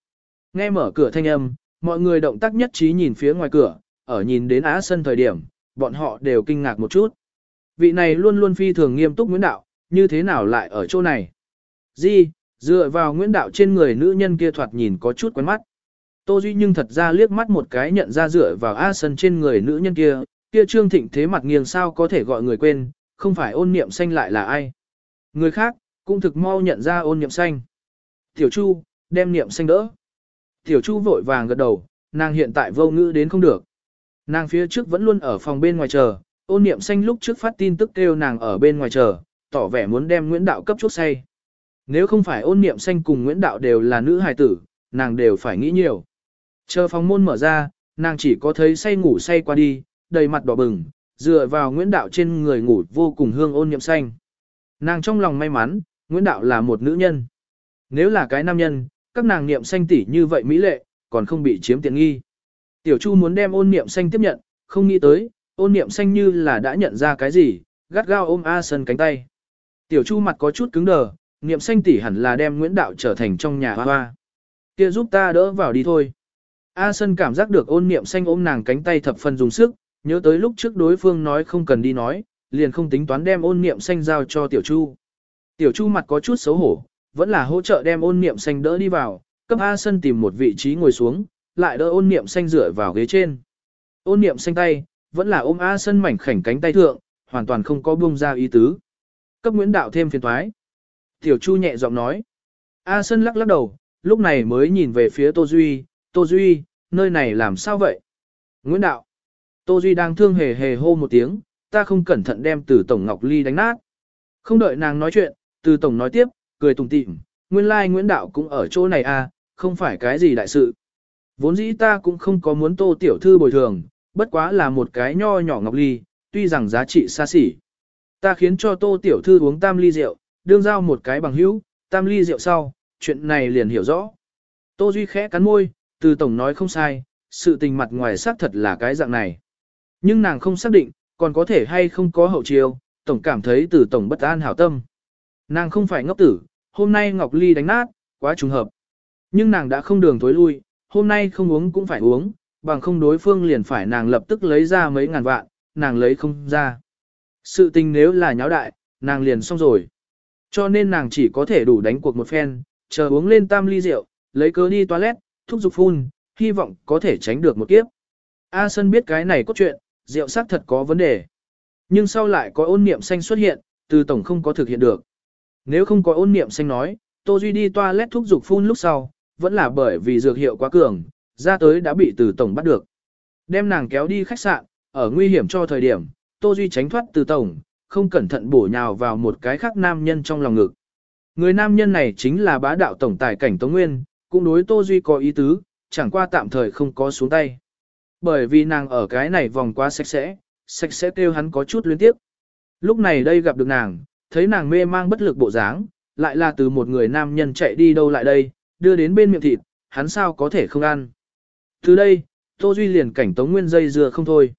Nghe mở cửa thanh âm, mọi người động tác nhất trí nhìn phía ngoài cửa, ở nhìn đến Á Sân thời điểm, bọn họ đều kinh ngạc một chút. Vị này luôn luôn phi thường nghiêm túc Nguyễn Đạo, như thế nào lại ở chỗ này? Di, dựa vào Nguyễn Đạo trên người nữ nhân kia thoạt nhìn có chút quen mắt. Tô Duy nhưng thật ra liếc mắt một cái nhận ra dựa vào A Sân trên người nữ nhân kia, kia trương thịnh thế mặt nghiêng sao có thể gọi người quên, không phải ôn niệm xanh lại là ai. Người khác, cũng thực mau nhận ra ôn niệm xanh. Tiểu Chu, đem niệm xanh đỡ. Tiểu Chu vội vàng gật đầu, nàng hiện tại vô ngữ đến không được. Nàng phía trước vẫn luôn ở phòng bên ngoài chờ, ôn niệm xanh lúc trước phát tin tức kêu nàng ở bên ngoài chờ, tỏ vẻ muốn đem Nguyễn Đạo cấp chốt say. Nếu không phải ôn niệm xanh cùng Nguyễn Đạo đều là nữ hài tử, nàng đều phải nghĩ nhiều. Chờ phòng môn mở ra, nàng chỉ có thấy say ngủ say qua đi, đầy mặt đỏ bừng, dựa vào Nguyễn Đạo trên người ngủ vô cùng hương ôn niệm xanh. Nàng trong lòng may mắn, Nguyễn Đạo là một nữ nhân. Nếu là cái nam nhân, các nàng niệm xanh tỷ như vậy mỹ lệ, còn không bị chiếm tiện nghi. Tiểu Chu muốn đem ôn niệm xanh tiếp nhận, không nghĩ tới, ôn niệm xanh như là đã nhận ra cái gì, gắt gao ôm A Sân cánh tay. Tiểu Chu mặt có chút cứng đờ, niệm xanh tỷ hẳn là đem Nguyễn Đạo trở thành trong nhà hoa hoa. Kia giúp ta đỡ vào đi thôi. A Sân cảm giác được ôn niệm xanh ôm nàng cánh tay thập phần dùng sức, nhớ tới lúc trước đối phương nói không cần đi nói, liền không tính toán đem ôn niệm xanh giao cho Tiểu Chu. Tiểu Chu mặt có chút xấu hổ, vẫn là hỗ trợ đem ôn niệm xanh đỡ đi vào, cấp A Sân tìm một vị trí ngồi xuống, lại đỡ ôn niệm xanh rửa vào ghế trên. Ôn niệm xanh tay, vẫn là ôm A Sân mảnh khảnh cánh tay thượng, hoàn toàn không có buông ra ý tứ. Cấp Nguyễn Đạo thêm phiền toái. Tiểu Chu nhẹ giọng nói. A Sân lắc lắc đầu, lúc này mới nhìn về phía Tô Duy, Tô Duy, nơi này làm sao vậy? Nguyễn Đạo. Tô Duy đang thương hề hề hô một tiếng, ta không cẩn thận đem từ Tổng Ngọc Ly đánh nát. Không đợi nàng nói chuyện, từ Tổng nói tiếp, cười tùng tịm, nguyên lai like Nguyễn Đạo cũng ở chỗ này à, không phải cái gì đại sự. Vốn dĩ ta cũng không có muốn tô tiểu thư bồi thường, bất quá là một cái nho nhỏ ngọc ly, tuy rằng giá trị xa xỉ. Ta khiến cho tô tiểu thư uống tam ly rượu, đương giao một cái bằng hữu, tam ly rượu sau, chuyện này liền hiểu rõ. Tô Duy khẽ cắn môi, từ tổng nói không sai, sự tình mặt ngoài xác thật là cái dạng này. Nhưng nàng không xác định, còn có thể hay không có hậu chiêu, tổng cảm thấy từ tổng bất an hảo tâm. Nàng không phải ngốc tử, hôm nay Ngọc Ly đánh nát, quá trùng hợp. Nhưng nàng đã không đường tối lui, hôm nay không uống cũng phải uống, bằng không đối phương liền phải nàng lập tức lấy ra mấy ngàn vạn, nàng lấy không ra. Sự tình nếu là nháo đại, nàng liền xong rồi. Cho nên nàng chỉ có thể đủ đánh cuộc một phen, chờ uống lên tam ly rượu, lấy cớ đi toilet, thúc giục phun, hy vọng có thể tránh được một kiếp. A Sơn biết cái này có chuyện, rượu xác thật có vấn đề. Nhưng sau lại có ôn niệm xanh xuất hiện, từ tổng không có thực hiện được. Nếu không có ôn niệm xanh nói, Tô Duy đi toilet thúc giục phun lúc sau, vẫn là bởi vì dược hiệu quá cường, ra tới đã bị từ tổng bắt được. Đem nàng kéo đi khách sạn, ở nguy hiểm cho thời điểm, Tô Duy tránh thoát từ tổng, không cẩn thận bổ nhào vào một cái khác nam nhân trong lòng ngực. Người nam nhân này chính là bá đạo tổng tài cảnh Tống Nguyên, cũng đối Tô Duy có ý tứ, chẳng qua tạm thời không có xuống tay. Bởi vì nàng ở cái này vòng quá sạch sẽ, sạch sẽ kêu hắn có chút liên tiếp. Lúc này đây gặp được nàng, thấy nàng mê mang bất lực bộ dáng, lại là từ một người nam nhân chạy đi đâu lại đây, đưa đến bên miệng thịt, hắn sao có thể không ăn. Từ đây, Tô Duy liền cảnh Tống Nguyên dây dưa không thôi.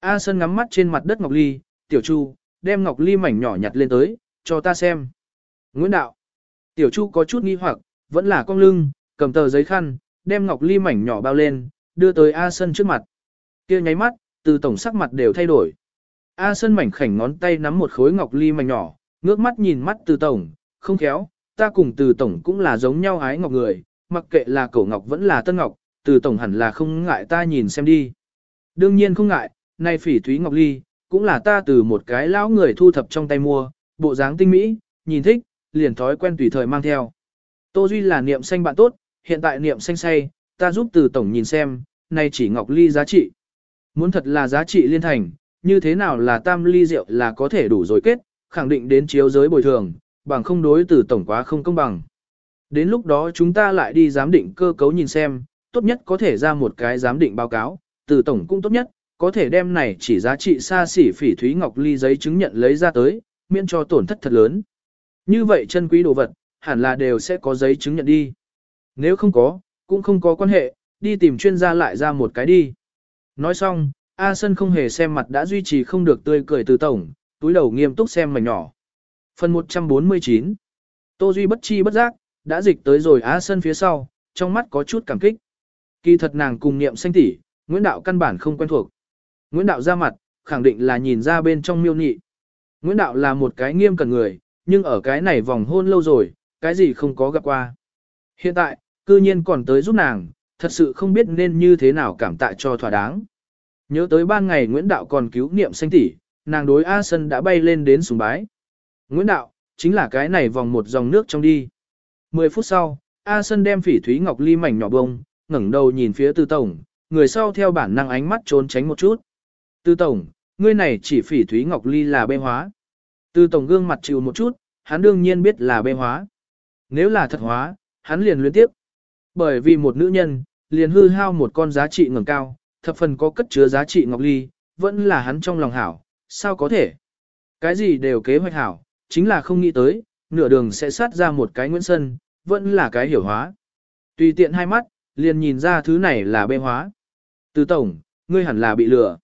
A sơn ngắm mắt trên mặt đất Ngọc Ly, Tiểu Chu, đem Ngọc Ly mảnh nhỏ nhặt lên tới, cho ta xem. Nguyễn Đạo. Tiểu Chu có chút nghi hoặc, vẫn là cong lưng, cầm tờ giấy khăn, đem Ngọc Ly mảnh nhỏ bao lên, đưa tới A sơn trước mặt. kia nháy mắt, từ tổng sắc mặt đều thay đổi. A sơn mảnh khảnh ngón tay nắm một khối Ngọc Ly mảnh nhỏ, ngước mắt nhìn mắt từ tổng, không khéo, ta cùng từ tổng cũng là giống nhau ái ngọc người, mặc kệ là cổ ngọc vẫn là tân ngọc, từ tổng hẳn là không ngại ta nhìn xem đi. Đương nhiên không ngại, nay phỉ thúy ngọc ly, cũng là ta từ một cái lão người thu thập trong tay mua, bộ dáng tinh mỹ, nhìn thích, liền thói quen tùy thời mang theo. Tô Duy là niệm xanh bạn tốt, hiện tại niệm xanh say, ta giúp từ tổng nhìn xem, nay chỉ ngọc ly giá trị. Muốn thật là giá trị liên thành, như thế nào là tam ly rượu là có thể đủ rồi kết, khẳng định đến chiếu giới bồi thường, bằng không đối từ tổng quá không công bằng. Đến lúc đó chúng ta lại đi giám định cơ cấu nhìn xem, tốt nhất có thể ra một cái giám định báo cáo, từ tổng cũng tốt nhất, có thể đem này chỉ giá trị xa xỉ phỉ thúy ngọc ly giấy chứng nhận lấy ra tới, miễn cho tổn thất thật lớn. Như vậy chân quý đồ vật, hẳn là đều sẽ có giấy chứng nhận đi. Nếu không có, cũng không có quan hệ, đi tìm chuyên gia lại ra một cái đi. Nói xong, A Sân không hề xem mặt đã duy trì không được tươi cười từ tổng, túi đầu nghiêm túc xem mảnh nhỏ. Phần 149 Tô Duy bất chi bất giác, đã dịch tới rồi á sân phía sau, trong mắt có chút cảm kích. Kỳ thật nàng cùng niệm xanh tỷ, Nguyễn Đạo căn bản không quen thuộc. Nguyễn Đạo ra mặt, khẳng định là nhìn ra bên trong miêu nhị. Nguyễn Đạo là một cái nghiêm cần người, nhưng ở cái này vòng hôn lâu rồi, cái gì không có gặp qua. Hiện tại, cư nhiên còn tới giúp nàng, thật sự không biết nên như thế nào cảm tạ cho thỏa đáng. Nhớ tới ban ngày Nguyễn Đạo còn cứu niệm xanh tỷ, nàng đối A Sân đã bay lên đến sùng bái. Nguyễn Đạo, chính là cái này vòng một dòng nước trong đi. 10 phút sau, A Sân đem phỉ thúy ngọc ly mảnh nhỏ bông, ngẩng đầu nhìn phía Tư Tổng, người sau theo bản năng ánh mắt trốn tránh một chút. Tư Tổng, ngươi này chỉ phỉ thúy ngọc ly là bê hóa. Tư tổng gương mặt chịu một chút, hắn đương nhiên biết là bê hóa. Nếu là thật hóa, hắn liền luyến tiếp. Bởi vì một nữ nhân, liền hư hao một con giá trị ngẩng cao, thập phần có cất chứa giá trị ngọc ly, vẫn là hắn trong lòng hảo, sao có thể? Cái gì đều kế hoạch hảo, chính là không nghĩ tới, nửa đường sẽ sát ra một cái Nguyễn Sân, vẫn là cái hiểu hóa. Tùy tiện hai mắt, liền nhìn ra thứ này là bê hóa. Từ tổng, ngươi hẳn là bị lừa.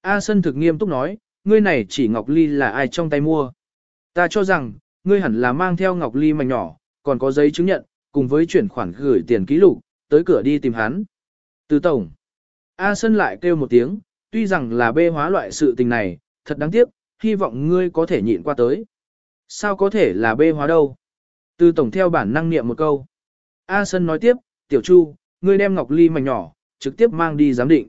A Sân thực nghiêm túc nói, ngươi này chỉ Ngọc Ly là ai trong tay mua. Ta cho rằng, ngươi hẳn là mang theo Ngọc Ly mảnh nhỏ, còn có giấy chứng nhận, cùng với chuyển khoản gửi tiền ký lục, tới cửa đi tìm hắn. Từ tổng, A Sân lại kêu một tiếng, tuy rằng là bê hóa loại sự tình này, thật đáng tiếc, hy vọng ngươi có thể nhịn qua tới. Sao có thể là bê hóa đâu? Từ tổng theo bản năng niệm một câu. A Sân nói tiếp, tiểu chu, ngươi đem ngọc ly mảnh nhỏ, trực tiếp mang đi giám định.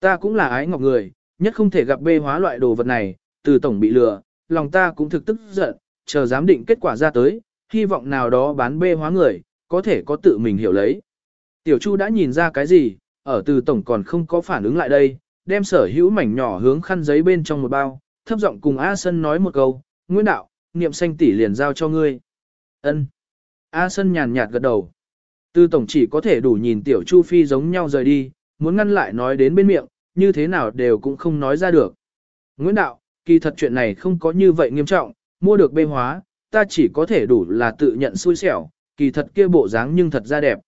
Ta cũng là ái ngọc người, nhất không thể gặp bê hóa loại đồ vật này, từ tổng bị lừa, lòng ta cũng thực tức giận, chờ giám định kết quả ra tới, hy vọng nào đó bán bê hóa người, có thể có tự mình hiểu lấy. Tiểu Chu đã nhìn ra cái gì, ở từ tổng còn không có phản ứng lại đây, đem sở hữu mảnh nhỏ hướng khăn giấy bên trong một bao, thấp giọng cùng A Sân nói một câu, Nguyễn Đạo, niệm xanh tỷ liền giao cho ngươi. Ân. A Sân nhàn nhạt gật đầu. Tư tổng chỉ có thể đủ nhìn tiểu Chu Phi giống nhau rời đi, muốn ngăn lại nói đến bên miệng, như thế nào đều cũng không nói ra được. Nguyễn Đạo, kỳ thật chuyện này không có như vậy nghiêm trọng, mua được bê hóa, ta chỉ có thể đủ là tự nhận xui xẻo, kỳ thật kia bộ dáng nhưng thật ra đẹp.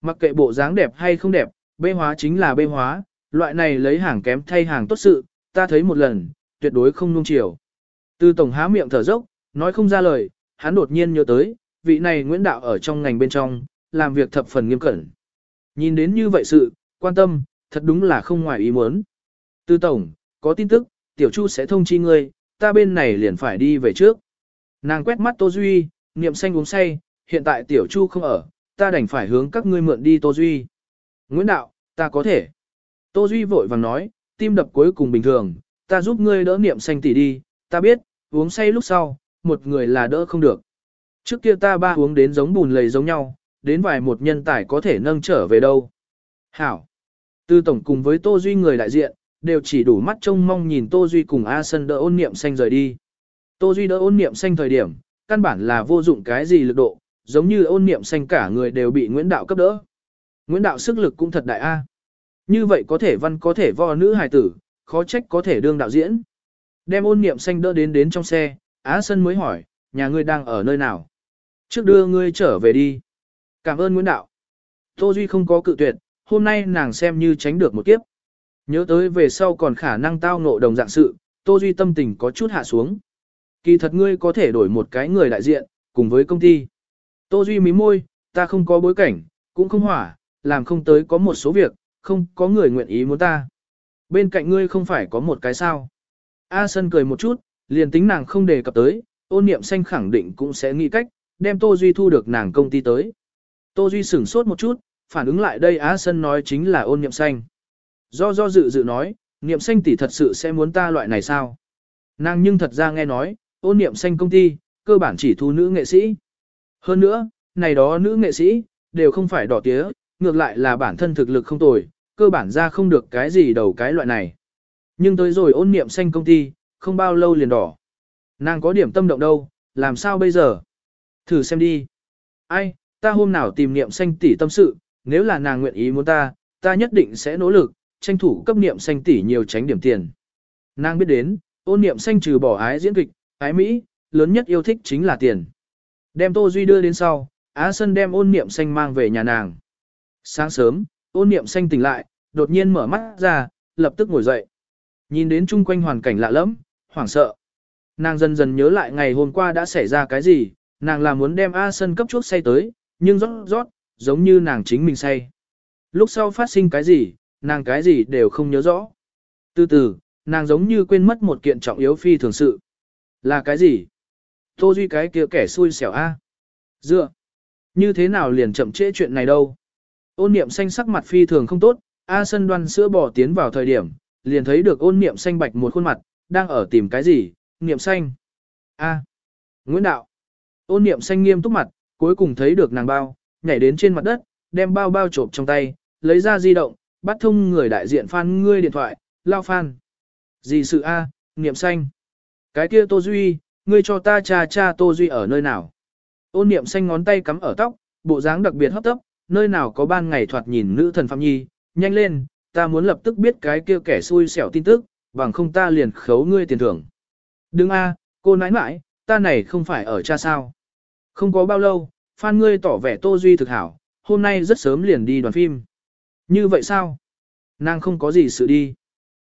Mặc kệ bộ dáng đẹp hay không đẹp, bê hóa chính là bê hóa, loại này lấy hàng kém thay hàng tốt sự, ta thấy một lần, tuyệt đối không nuông chiều. Tư tổng há miệng thở dốc, nói không ra lời, hắn đột nhiên nhớ tới, vị này Nguyễn Đạo ở trong ngành bên trong, làm việc thập phần nghiêm cẩn. Nhìn đến như vậy sự, quan tâm, thật đúng là không ngoài ý muốn. Tư tổng, có tin tức, tiểu chu sẽ thông chi ngươi, ta bên này liền phải đi về trước. Nàng quét mắt Tô Duy, niệm xanh uống say, hiện tại tiểu chu không ở, ta đành phải hướng các ngươi mượn đi Tô Duy. Nguyễn Đạo, ta có thể. Tô Duy vội vàng nói, tim đập cuối cùng bình thường, ta giúp ngươi đỡ niệm xanh tỷ đi, ta biết, uống say lúc sau, một người là đỡ không được. Trước kia ta ba uống đến giống bùn lầy giống nhau, đến vài một nhân tài có thể nâng trở về đâu. Hảo. Tư tổng cùng với Tô Duy người đại diện, đều chỉ đủ mắt trông mong nhìn Tô Duy cùng A Sân đỡ ôn niệm xanh rời đi. Tô Duy đỡ ôn niệm xanh thời điểm, căn bản là vô dụng cái gì lực độ, giống như ôn niệm xanh cả người đều bị Nguyễn Đạo cấp đỡ. Nguyễn Đạo sức lực cũng thật đại A. Như vậy có thể văn có thể vo nữ hài tử, khó trách có thể đương đạo diễn. Đem ôn niệm xanh đỡ đến đến trong xe, Á Sân mới hỏi, nhà ngươi đang ở nơi nào? Trước đưa ngươi trở về đi. Cảm ơn Nguyễn Đạo. Tô Duy không có cự tuyệt, hôm nay nàng xem như tránh được một kiếp. Nhớ tới về sau còn khả năng tao ngộ đồng dạng sự, Tô Duy tâm tình có chút hạ xuống. Kỳ thật ngươi có thể đổi một cái người đại diện, cùng với công ty. Tô Duy mí môi, ta không có bối cảnh, cũng không hỏa, làm không tới có một số việc, không có người nguyện ý muốn ta. Bên cạnh ngươi không phải có một cái sao. A Sân cười một chút, liền tính nàng không đề cập tới, ôn niệm xanh khẳng định cũng sẽ nghĩ cách, đem Tô Duy thu được nàng công ty tới. Tô Duy sửng sốt một chút, phản ứng lại đây A Sân nói chính là ôn niệm xanh. Do do dự dự nói, niệm xanh tỷ thật sự sẽ muốn ta loại này sao? Nàng nhưng thật ra nghe nói, ôn niệm xanh công ty, cơ bản chỉ thu nữ nghệ sĩ. Hơn nữa, này đó nữ nghệ sĩ, đều không phải đỏ tía, ngược lại là bản thân thực lực không tồi, cơ bản ra không được cái gì đầu cái loại này. Nhưng tới rồi ôn niệm xanh công ty, không bao lâu liền đỏ. Nàng có điểm tâm động đâu, làm sao bây giờ? Thử xem đi. Ai, ta hôm nào tìm niệm xanh tỷ tâm sự, nếu là nàng nguyện ý muốn ta, ta nhất định sẽ nỗ lực, tranh thủ cấp niệm xanh tỷ nhiều tránh điểm tiền. Nàng biết đến, ôn niệm xanh trừ bỏ ái diễn kịch, ái Mỹ, lớn nhất yêu thích chính là tiền. Đem Tô Duy đưa đến sau, Á Sân đem ôn niệm xanh mang về nhà nàng. Sáng sớm, ôn niệm xanh tỉnh lại, đột nhiên mở mắt ra, lập tức ngồi dậy. Nhìn đến chung quanh hoàn cảnh lạ lẫm, hoảng sợ. Nàng dần dần nhớ lại ngày hôm qua đã xảy ra cái gì, nàng là muốn đem A Sân cấp chuốc say tới, nhưng rót rót, giống như nàng chính mình say. Lúc sau phát sinh cái gì, nàng cái gì đều không nhớ rõ. Từ từ, nàng giống như quên mất một kiện trọng yếu phi thường sự. Là cái gì? Tô Duy cái kia kẻ xui xẻo A. Dựa. Như thế nào liền chậm trễ chuyện này đâu? Ôn niệm xanh sắc mặt phi thường không tốt, A sân đoan sữa bò tiến vào thời điểm, liền thấy được ôn niệm xanh bạch một khuôn mặt, đang ở tìm cái gì, niệm xanh. A. Nguyễn Đạo. Ôn niệm xanh nghiêm túc mặt, cuối cùng thấy được nàng bao, nhảy đến trên mặt đất, đem bao bao trộm trong tay, lấy ra di động, bắt thông người đại diện phan ngươi điện thoại, lao phan. Gì sự a, niệm xanh. Cái kia Tô Duy, ngươi cho ta cha cha Tô Duy ở nơi nào? Ôn niệm xanh ngón tay cắm ở tóc, bộ dáng đặc biệt hấp tấp, nơi nào có ban ngày thoạt nhìn nữ thần Phạm Nhi, nhanh lên, ta muốn lập tức biết cái kia kẻ xui xẻo tin tức, bằng không ta liền khấu ngươi tiền thưởng. Đừng a, cô nãi nãi, ta này không phải ở cha sao. Không có bao lâu, Phan ngươi tỏ vẻ Tô Duy thực hảo, hôm nay rất sớm liền đi đoàn phim. Như vậy sao? Nàng không có gì sự đi.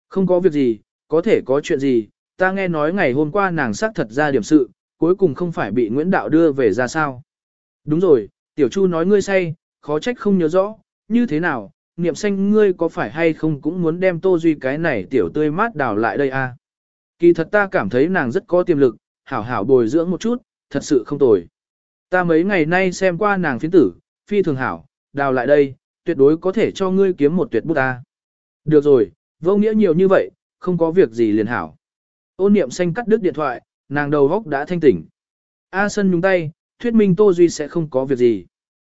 Không có việc gì, có thể có chuyện gì, ta nghe nói ngày hôm qua nàng xác thật ra điểm sự, cuối cùng không phải bị Nguyễn Đạo đưa về ra sao. Đúng rồi, Tiểu Chu nói ngươi say, khó trách không nhớ rõ, như thế nào, niệm xanh ngươi có phải hay không cũng muốn đem Tô Duy cái này tiểu tươi mát đào lại đây à? Kỳ thật ta cảm thấy nàng rất có tiềm lực, hảo hảo bồi dưỡng một chút, thật sự không tồi. Ta mấy ngày nay xem qua nàng phiến tử, phi thường hảo, đào lại đây, tuyệt đối có thể cho ngươi kiếm một tuyệt bút ta. Được rồi, vô nghĩa nhiều như vậy, không có việc gì liền hảo. Ôn niệm xanh cắt đứt điện thoại, nàng đầu góc đã thanh tỉnh. A Sân nhúng tay, thuyết minh Tô Duy sẽ không có việc gì.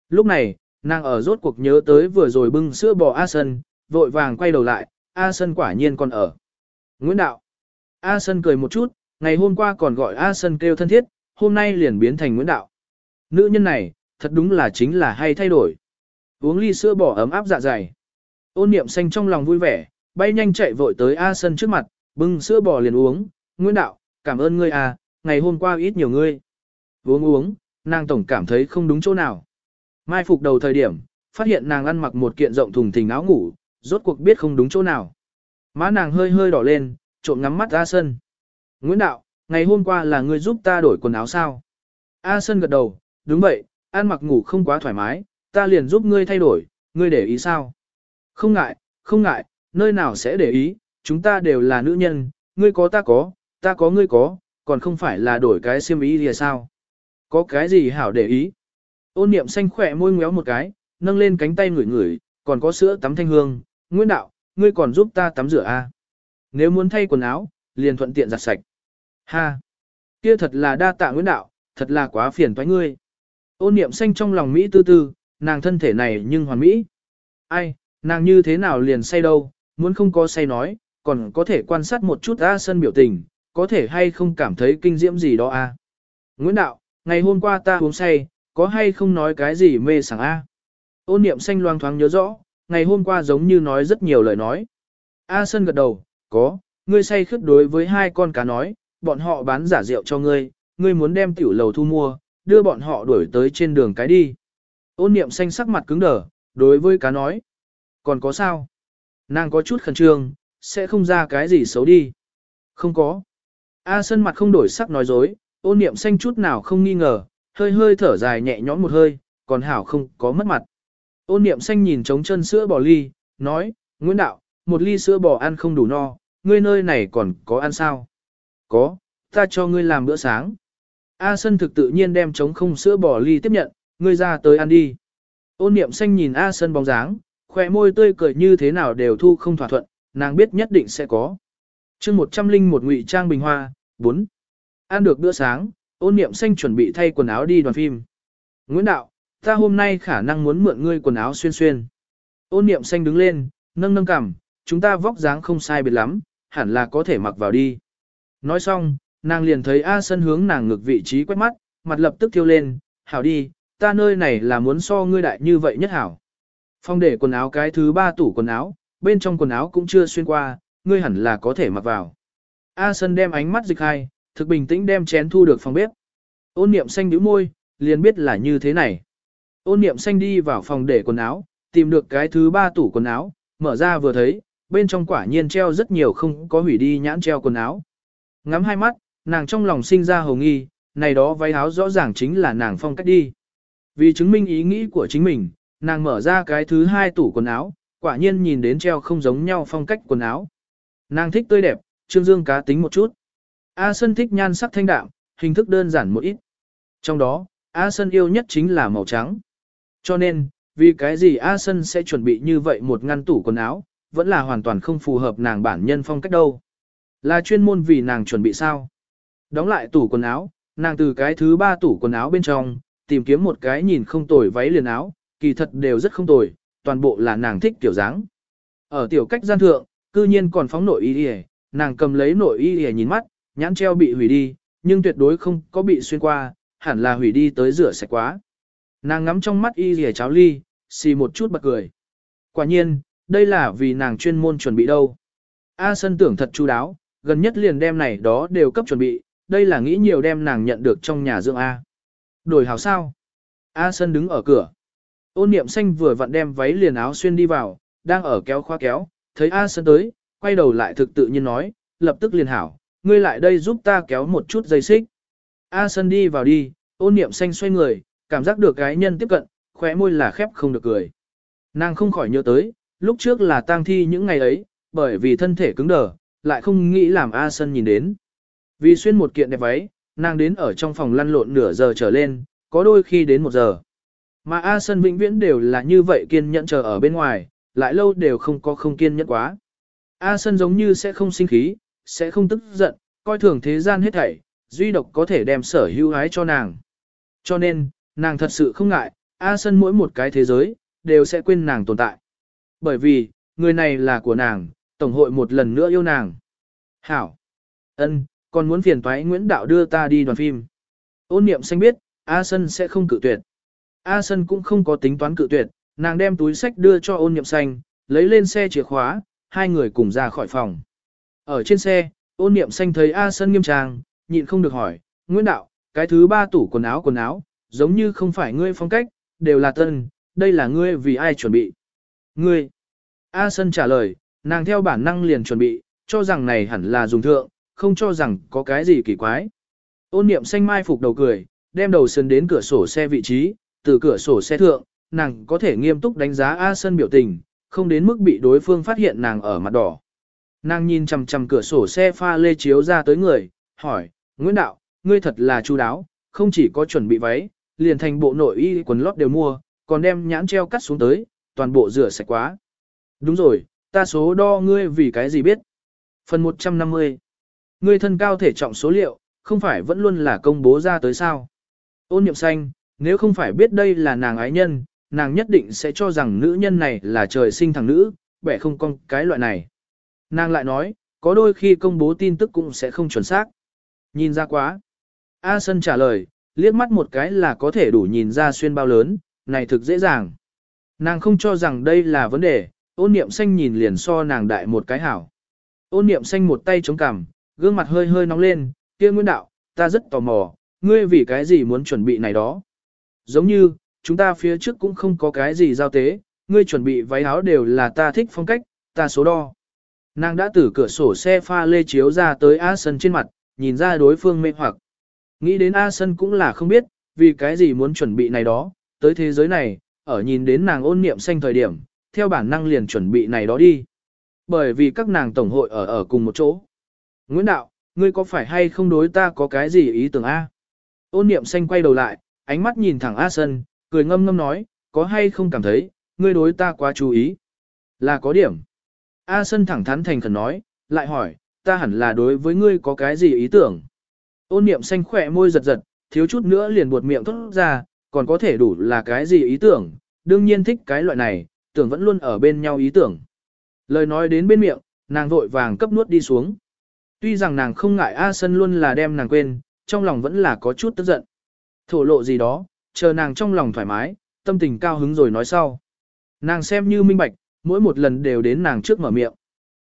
Lúc này, nàng ở rốt cuộc nhớ tới vừa rồi bưng sữa bò A Sân, vội vàng quay đầu lại, A Sân quả nhiên còn ở. Nguyễn Đạo. A Sân cười một chút, ngày hôm qua còn gọi A Sân kêu thân thiết, hôm nay liền biến thành Nguyễn Đạo. Nữ nhân này, thật đúng là chính là hay thay đổi. Uống ly sữa bò ấm áp dạ dày. Ôn niệm xanh trong lòng vui vẻ, bay nhanh chạy vội tới A Sân trước mặt, bưng sữa bò liền uống. Nguyễn Đạo, cảm ơn ngươi à, ngày hôm qua ít nhiều ngươi. Uống uống, nàng tổng cảm thấy không đúng chỗ nào. Mai phục đầu thời điểm, phát hiện nàng ăn mặc một kiện rộng thùng thình áo ngủ, rốt cuộc biết không đúng chỗ nào. Má nàng hơi hơi đỏ lên, trộm ngắm mắt A Sân. Nguyễn Đạo, ngày hôm qua là ngươi giúp ta đổi quần áo sao? A Sân gật đầu, đúng vậy, ăn mặc ngủ không quá thoải mái, ta liền giúp ngươi thay đổi, ngươi để ý sao? Không ngại, không ngại, nơi nào sẽ để ý, chúng ta đều là nữ nhân, ngươi có ta có, ta có ngươi có, còn không phải là đổi cái xiêm ý thì sao? Có cái gì hảo để ý? Ôn niệm xanh khỏe môi ngéo một cái, nâng lên cánh tay ngửi ngửi, còn có sữa tắm thanh hương, Nguyễn Đạo, ngươi còn giúp ta tắm rửa a? À? Nếu muốn thay quần áo, liền thuận tiện giặt sạch. Ha! Kia thật là đa tạ Nguyễn Đạo, thật là quá phiền toái ngươi. Ôn niệm xanh trong lòng Mỹ tư tư, nàng thân thể này nhưng hoàn mỹ. Ai, nàng như thế nào liền say đâu, muốn không có say nói, còn có thể quan sát một chút A sân biểu tình, có thể hay không cảm thấy kinh diễm gì đó a. Nguyễn Đạo, ngày hôm qua ta uống say, có hay không nói cái gì mê sảng A. Ôn niệm xanh loang thoáng nhớ rõ, ngày hôm qua giống như nói rất nhiều lời nói. A sân gật đầu, có, ngươi say khướt đối với hai con cá nói, bọn họ bán giả rượu cho ngươi, ngươi muốn đem tiểu lầu thu mua, đưa bọn họ đuổi tới trên đường cái đi. Ôn niệm xanh sắc mặt cứng đờ, đối với cá nói. Còn có sao? Nàng có chút khẩn trương, sẽ không ra cái gì xấu đi. Không có. A sân mặt không đổi sắc nói dối, ôn niệm xanh chút nào không nghi ngờ, hơi hơi thở dài nhẹ nhõm một hơi, còn hảo không có mất mặt. Ôn niệm xanh nhìn trống chân sữa bò ly, nói, Nguyễn Đạo, một ly sữa bò ăn không đủ no, ngươi nơi này còn có ăn sao? Có, ta cho ngươi làm bữa sáng. A Sân thực tự nhiên đem trống không sữa bò ly tiếp nhận, ngươi ra tới ăn đi. Ôn niệm xanh nhìn A Sân bóng dáng, khỏe môi tươi cười như thế nào đều thu không thỏa thuận, nàng biết nhất định sẽ có. chương một trăm linh một ngụy trang bình hoa, 4. Ăn được bữa sáng, ôn niệm xanh chuẩn bị thay quần áo đi đoàn phim. Nguyễn Đạo, ta hôm nay khả năng muốn mượn ngươi quần áo xuyên xuyên. Ôn niệm xanh đứng lên, nâng nâng cằm, chúng ta vóc dáng không sai biệt lắm, hẳn là có thể mặc vào đi. Nói xong, nàng liền thấy A Sân hướng nàng ngược vị trí quét mắt, mặt lập tức thiêu lên, hảo đi, ta nơi này là muốn so ngươi đại như vậy nhất hảo. Phong để quần áo cái thứ ba tủ quần áo, bên trong quần áo cũng chưa xuyên qua, ngươi hẳn là có thể mặc vào. A Sân đem ánh mắt dịch hai, thực bình tĩnh đem chén thu được phòng bếp. Ôn niệm xanh nhíu môi, liền biết là như thế này. Ôn niệm xanh đi vào phòng để quần áo, tìm được cái thứ ba tủ quần áo, mở ra vừa thấy, bên trong quả nhiên treo rất nhiều không có hủy đi nhãn treo quần áo. Ngắm hai mắt, nàng trong lòng sinh ra hồng nghi, này đó váy áo rõ ràng chính là nàng phong cách đi. Vì chứng minh ý nghĩ của chính mình, nàng mở ra cái thứ hai tủ quần áo, quả nhiên nhìn đến treo không giống nhau phong cách quần áo. Nàng thích tươi đẹp, trương dương cá tính một chút. A Sân thích nhan sắc thanh đạm, hình thức đơn giản một ít. Trong đó, A Sân yêu nhất chính là màu trắng. Cho nên, vì cái gì A Sân sẽ chuẩn bị như vậy một ngăn tủ quần áo, vẫn là hoàn toàn không phù hợp nàng bản nhân phong cách đâu. Là chuyên môn vì nàng chuẩn bị sao? Đóng lại tủ quần áo, nàng từ cái thứ ba tủ quần áo bên trong, tìm kiếm một cái nhìn không tồi váy liền áo, kỳ thật đều rất không tồi, toàn bộ là nàng thích tiểu dáng. Ở tiểu cách gian thượng, cư nhiên còn phóng nội y đi nàng cầm lấy nội y để nhìn mắt, nhãn treo bị hủy đi, nhưng tuyệt đối không có bị xuyên qua, hẳn là hủy đi tới rửa sạch quá. Nàng ngắm trong mắt y rìa cháo ly, xì một chút bật cười. Quả nhiên, đây là vì nàng chuyên môn chuẩn bị đâu. A sân tưởng thật chu đáo, gần nhất liền đem này đó đều cấp chuẩn bị, đây là nghĩ nhiều đem nàng nhận được trong nhà dưỡng A. Đổi hảo sao? A sân đứng ở cửa. Ôn niệm xanh vừa vặn đem váy liền áo xuyên đi vào, đang ở kéo khoa kéo, thấy A sân tới, quay đầu lại thực tự nhiên nói, lập tức liền hảo, ngươi lại đây giúp ta kéo một chút dây xích. A sân đi vào đi, ôn niệm xanh xoay người, cảm giác được cái nhân tiếp cận, khóe môi là khép không được cười. Nàng không khỏi nhớ tới, lúc trước là tang thi những ngày ấy, bởi vì thân thể cứng đờ, lại không nghĩ làm A Sân nhìn đến. Vì xuyên một kiện đẹp váy, nàng đến ở trong phòng lăn lộn nửa giờ trở lên, có đôi khi đến một giờ. Mà A Sân vĩnh viễn đều là như vậy kiên nhẫn chờ ở bên ngoài, lại lâu đều không có không kiên nhẫn quá. A Sân giống như sẽ không sinh khí, sẽ không tức giận, coi thường thế gian hết thảy, duy độc có thể đem sở hữu ái cho nàng. Cho nên, nàng thật sự không ngại, A Sân mỗi một cái thế giới, đều sẽ quên nàng tồn tại. Bởi vì, người này là của nàng, Tổng hội một lần nữa yêu nàng. Hảo! ân, còn muốn phiền toái Nguyễn Đạo đưa ta đi đoàn phim. Ôn niệm xanh biết, A Sân sẽ không cự tuyệt. A Sân cũng không có tính toán cự tuyệt, nàng đem túi sách đưa cho ôn niệm xanh, lấy lên xe chìa khóa, hai người cùng ra khỏi phòng. Ở trên xe, ôn niệm xanh thấy A Sân nghiêm trang, nhịn không được hỏi, Nguyễn Đạo, cái thứ ba tủ quần áo quần áo, giống như không phải ngươi phong cách, đều là tân, đây là ngươi vì ai chuẩn bị. Ngươi. A Sân trả lời, nàng theo bản năng liền chuẩn bị, cho rằng này hẳn là dùng thượng, không cho rằng có cái gì kỳ quái. Ôn niệm xanh mai phục đầu cười, đem đầu sân đến cửa sổ xe vị trí, từ cửa sổ xe thượng, nàng có thể nghiêm túc đánh giá A Sân biểu tình, không đến mức bị đối phương phát hiện nàng ở mặt đỏ. Nàng nhìn chằm chằm cửa sổ xe pha lê chiếu ra tới người, hỏi, Nguyễn Đạo, ngươi thật là chu đáo, không chỉ có chuẩn bị váy, liền thành bộ nội y quần lót đều mua, còn đem nhãn treo cắt xuống tới, toàn bộ rửa sạch quá. Đúng rồi, ta số đo ngươi vì cái gì biết. Phần 150. Ngươi thân cao thể trọng số liệu, không phải vẫn luôn là công bố ra tới sao. Ôn niệm xanh, nếu không phải biết đây là nàng ái nhân, nàng nhất định sẽ cho rằng nữ nhân này là trời sinh thằng nữ, bẻ không con cái loại này. Nàng lại nói, có đôi khi công bố tin tức cũng sẽ không chuẩn xác. Nhìn ra quá. A Sân trả lời, liếc mắt một cái là có thể đủ nhìn ra xuyên bao lớn, này thực dễ dàng. Nàng không cho rằng đây là vấn đề, ôn niệm xanh nhìn liền so nàng đại một cái hảo. Ôn niệm xanh một tay chống cằm, gương mặt hơi hơi nóng lên, kia nguyên đạo, ta rất tò mò, ngươi vì cái gì muốn chuẩn bị này đó. Giống như, chúng ta phía trước cũng không có cái gì giao tế, ngươi chuẩn bị váy áo đều là ta thích phong cách, ta số đo. Nàng đã từ cửa sổ xe pha lê chiếu ra tới A Sân trên mặt, nhìn ra đối phương mê hoặc. Nghĩ đến A Sân cũng là không biết, vì cái gì muốn chuẩn bị này đó, tới thế giới này, ở nhìn đến nàng ôn niệm xanh thời điểm, theo bản năng liền chuẩn bị này đó đi. Bởi vì các nàng tổng hội ở ở cùng một chỗ. Nguyễn Đạo, ngươi có phải hay không đối ta có cái gì ý tưởng A? Ôn niệm xanh quay đầu lại, ánh mắt nhìn thẳng A Sân, cười ngâm ngâm nói, có hay không cảm thấy, ngươi đối ta quá chú ý? Là có điểm. A Sân thẳng thắn thành khẩn nói, lại hỏi, ta hẳn là đối với ngươi có cái gì ý tưởng? Ôn niệm xanh khỏe môi giật giật, thiếu chút nữa liền buột miệng thốt ra, còn có thể đủ là cái gì ý tưởng, đương nhiên thích cái loại này, tưởng vẫn luôn ở bên nhau ý tưởng. Lời nói đến bên miệng, nàng vội vàng cấp nuốt đi xuống. Tuy rằng nàng không ngại A Sân luôn là đem nàng quên, trong lòng vẫn là có chút tức giận. Thổ lộ gì đó, chờ nàng trong lòng thoải mái, tâm tình cao hứng rồi nói sau. Nàng xem như minh bạch, mỗi một lần đều đến nàng trước mở miệng.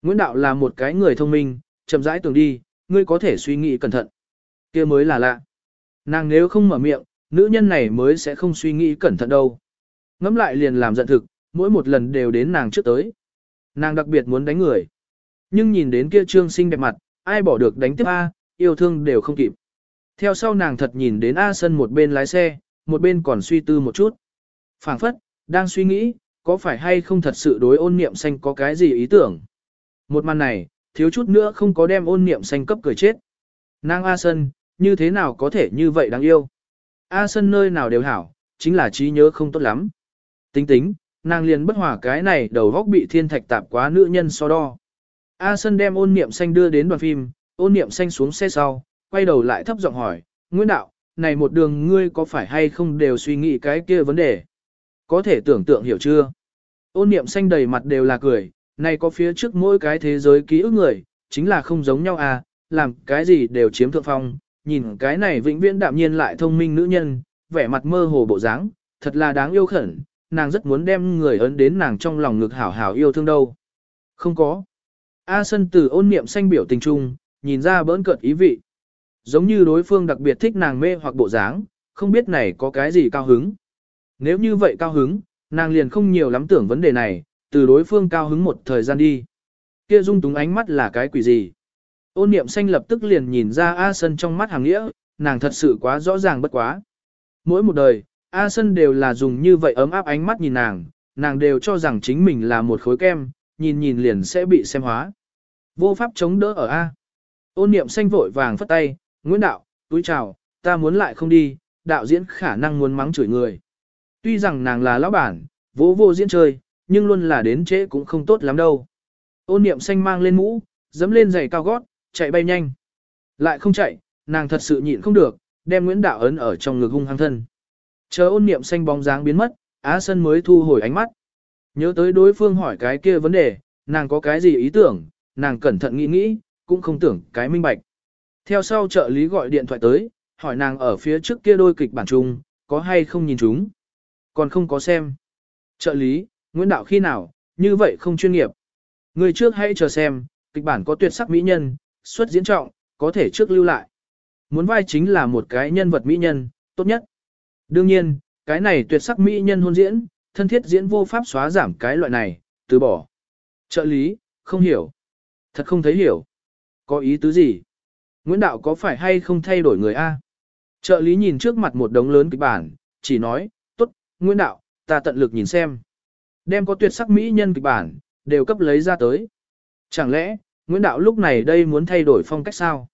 Nguyễn Đạo là một cái người thông minh, chậm rãi tưởng đi, ngươi có thể suy nghĩ cẩn thận. kia mới là lạ. Nàng nếu không mở miệng, nữ nhân này mới sẽ không suy nghĩ cẩn thận đâu. Ngắm lại liền làm giận thực, mỗi một lần đều đến nàng trước tới. Nàng đặc biệt muốn đánh người. Nhưng nhìn đến kia trương sinh đẹp mặt, ai bỏ được đánh tiếp A, yêu thương đều không kịp. Theo sau nàng thật nhìn đến A sân một bên lái xe, một bên còn suy tư một chút. phảng phất, đang suy nghĩ, có phải hay không thật sự đối ôn niệm xanh có cái gì ý tưởng. Một màn này, thiếu chút nữa không có đem ôn niệm xanh cấp cười chết. Nàng A sân, như thế nào có thể như vậy đáng yêu. A sân nơi nào đều hảo, chính là trí nhớ không tốt lắm. Tính tính, nàng liền bất hòa cái này đầu góc bị thiên thạch tạp quá nữ nhân so đo. A sân đem ôn niệm xanh đưa đến đoàn phim, ôn niệm xanh xuống xe sau, quay đầu lại thấp giọng hỏi, Nguyễn Đạo, này một đường ngươi có phải hay không đều suy nghĩ cái kia vấn đề? Có thể tưởng tượng hiểu chưa? Ôn niệm xanh đầy mặt đều là cười, này có phía trước mỗi cái thế giới ký ức người, chính là không giống nhau à, làm cái gì đều chiếm thượng phong, nhìn cái này vĩnh viễn đạm nhiên lại thông minh nữ nhân, vẻ mặt mơ hồ bộ dáng, thật là đáng yêu khẩn, nàng rất muốn đem người ấn đến nàng trong lòng ngực hảo hảo yêu thương đâu. Không có. A sân từ ôn niệm xanh biểu tình trung, nhìn ra bỡn cợt ý vị. Giống như đối phương đặc biệt thích nàng mê hoặc bộ dáng, không biết này có cái gì cao hứng. Nếu như vậy cao hứng, nàng liền không nhiều lắm tưởng vấn đề này, từ đối phương cao hứng một thời gian đi. Kia dung túng ánh mắt là cái quỷ gì? Ôn niệm xanh lập tức liền nhìn ra A Sân trong mắt hàng nghĩa, nàng thật sự quá rõ ràng bất quá. Mỗi một đời, A Sân đều là dùng như vậy ấm áp ánh mắt nhìn nàng, nàng đều cho rằng chính mình là một khối kem, nhìn nhìn liền sẽ bị xem hóa. Vô pháp chống đỡ ở A. Ôn niệm xanh vội vàng phất tay, Nguyễn Đạo, túi chào, ta muốn lại không đi, đạo diễn khả năng muốn mắng chửi người. Tuy rằng nàng là lão bản, vô vô diễn chơi, nhưng luôn là đến trễ cũng không tốt lắm đâu. Ôn niệm xanh mang lên mũ, dẫm lên giày cao gót, chạy bay nhanh. Lại không chạy, nàng thật sự nhịn không được, đem Nguyễn Đạo ấn ở trong ngực hung hăng thân. Chờ ôn niệm xanh bóng dáng biến mất, Á Sân mới thu hồi ánh mắt. Nhớ tới đối phương hỏi cái kia vấn đề, nàng có cái gì ý tưởng, nàng cẩn thận nghĩ nghĩ, cũng không tưởng cái minh bạch. Theo sau trợ lý gọi điện thoại tới, hỏi nàng ở phía trước kia đôi kịch bản chung, có hay không nhìn chúng. Còn không có xem. Trợ lý, Nguyễn Đạo khi nào, như vậy không chuyên nghiệp. Người trước hãy chờ xem, kịch bản có tuyệt sắc mỹ nhân, xuất diễn trọng, có thể trước lưu lại. Muốn vai chính là một cái nhân vật mỹ nhân, tốt nhất. Đương nhiên, cái này tuyệt sắc mỹ nhân hôn diễn, thân thiết diễn vô pháp xóa giảm cái loại này, từ bỏ. Trợ lý, không hiểu. Thật không thấy hiểu. Có ý tứ gì? Nguyễn Đạo có phải hay không thay đổi người A? Trợ lý nhìn trước mặt một đống lớn kịch bản, chỉ nói, Nguyễn Đạo, ta tận lực nhìn xem. Đem có tuyệt sắc mỹ nhân kịch bản, đều cấp lấy ra tới. Chẳng lẽ, Nguyễn Đạo lúc này đây muốn thay đổi phong cách sao?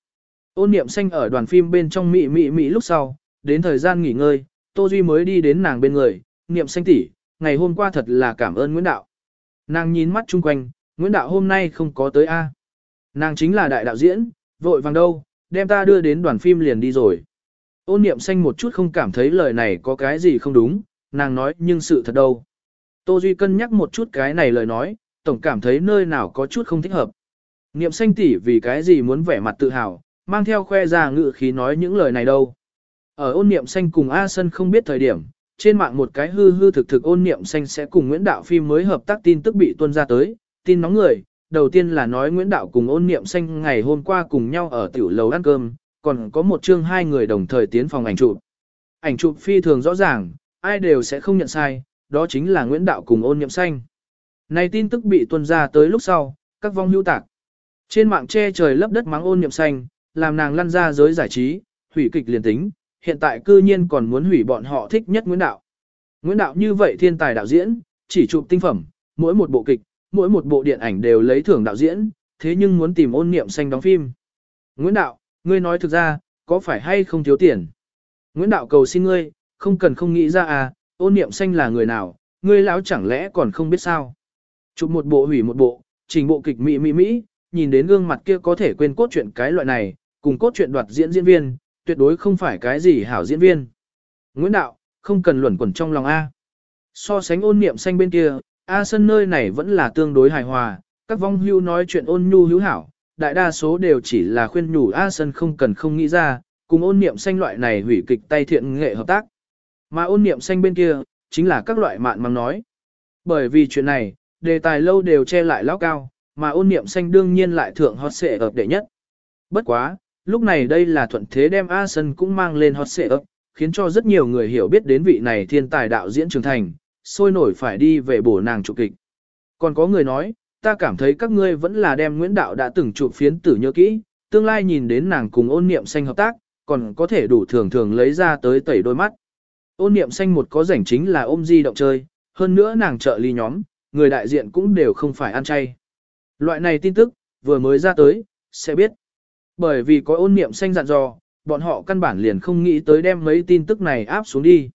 Ôn niệm xanh ở đoàn phim bên trong Mỹ Mỹ Mỹ lúc sau, đến thời gian nghỉ ngơi, Tô Duy mới đi đến nàng bên người, niệm xanh tỷ, ngày hôm qua thật là cảm ơn Nguyễn Đạo. Nàng nhìn mắt chung quanh, Nguyễn Đạo hôm nay không có tới A. Nàng chính là đại đạo diễn, vội vàng đâu, đem ta đưa đến đoàn phim liền đi rồi. Ôn niệm xanh một chút không cảm thấy lời này có cái gì không đúng, nàng nói nhưng sự thật đâu. Tô Duy cân nhắc một chút cái này lời nói, tổng cảm thấy nơi nào có chút không thích hợp. Niệm xanh tỷ vì cái gì muốn vẻ mặt tự hào, mang theo khoe ra ngự khí nói những lời này đâu. Ở ôn niệm xanh cùng A Sân không biết thời điểm, trên mạng một cái hư hư thực thực ôn niệm xanh sẽ cùng Nguyễn Đạo phim mới hợp tác tin tức bị tuân ra tới, tin nóng người, đầu tiên là nói Nguyễn Đạo cùng ôn niệm xanh ngày hôm qua cùng nhau ở tiểu lầu ăn cơm, còn có một chương hai người đồng thời tiến phòng ảnh chụp. Ảnh chụp phi thường rõ ràng, ai đều sẽ không nhận sai, đó chính là Nguyễn Đạo cùng ôn niệm xanh. Này tin tức bị tuân ra tới lúc sau, các vong hưu tạc. Trên mạng che trời lấp đất mắng ôn niệm xanh, làm nàng lăn ra giới giải trí, hủy kịch liền tính, hiện tại cư nhiên còn muốn hủy bọn họ thích nhất Nguyễn Đạo. Nguyễn Đạo như vậy thiên tài đạo diễn, chỉ chụp tinh phẩm, mỗi một bộ kịch, mỗi một bộ điện ảnh đều lấy thưởng đạo diễn, thế nhưng muốn tìm ôn niệm xanh đóng phim. Nguyễn Đạo, ngươi nói thực ra, có phải hay không thiếu tiền? Nguyễn Đạo cầu xin ngươi, không cần không nghĩ ra à, ôn niệm xanh là người nào, ngươi lão chẳng lẽ còn không biết sao? Chụp một bộ hủy một bộ, trình bộ kịch mỹ mỹ mỹ, nhìn đến gương mặt kia có thể quên cốt truyện cái loại này, cùng cốt truyện đoạt diễn diễn viên, tuyệt đối không phải cái gì hảo diễn viên. Nguyễn Đạo, không cần luẩn quẩn trong lòng A. So sánh ôn niệm xanh bên kia, A sân nơi này vẫn là tương đối hài hòa, các vong hưu nói chuyện ôn nhu hữu hảo, đại đa số đều chỉ là khuyên nhủ A sân không cần không nghĩ ra, cùng ôn niệm xanh loại này hủy kịch tay thiện nghệ hợp tác. Mà ôn niệm xanh bên kia, chính là các loại mạn mắng nói. Bởi vì chuyện này, đề tài lâu đều che lại lão cao, mà ôn niệm xanh đương nhiên lại thượng hot xệ ập đệ nhất. Bất quá, lúc này đây là thuận thế đem A Sân cũng mang lên hot xệ ập, khiến cho rất nhiều người hiểu biết đến vị này thiên tài đạo diễn trưởng thành, sôi nổi phải đi về bổ nàng chụp kịch. Còn có người nói, ta cảm thấy các ngươi vẫn là đem Nguyễn Đạo đã từng chụp phiến tử nhớ kỹ, tương lai nhìn đến nàng cùng ôn niệm xanh hợp tác, còn có thể đủ thường thường lấy ra tới tẩy đôi mắt. Ôn niệm xanh một có rảnh chính là ôm di động chơi, hơn nữa nàng trợ ly nhóm, người đại diện cũng đều không phải ăn chay. Loại này tin tức, vừa mới ra tới, sẽ biết. Bởi vì có ôn niệm xanh dặn dò, bọn họ căn bản liền không nghĩ tới đem mấy tin tức này áp xuống đi.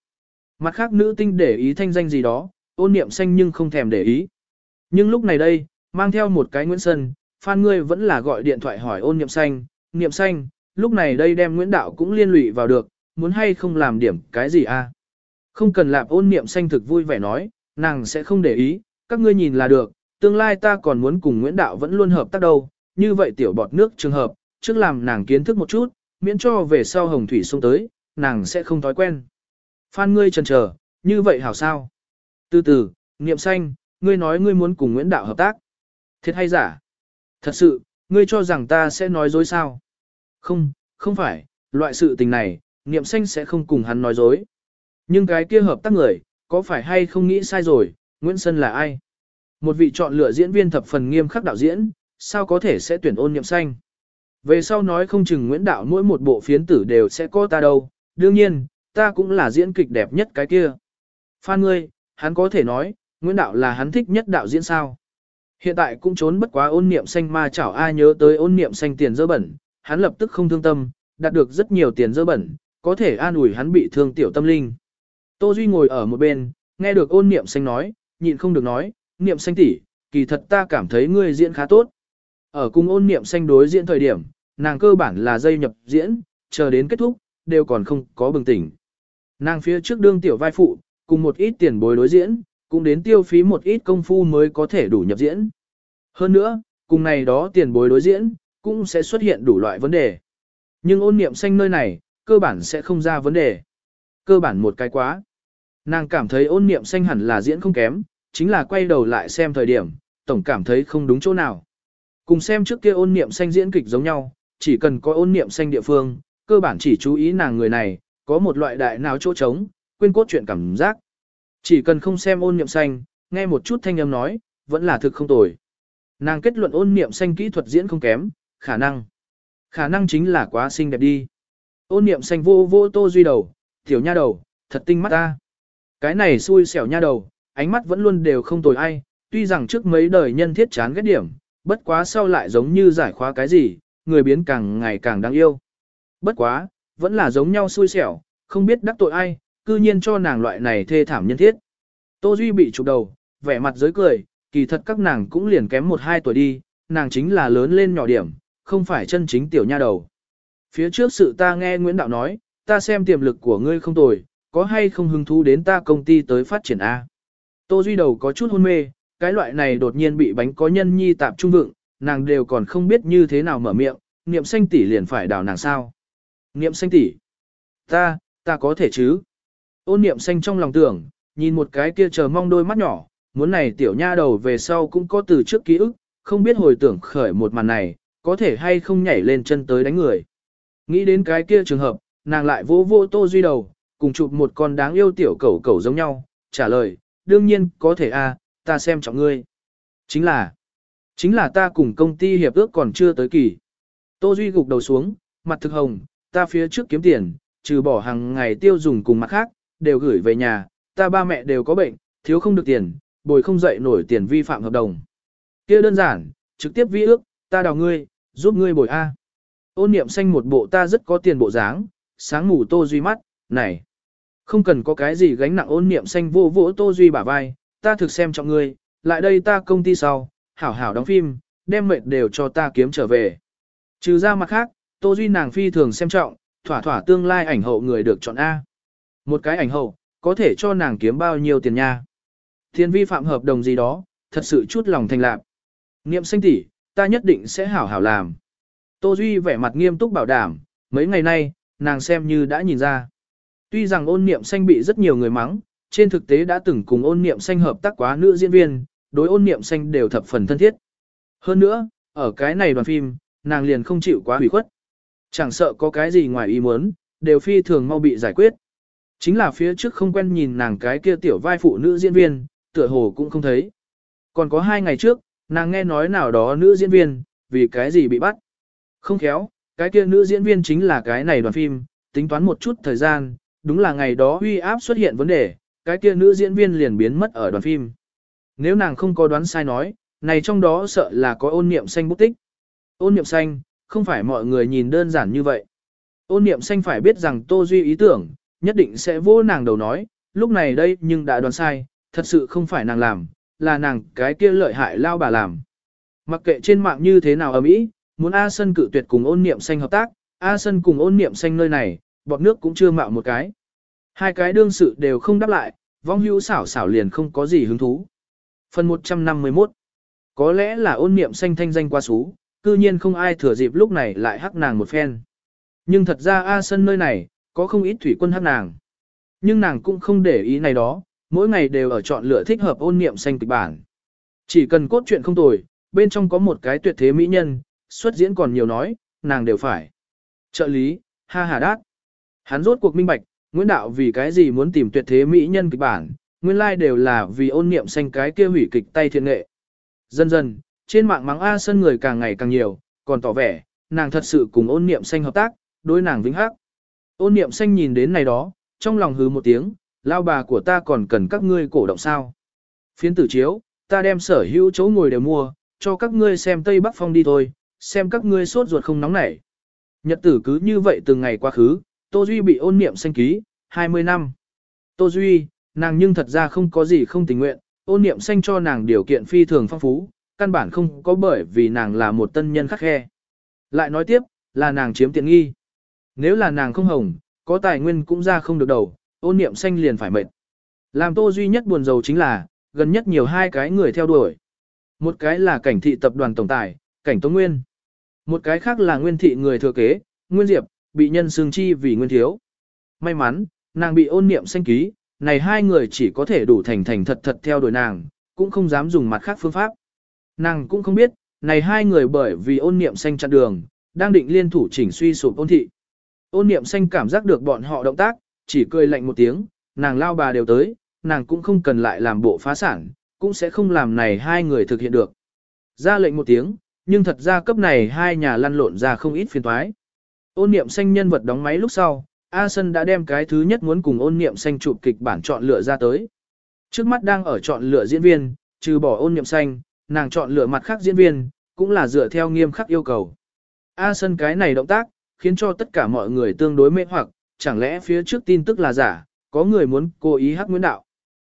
Mặt khác nữ tinh để ý thanh danh gì đó, ôn niệm xanh nhưng không thèm để ý. Nhưng lúc này đây, mang theo một cái Nguyễn Sân, Phan ngươi vẫn là gọi điện thoại hỏi ôn niệm xanh, niệm xanh, lúc này đây đem Nguyễn Đạo cũng liên lụy vào được, muốn hay không làm điểm cái gì a? Không cần làm ôn niệm xanh thực vui vẻ nói, nàng sẽ không để ý, các ngươi nhìn là được, tương lai ta còn muốn cùng Nguyễn Đạo vẫn luôn hợp tác đâu, như vậy tiểu bọt nước trường hợp, trước làm nàng kiến thức một chút, miễn cho về sau hồng thủy xuống tới, nàng sẽ không thói quen. Phan ngươi chần chờ, như vậy hảo sao? Từ từ, niệm xanh, ngươi nói ngươi muốn cùng Nguyễn Đạo hợp tác. Thiệt hay giả? Thật sự, ngươi cho rằng ta sẽ nói dối sao? Không, không phải, loại sự tình này, niệm xanh sẽ không cùng hắn nói dối. Nhưng cái kia hợp tác người, có phải hay không nghĩ sai rồi, Nguyễn Sân là ai? Một vị chọn lựa diễn viên thập phần nghiêm khắc đạo diễn, sao có thể sẽ tuyển ôn niệm xanh? Về sau nói không chừng Nguyễn Đạo mỗi một bộ phiến tử đều sẽ có ta đâu, đương nhiên, ta cũng là diễn kịch đẹp nhất cái kia. Phan ngươi, hắn có thể nói, Nguyễn Đạo là hắn thích nhất đạo diễn sao. Hiện tại cũng trốn bất quá ôn niệm xanh ma chảo ai nhớ tới ôn niệm xanh tiền dơ bẩn, hắn lập tức không thương tâm, đạt được rất nhiều tiền dơ bẩn, có thể an ủi hắn bị thương tiểu tâm linh. Tô Duy ngồi ở một bên, nghe được ôn niệm xanh nói, nhịn không được nói, niệm xanh tỷ, kỳ thật ta cảm thấy ngươi diễn khá tốt. Ở cùng ôn niệm xanh đối diễn thời điểm, nàng cơ bản là dây nhập diễn, chờ đến kết thúc, đều còn không có bừng tỉnh. Nàng phía trước đương tiểu vai phụ, cùng một ít tiền bối đối diễn, cũng đến tiêu phí một ít công phu mới có thể đủ nhập diễn. Hơn nữa, cùng này đó tiền bối đối diễn, cũng sẽ xuất hiện đủ loại vấn đề. Nhưng ôn niệm xanh nơi này, cơ bản sẽ không ra vấn đề. Cơ bản một cái quá. Nàng cảm thấy ôn niệm xanh hẳn là diễn không kém, chính là quay đầu lại xem thời điểm, tổng cảm thấy không đúng chỗ nào. Cùng xem trước kia ôn niệm xanh diễn kịch giống nhau, chỉ cần có ôn niệm xanh địa phương, cơ bản chỉ chú ý nàng người này, có một loại đại nào chỗ trống, quên cốt chuyện cảm giác. Chỉ cần không xem ôn niệm xanh, nghe một chút thanh âm nói, vẫn là thực không tồi. Nàng kết luận ôn niệm xanh kỹ thuật diễn không kém, khả năng. Khả năng chính là quá xinh đẹp đi. Ôn niệm xanh vô vô tô duy đầu, tiểu nha đầu, thật tinh mắt ta. Cái này xui xẻo nha đầu, ánh mắt vẫn luôn đều không tồi ai, tuy rằng trước mấy đời nhân thiết chán ghét điểm, bất quá sau lại giống như giải khóa cái gì, người biến càng ngày càng đáng yêu. Bất quá, vẫn là giống nhau xui xẻo, không biết đắc tội ai, cư nhiên cho nàng loại này thê thảm nhân thiết. Tô Duy bị chụp đầu, vẻ mặt giới cười, kỳ thật các nàng cũng liền kém một hai tuổi đi, nàng chính là lớn lên nhỏ điểm, không phải chân chính tiểu nha đầu. Phía trước sự ta nghe Nguyễn Đạo nói, ta xem tiềm lực của ngươi không tồi, có hay không hứng thú đến ta công ty tới phát triển A. Tô Duy đầu có chút hôn mê, cái loại này đột nhiên bị bánh có nhân nhi tạp trung vựng, nàng đều còn không biết như thế nào mở miệng, niệm xanh tỷ liền phải đào nàng sao. Niệm xanh tỷ, ta, ta có thể chứ. Ôn niệm xanh trong lòng tưởng, nhìn một cái kia chờ mong đôi mắt nhỏ, muốn này tiểu nha đầu về sau cũng có từ trước ký ức, không biết hồi tưởng khởi một màn này, có thể hay không nhảy lên chân tới đánh người. Nghĩ đến cái kia trường hợp, nàng lại vô vô tô duy đầu, cùng chụp một con đáng yêu tiểu cẩu cẩu giống nhau, trả lời, đương nhiên, có thể a, ta xem trọng ngươi. Chính là, chính là ta cùng công ty hiệp ước còn chưa tới kỳ. Tô Duy gục đầu xuống, mặt thực hồng, ta phía trước kiếm tiền, trừ bỏ hàng ngày tiêu dùng cùng mặt khác, đều gửi về nhà, ta ba mẹ đều có bệnh, thiếu không được tiền, bồi không dậy nổi tiền vi phạm hợp đồng. kia đơn giản, trực tiếp vi ước, ta đào ngươi, giúp ngươi bồi A. Ôn niệm xanh một bộ ta rất có tiền bộ dáng, sáng ngủ Tô Duy mắt, này. Không cần có cái gì gánh nặng ôn niệm xanh vô vỗ Tô Duy bả vai, ta thực xem trọng ngươi, lại đây ta công ty sau, hảo hảo đóng phim, đem mệt đều cho ta kiếm trở về. Trừ ra mặt khác, Tô Duy nàng phi thường xem trọng, thỏa thỏa tương lai ảnh hậu người được chọn A. Một cái ảnh hậu, có thể cho nàng kiếm bao nhiêu tiền nha. Thiên vi phạm hợp đồng gì đó, thật sự chút lòng thành lạc. Niệm xanh tỷ, ta nhất định sẽ hảo hảo làm. Tô Duy vẻ mặt nghiêm túc bảo đảm, mấy ngày nay, nàng xem như đã nhìn ra. Tuy rằng ôn niệm xanh bị rất nhiều người mắng, trên thực tế đã từng cùng ôn niệm xanh hợp tác quá nữ diễn viên, đối ôn niệm xanh đều thập phần thân thiết. Hơn nữa, ở cái này đoàn phim, nàng liền không chịu quá hủy khuất. Chẳng sợ có cái gì ngoài ý muốn, đều phi thường mau bị giải quyết. Chính là phía trước không quen nhìn nàng cái kia tiểu vai phụ nữ diễn viên, tựa hồ cũng không thấy. Còn có hai ngày trước, nàng nghe nói nào đó nữ diễn viên, vì cái gì bị bắt. Không khéo, cái kia nữ diễn viên chính là cái này đoàn phim, tính toán một chút thời gian, đúng là ngày đó uy áp xuất hiện vấn đề, cái kia nữ diễn viên liền biến mất ở đoàn phim. Nếu nàng không có đoán sai nói, này trong đó sợ là có ôn niệm xanh bút tích. Ôn niệm xanh, không phải mọi người nhìn đơn giản như vậy. Ôn niệm xanh phải biết rằng Tô Duy ý tưởng, nhất định sẽ vô nàng đầu nói, lúc này đây nhưng đã đoán sai, thật sự không phải nàng làm, là nàng cái kia lợi hại lao bà làm. Mặc kệ trên mạng như thế nào ở Mỹ, muốn A Sân cự tuyệt cùng ôn niệm xanh hợp tác, A Sân cùng ôn niệm xanh nơi này, bọt nước cũng chưa mạo một cái. Hai cái đương sự đều không đáp lại, vong hữu xảo xảo liền không có gì hứng thú. Phần 151 Có lẽ là ôn niệm xanh thanh danh qua xú, cư nhiên không ai thừa dịp lúc này lại hắc nàng một phen. Nhưng thật ra A sân nơi này, có không ít thủy quân hắc nàng. Nhưng nàng cũng không để ý này đó, mỗi ngày đều ở chọn lựa thích hợp ôn niệm xanh kịch bản. Chỉ cần cốt truyện không tồi, bên trong có một cái tuyệt thế mỹ nhân, xuất diễn còn nhiều nói, nàng đều phải. Trợ lý, ha hà đát. Hắn rốt cuộc minh bạch, Nguyễn Đạo vì cái gì muốn tìm tuyệt thế mỹ nhân kịch bản, nguyên lai like đều là vì ôn niệm xanh cái kia hủy kịch tay thiên nghệ. Dần dần, trên mạng mắng A sân người càng ngày càng nhiều, còn tỏ vẻ, nàng thật sự cùng ôn niệm xanh hợp tác, đối nàng vĩnh hắc. Ôn niệm xanh nhìn đến này đó, trong lòng hứ một tiếng, lao bà của ta còn cần các ngươi cổ động sao. Phiến tử chiếu, ta đem sở hữu chỗ ngồi đều mua, cho các ngươi xem Tây Bắc Phong đi thôi, xem các ngươi sốt ruột không nóng nảy. Nhật tử cứ như vậy từng ngày quá khứ, Tô Duy bị ôn niệm xanh ký, 20 năm. Tô Duy, nàng nhưng thật ra không có gì không tình nguyện, ôn niệm xanh cho nàng điều kiện phi thường phong phú, căn bản không có bởi vì nàng là một tân nhân khắc khe. Lại nói tiếp, là nàng chiếm tiện nghi. Nếu là nàng không hồng, có tài nguyên cũng ra không được đầu, ôn niệm xanh liền phải mệt. Làm tô duy nhất buồn giàu chính là, gần nhất nhiều hai cái người theo đuổi. Một cái là cảnh thị tập đoàn tổng tài, cảnh tống nguyên. Một cái khác là nguyên thị người thừa kế, nguyên diệp, bị nhân xương chi vì nguyên thiếu. May mắn, nàng bị ôn niệm sanh ký, này hai người chỉ có thể đủ thành thành thật thật theo đuổi nàng, cũng không dám dùng mặt khác phương pháp. Nàng cũng không biết, này hai người bởi vì ôn niệm sanh chặn đường, đang định liên thủ chỉnh suy sụp ôn thị. Ôn niệm sanh cảm giác được bọn họ động tác, chỉ cười lạnh một tiếng, nàng lao bà đều tới, nàng cũng không cần lại làm bộ phá sản, cũng sẽ không làm này hai người thực hiện được. Ra lệnh một tiếng, nhưng thật ra cấp này hai nhà lăn lộn ra không ít phiền toái. Ôn niệm xanh nhân vật đóng máy lúc sau, A Sân đã đem cái thứ nhất muốn cùng ôn niệm xanh chụp kịch bản chọn lựa ra tới. Trước mắt đang ở chọn lựa diễn viên, trừ bỏ ôn niệm xanh, nàng chọn lựa mặt khác diễn viên, cũng là dựa theo nghiêm khắc yêu cầu. A Sân cái này động tác, khiến cho tất cả mọi người tương đối mê hoặc, chẳng lẽ phía trước tin tức là giả, có người muốn cố ý hắc Nguyễn Đạo.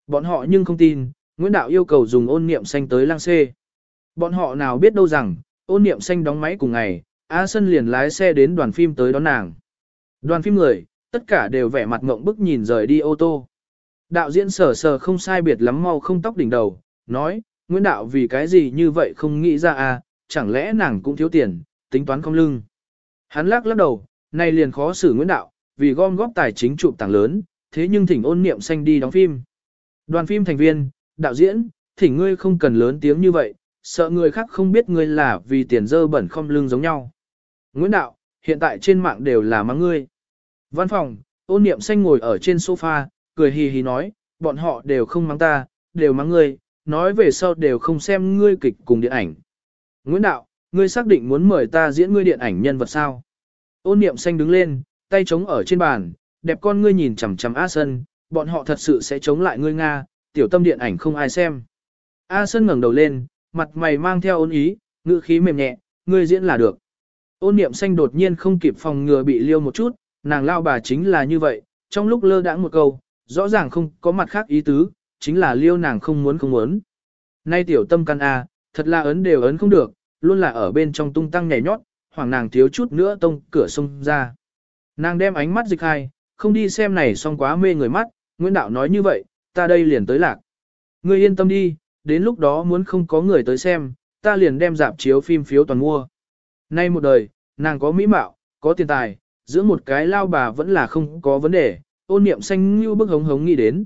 Bọn họ nhưng không tin, Nguyễn Đạo yêu cầu dùng ôn niệm xanh tới lang xê. Bọn họ nào biết đâu rằng, ôn niệm xanh đóng máy cùng ngày, A Sân liền lái xe đến đoàn phim tới đón nàng. Đoàn phim người, tất cả đều vẻ mặt ngộng bức nhìn rời đi ô tô. Đạo diễn sờ sờ không sai biệt lắm mau không tóc đỉnh đầu, nói, Nguyễn Đạo vì cái gì như vậy không nghĩ ra à, chẳng lẽ nàng cũng thiếu tiền, tính toán không lưng. Hắn lắc lắc đầu, nay liền khó xử Nguyễn Đạo, vì gom góp tài chính chụp tảng lớn, thế nhưng thỉnh ôn niệm xanh đi đóng phim. Đoàn phim thành viên, đạo diễn, thỉnh ngươi không cần lớn tiếng như vậy, sợ người khác không biết ngươi là vì tiền dơ bẩn không lưng giống nhau. Nguyễn Đạo, hiện tại trên mạng đều là mắng ngươi. Văn phòng, ôn niệm xanh ngồi ở trên sofa, cười hì hì nói, bọn họ đều không mắng ta, đều mắng ngươi, nói về sau đều không xem ngươi kịch cùng điện ảnh. Nguyễn Đạo, ngươi xác định muốn mời ta diễn ngươi điện ảnh nhân vật sao? Ôn niệm xanh đứng lên, tay chống ở trên bàn, đẹp con ngươi nhìn chằm chằm A Sân, bọn họ thật sự sẽ chống lại ngươi Nga, tiểu tâm điện ảnh không ai xem. A Sân ngẩng đầu lên, mặt mày mang theo ôn ý, ngữ khí mềm nhẹ, ngươi diễn là được. Ôn niệm xanh đột nhiên không kịp phòng ngừa bị liêu một chút, nàng lao bà chính là như vậy, trong lúc lơ đãng một câu, rõ ràng không có mặt khác ý tứ, chính là liêu nàng không muốn không muốn. Nay tiểu tâm căn A, thật là ấn đều ấn không được, luôn là ở bên trong tung tăng nhảy nhót, hoàng nàng thiếu chút nữa tông cửa sông ra. Nàng đem ánh mắt dịch hai, không đi xem này xong quá mê người mắt, Nguyễn Đạo nói như vậy, ta đây liền tới lạc. Ngươi yên tâm đi, đến lúc đó muốn không có người tới xem, ta liền đem dạp chiếu phim phiếu toàn mua. Nay một đời, nàng có mỹ mạo, có tiền tài, giữa một cái lao bà vẫn là không có vấn đề, ôn niệm xanh như bức hống hống nghĩ đến.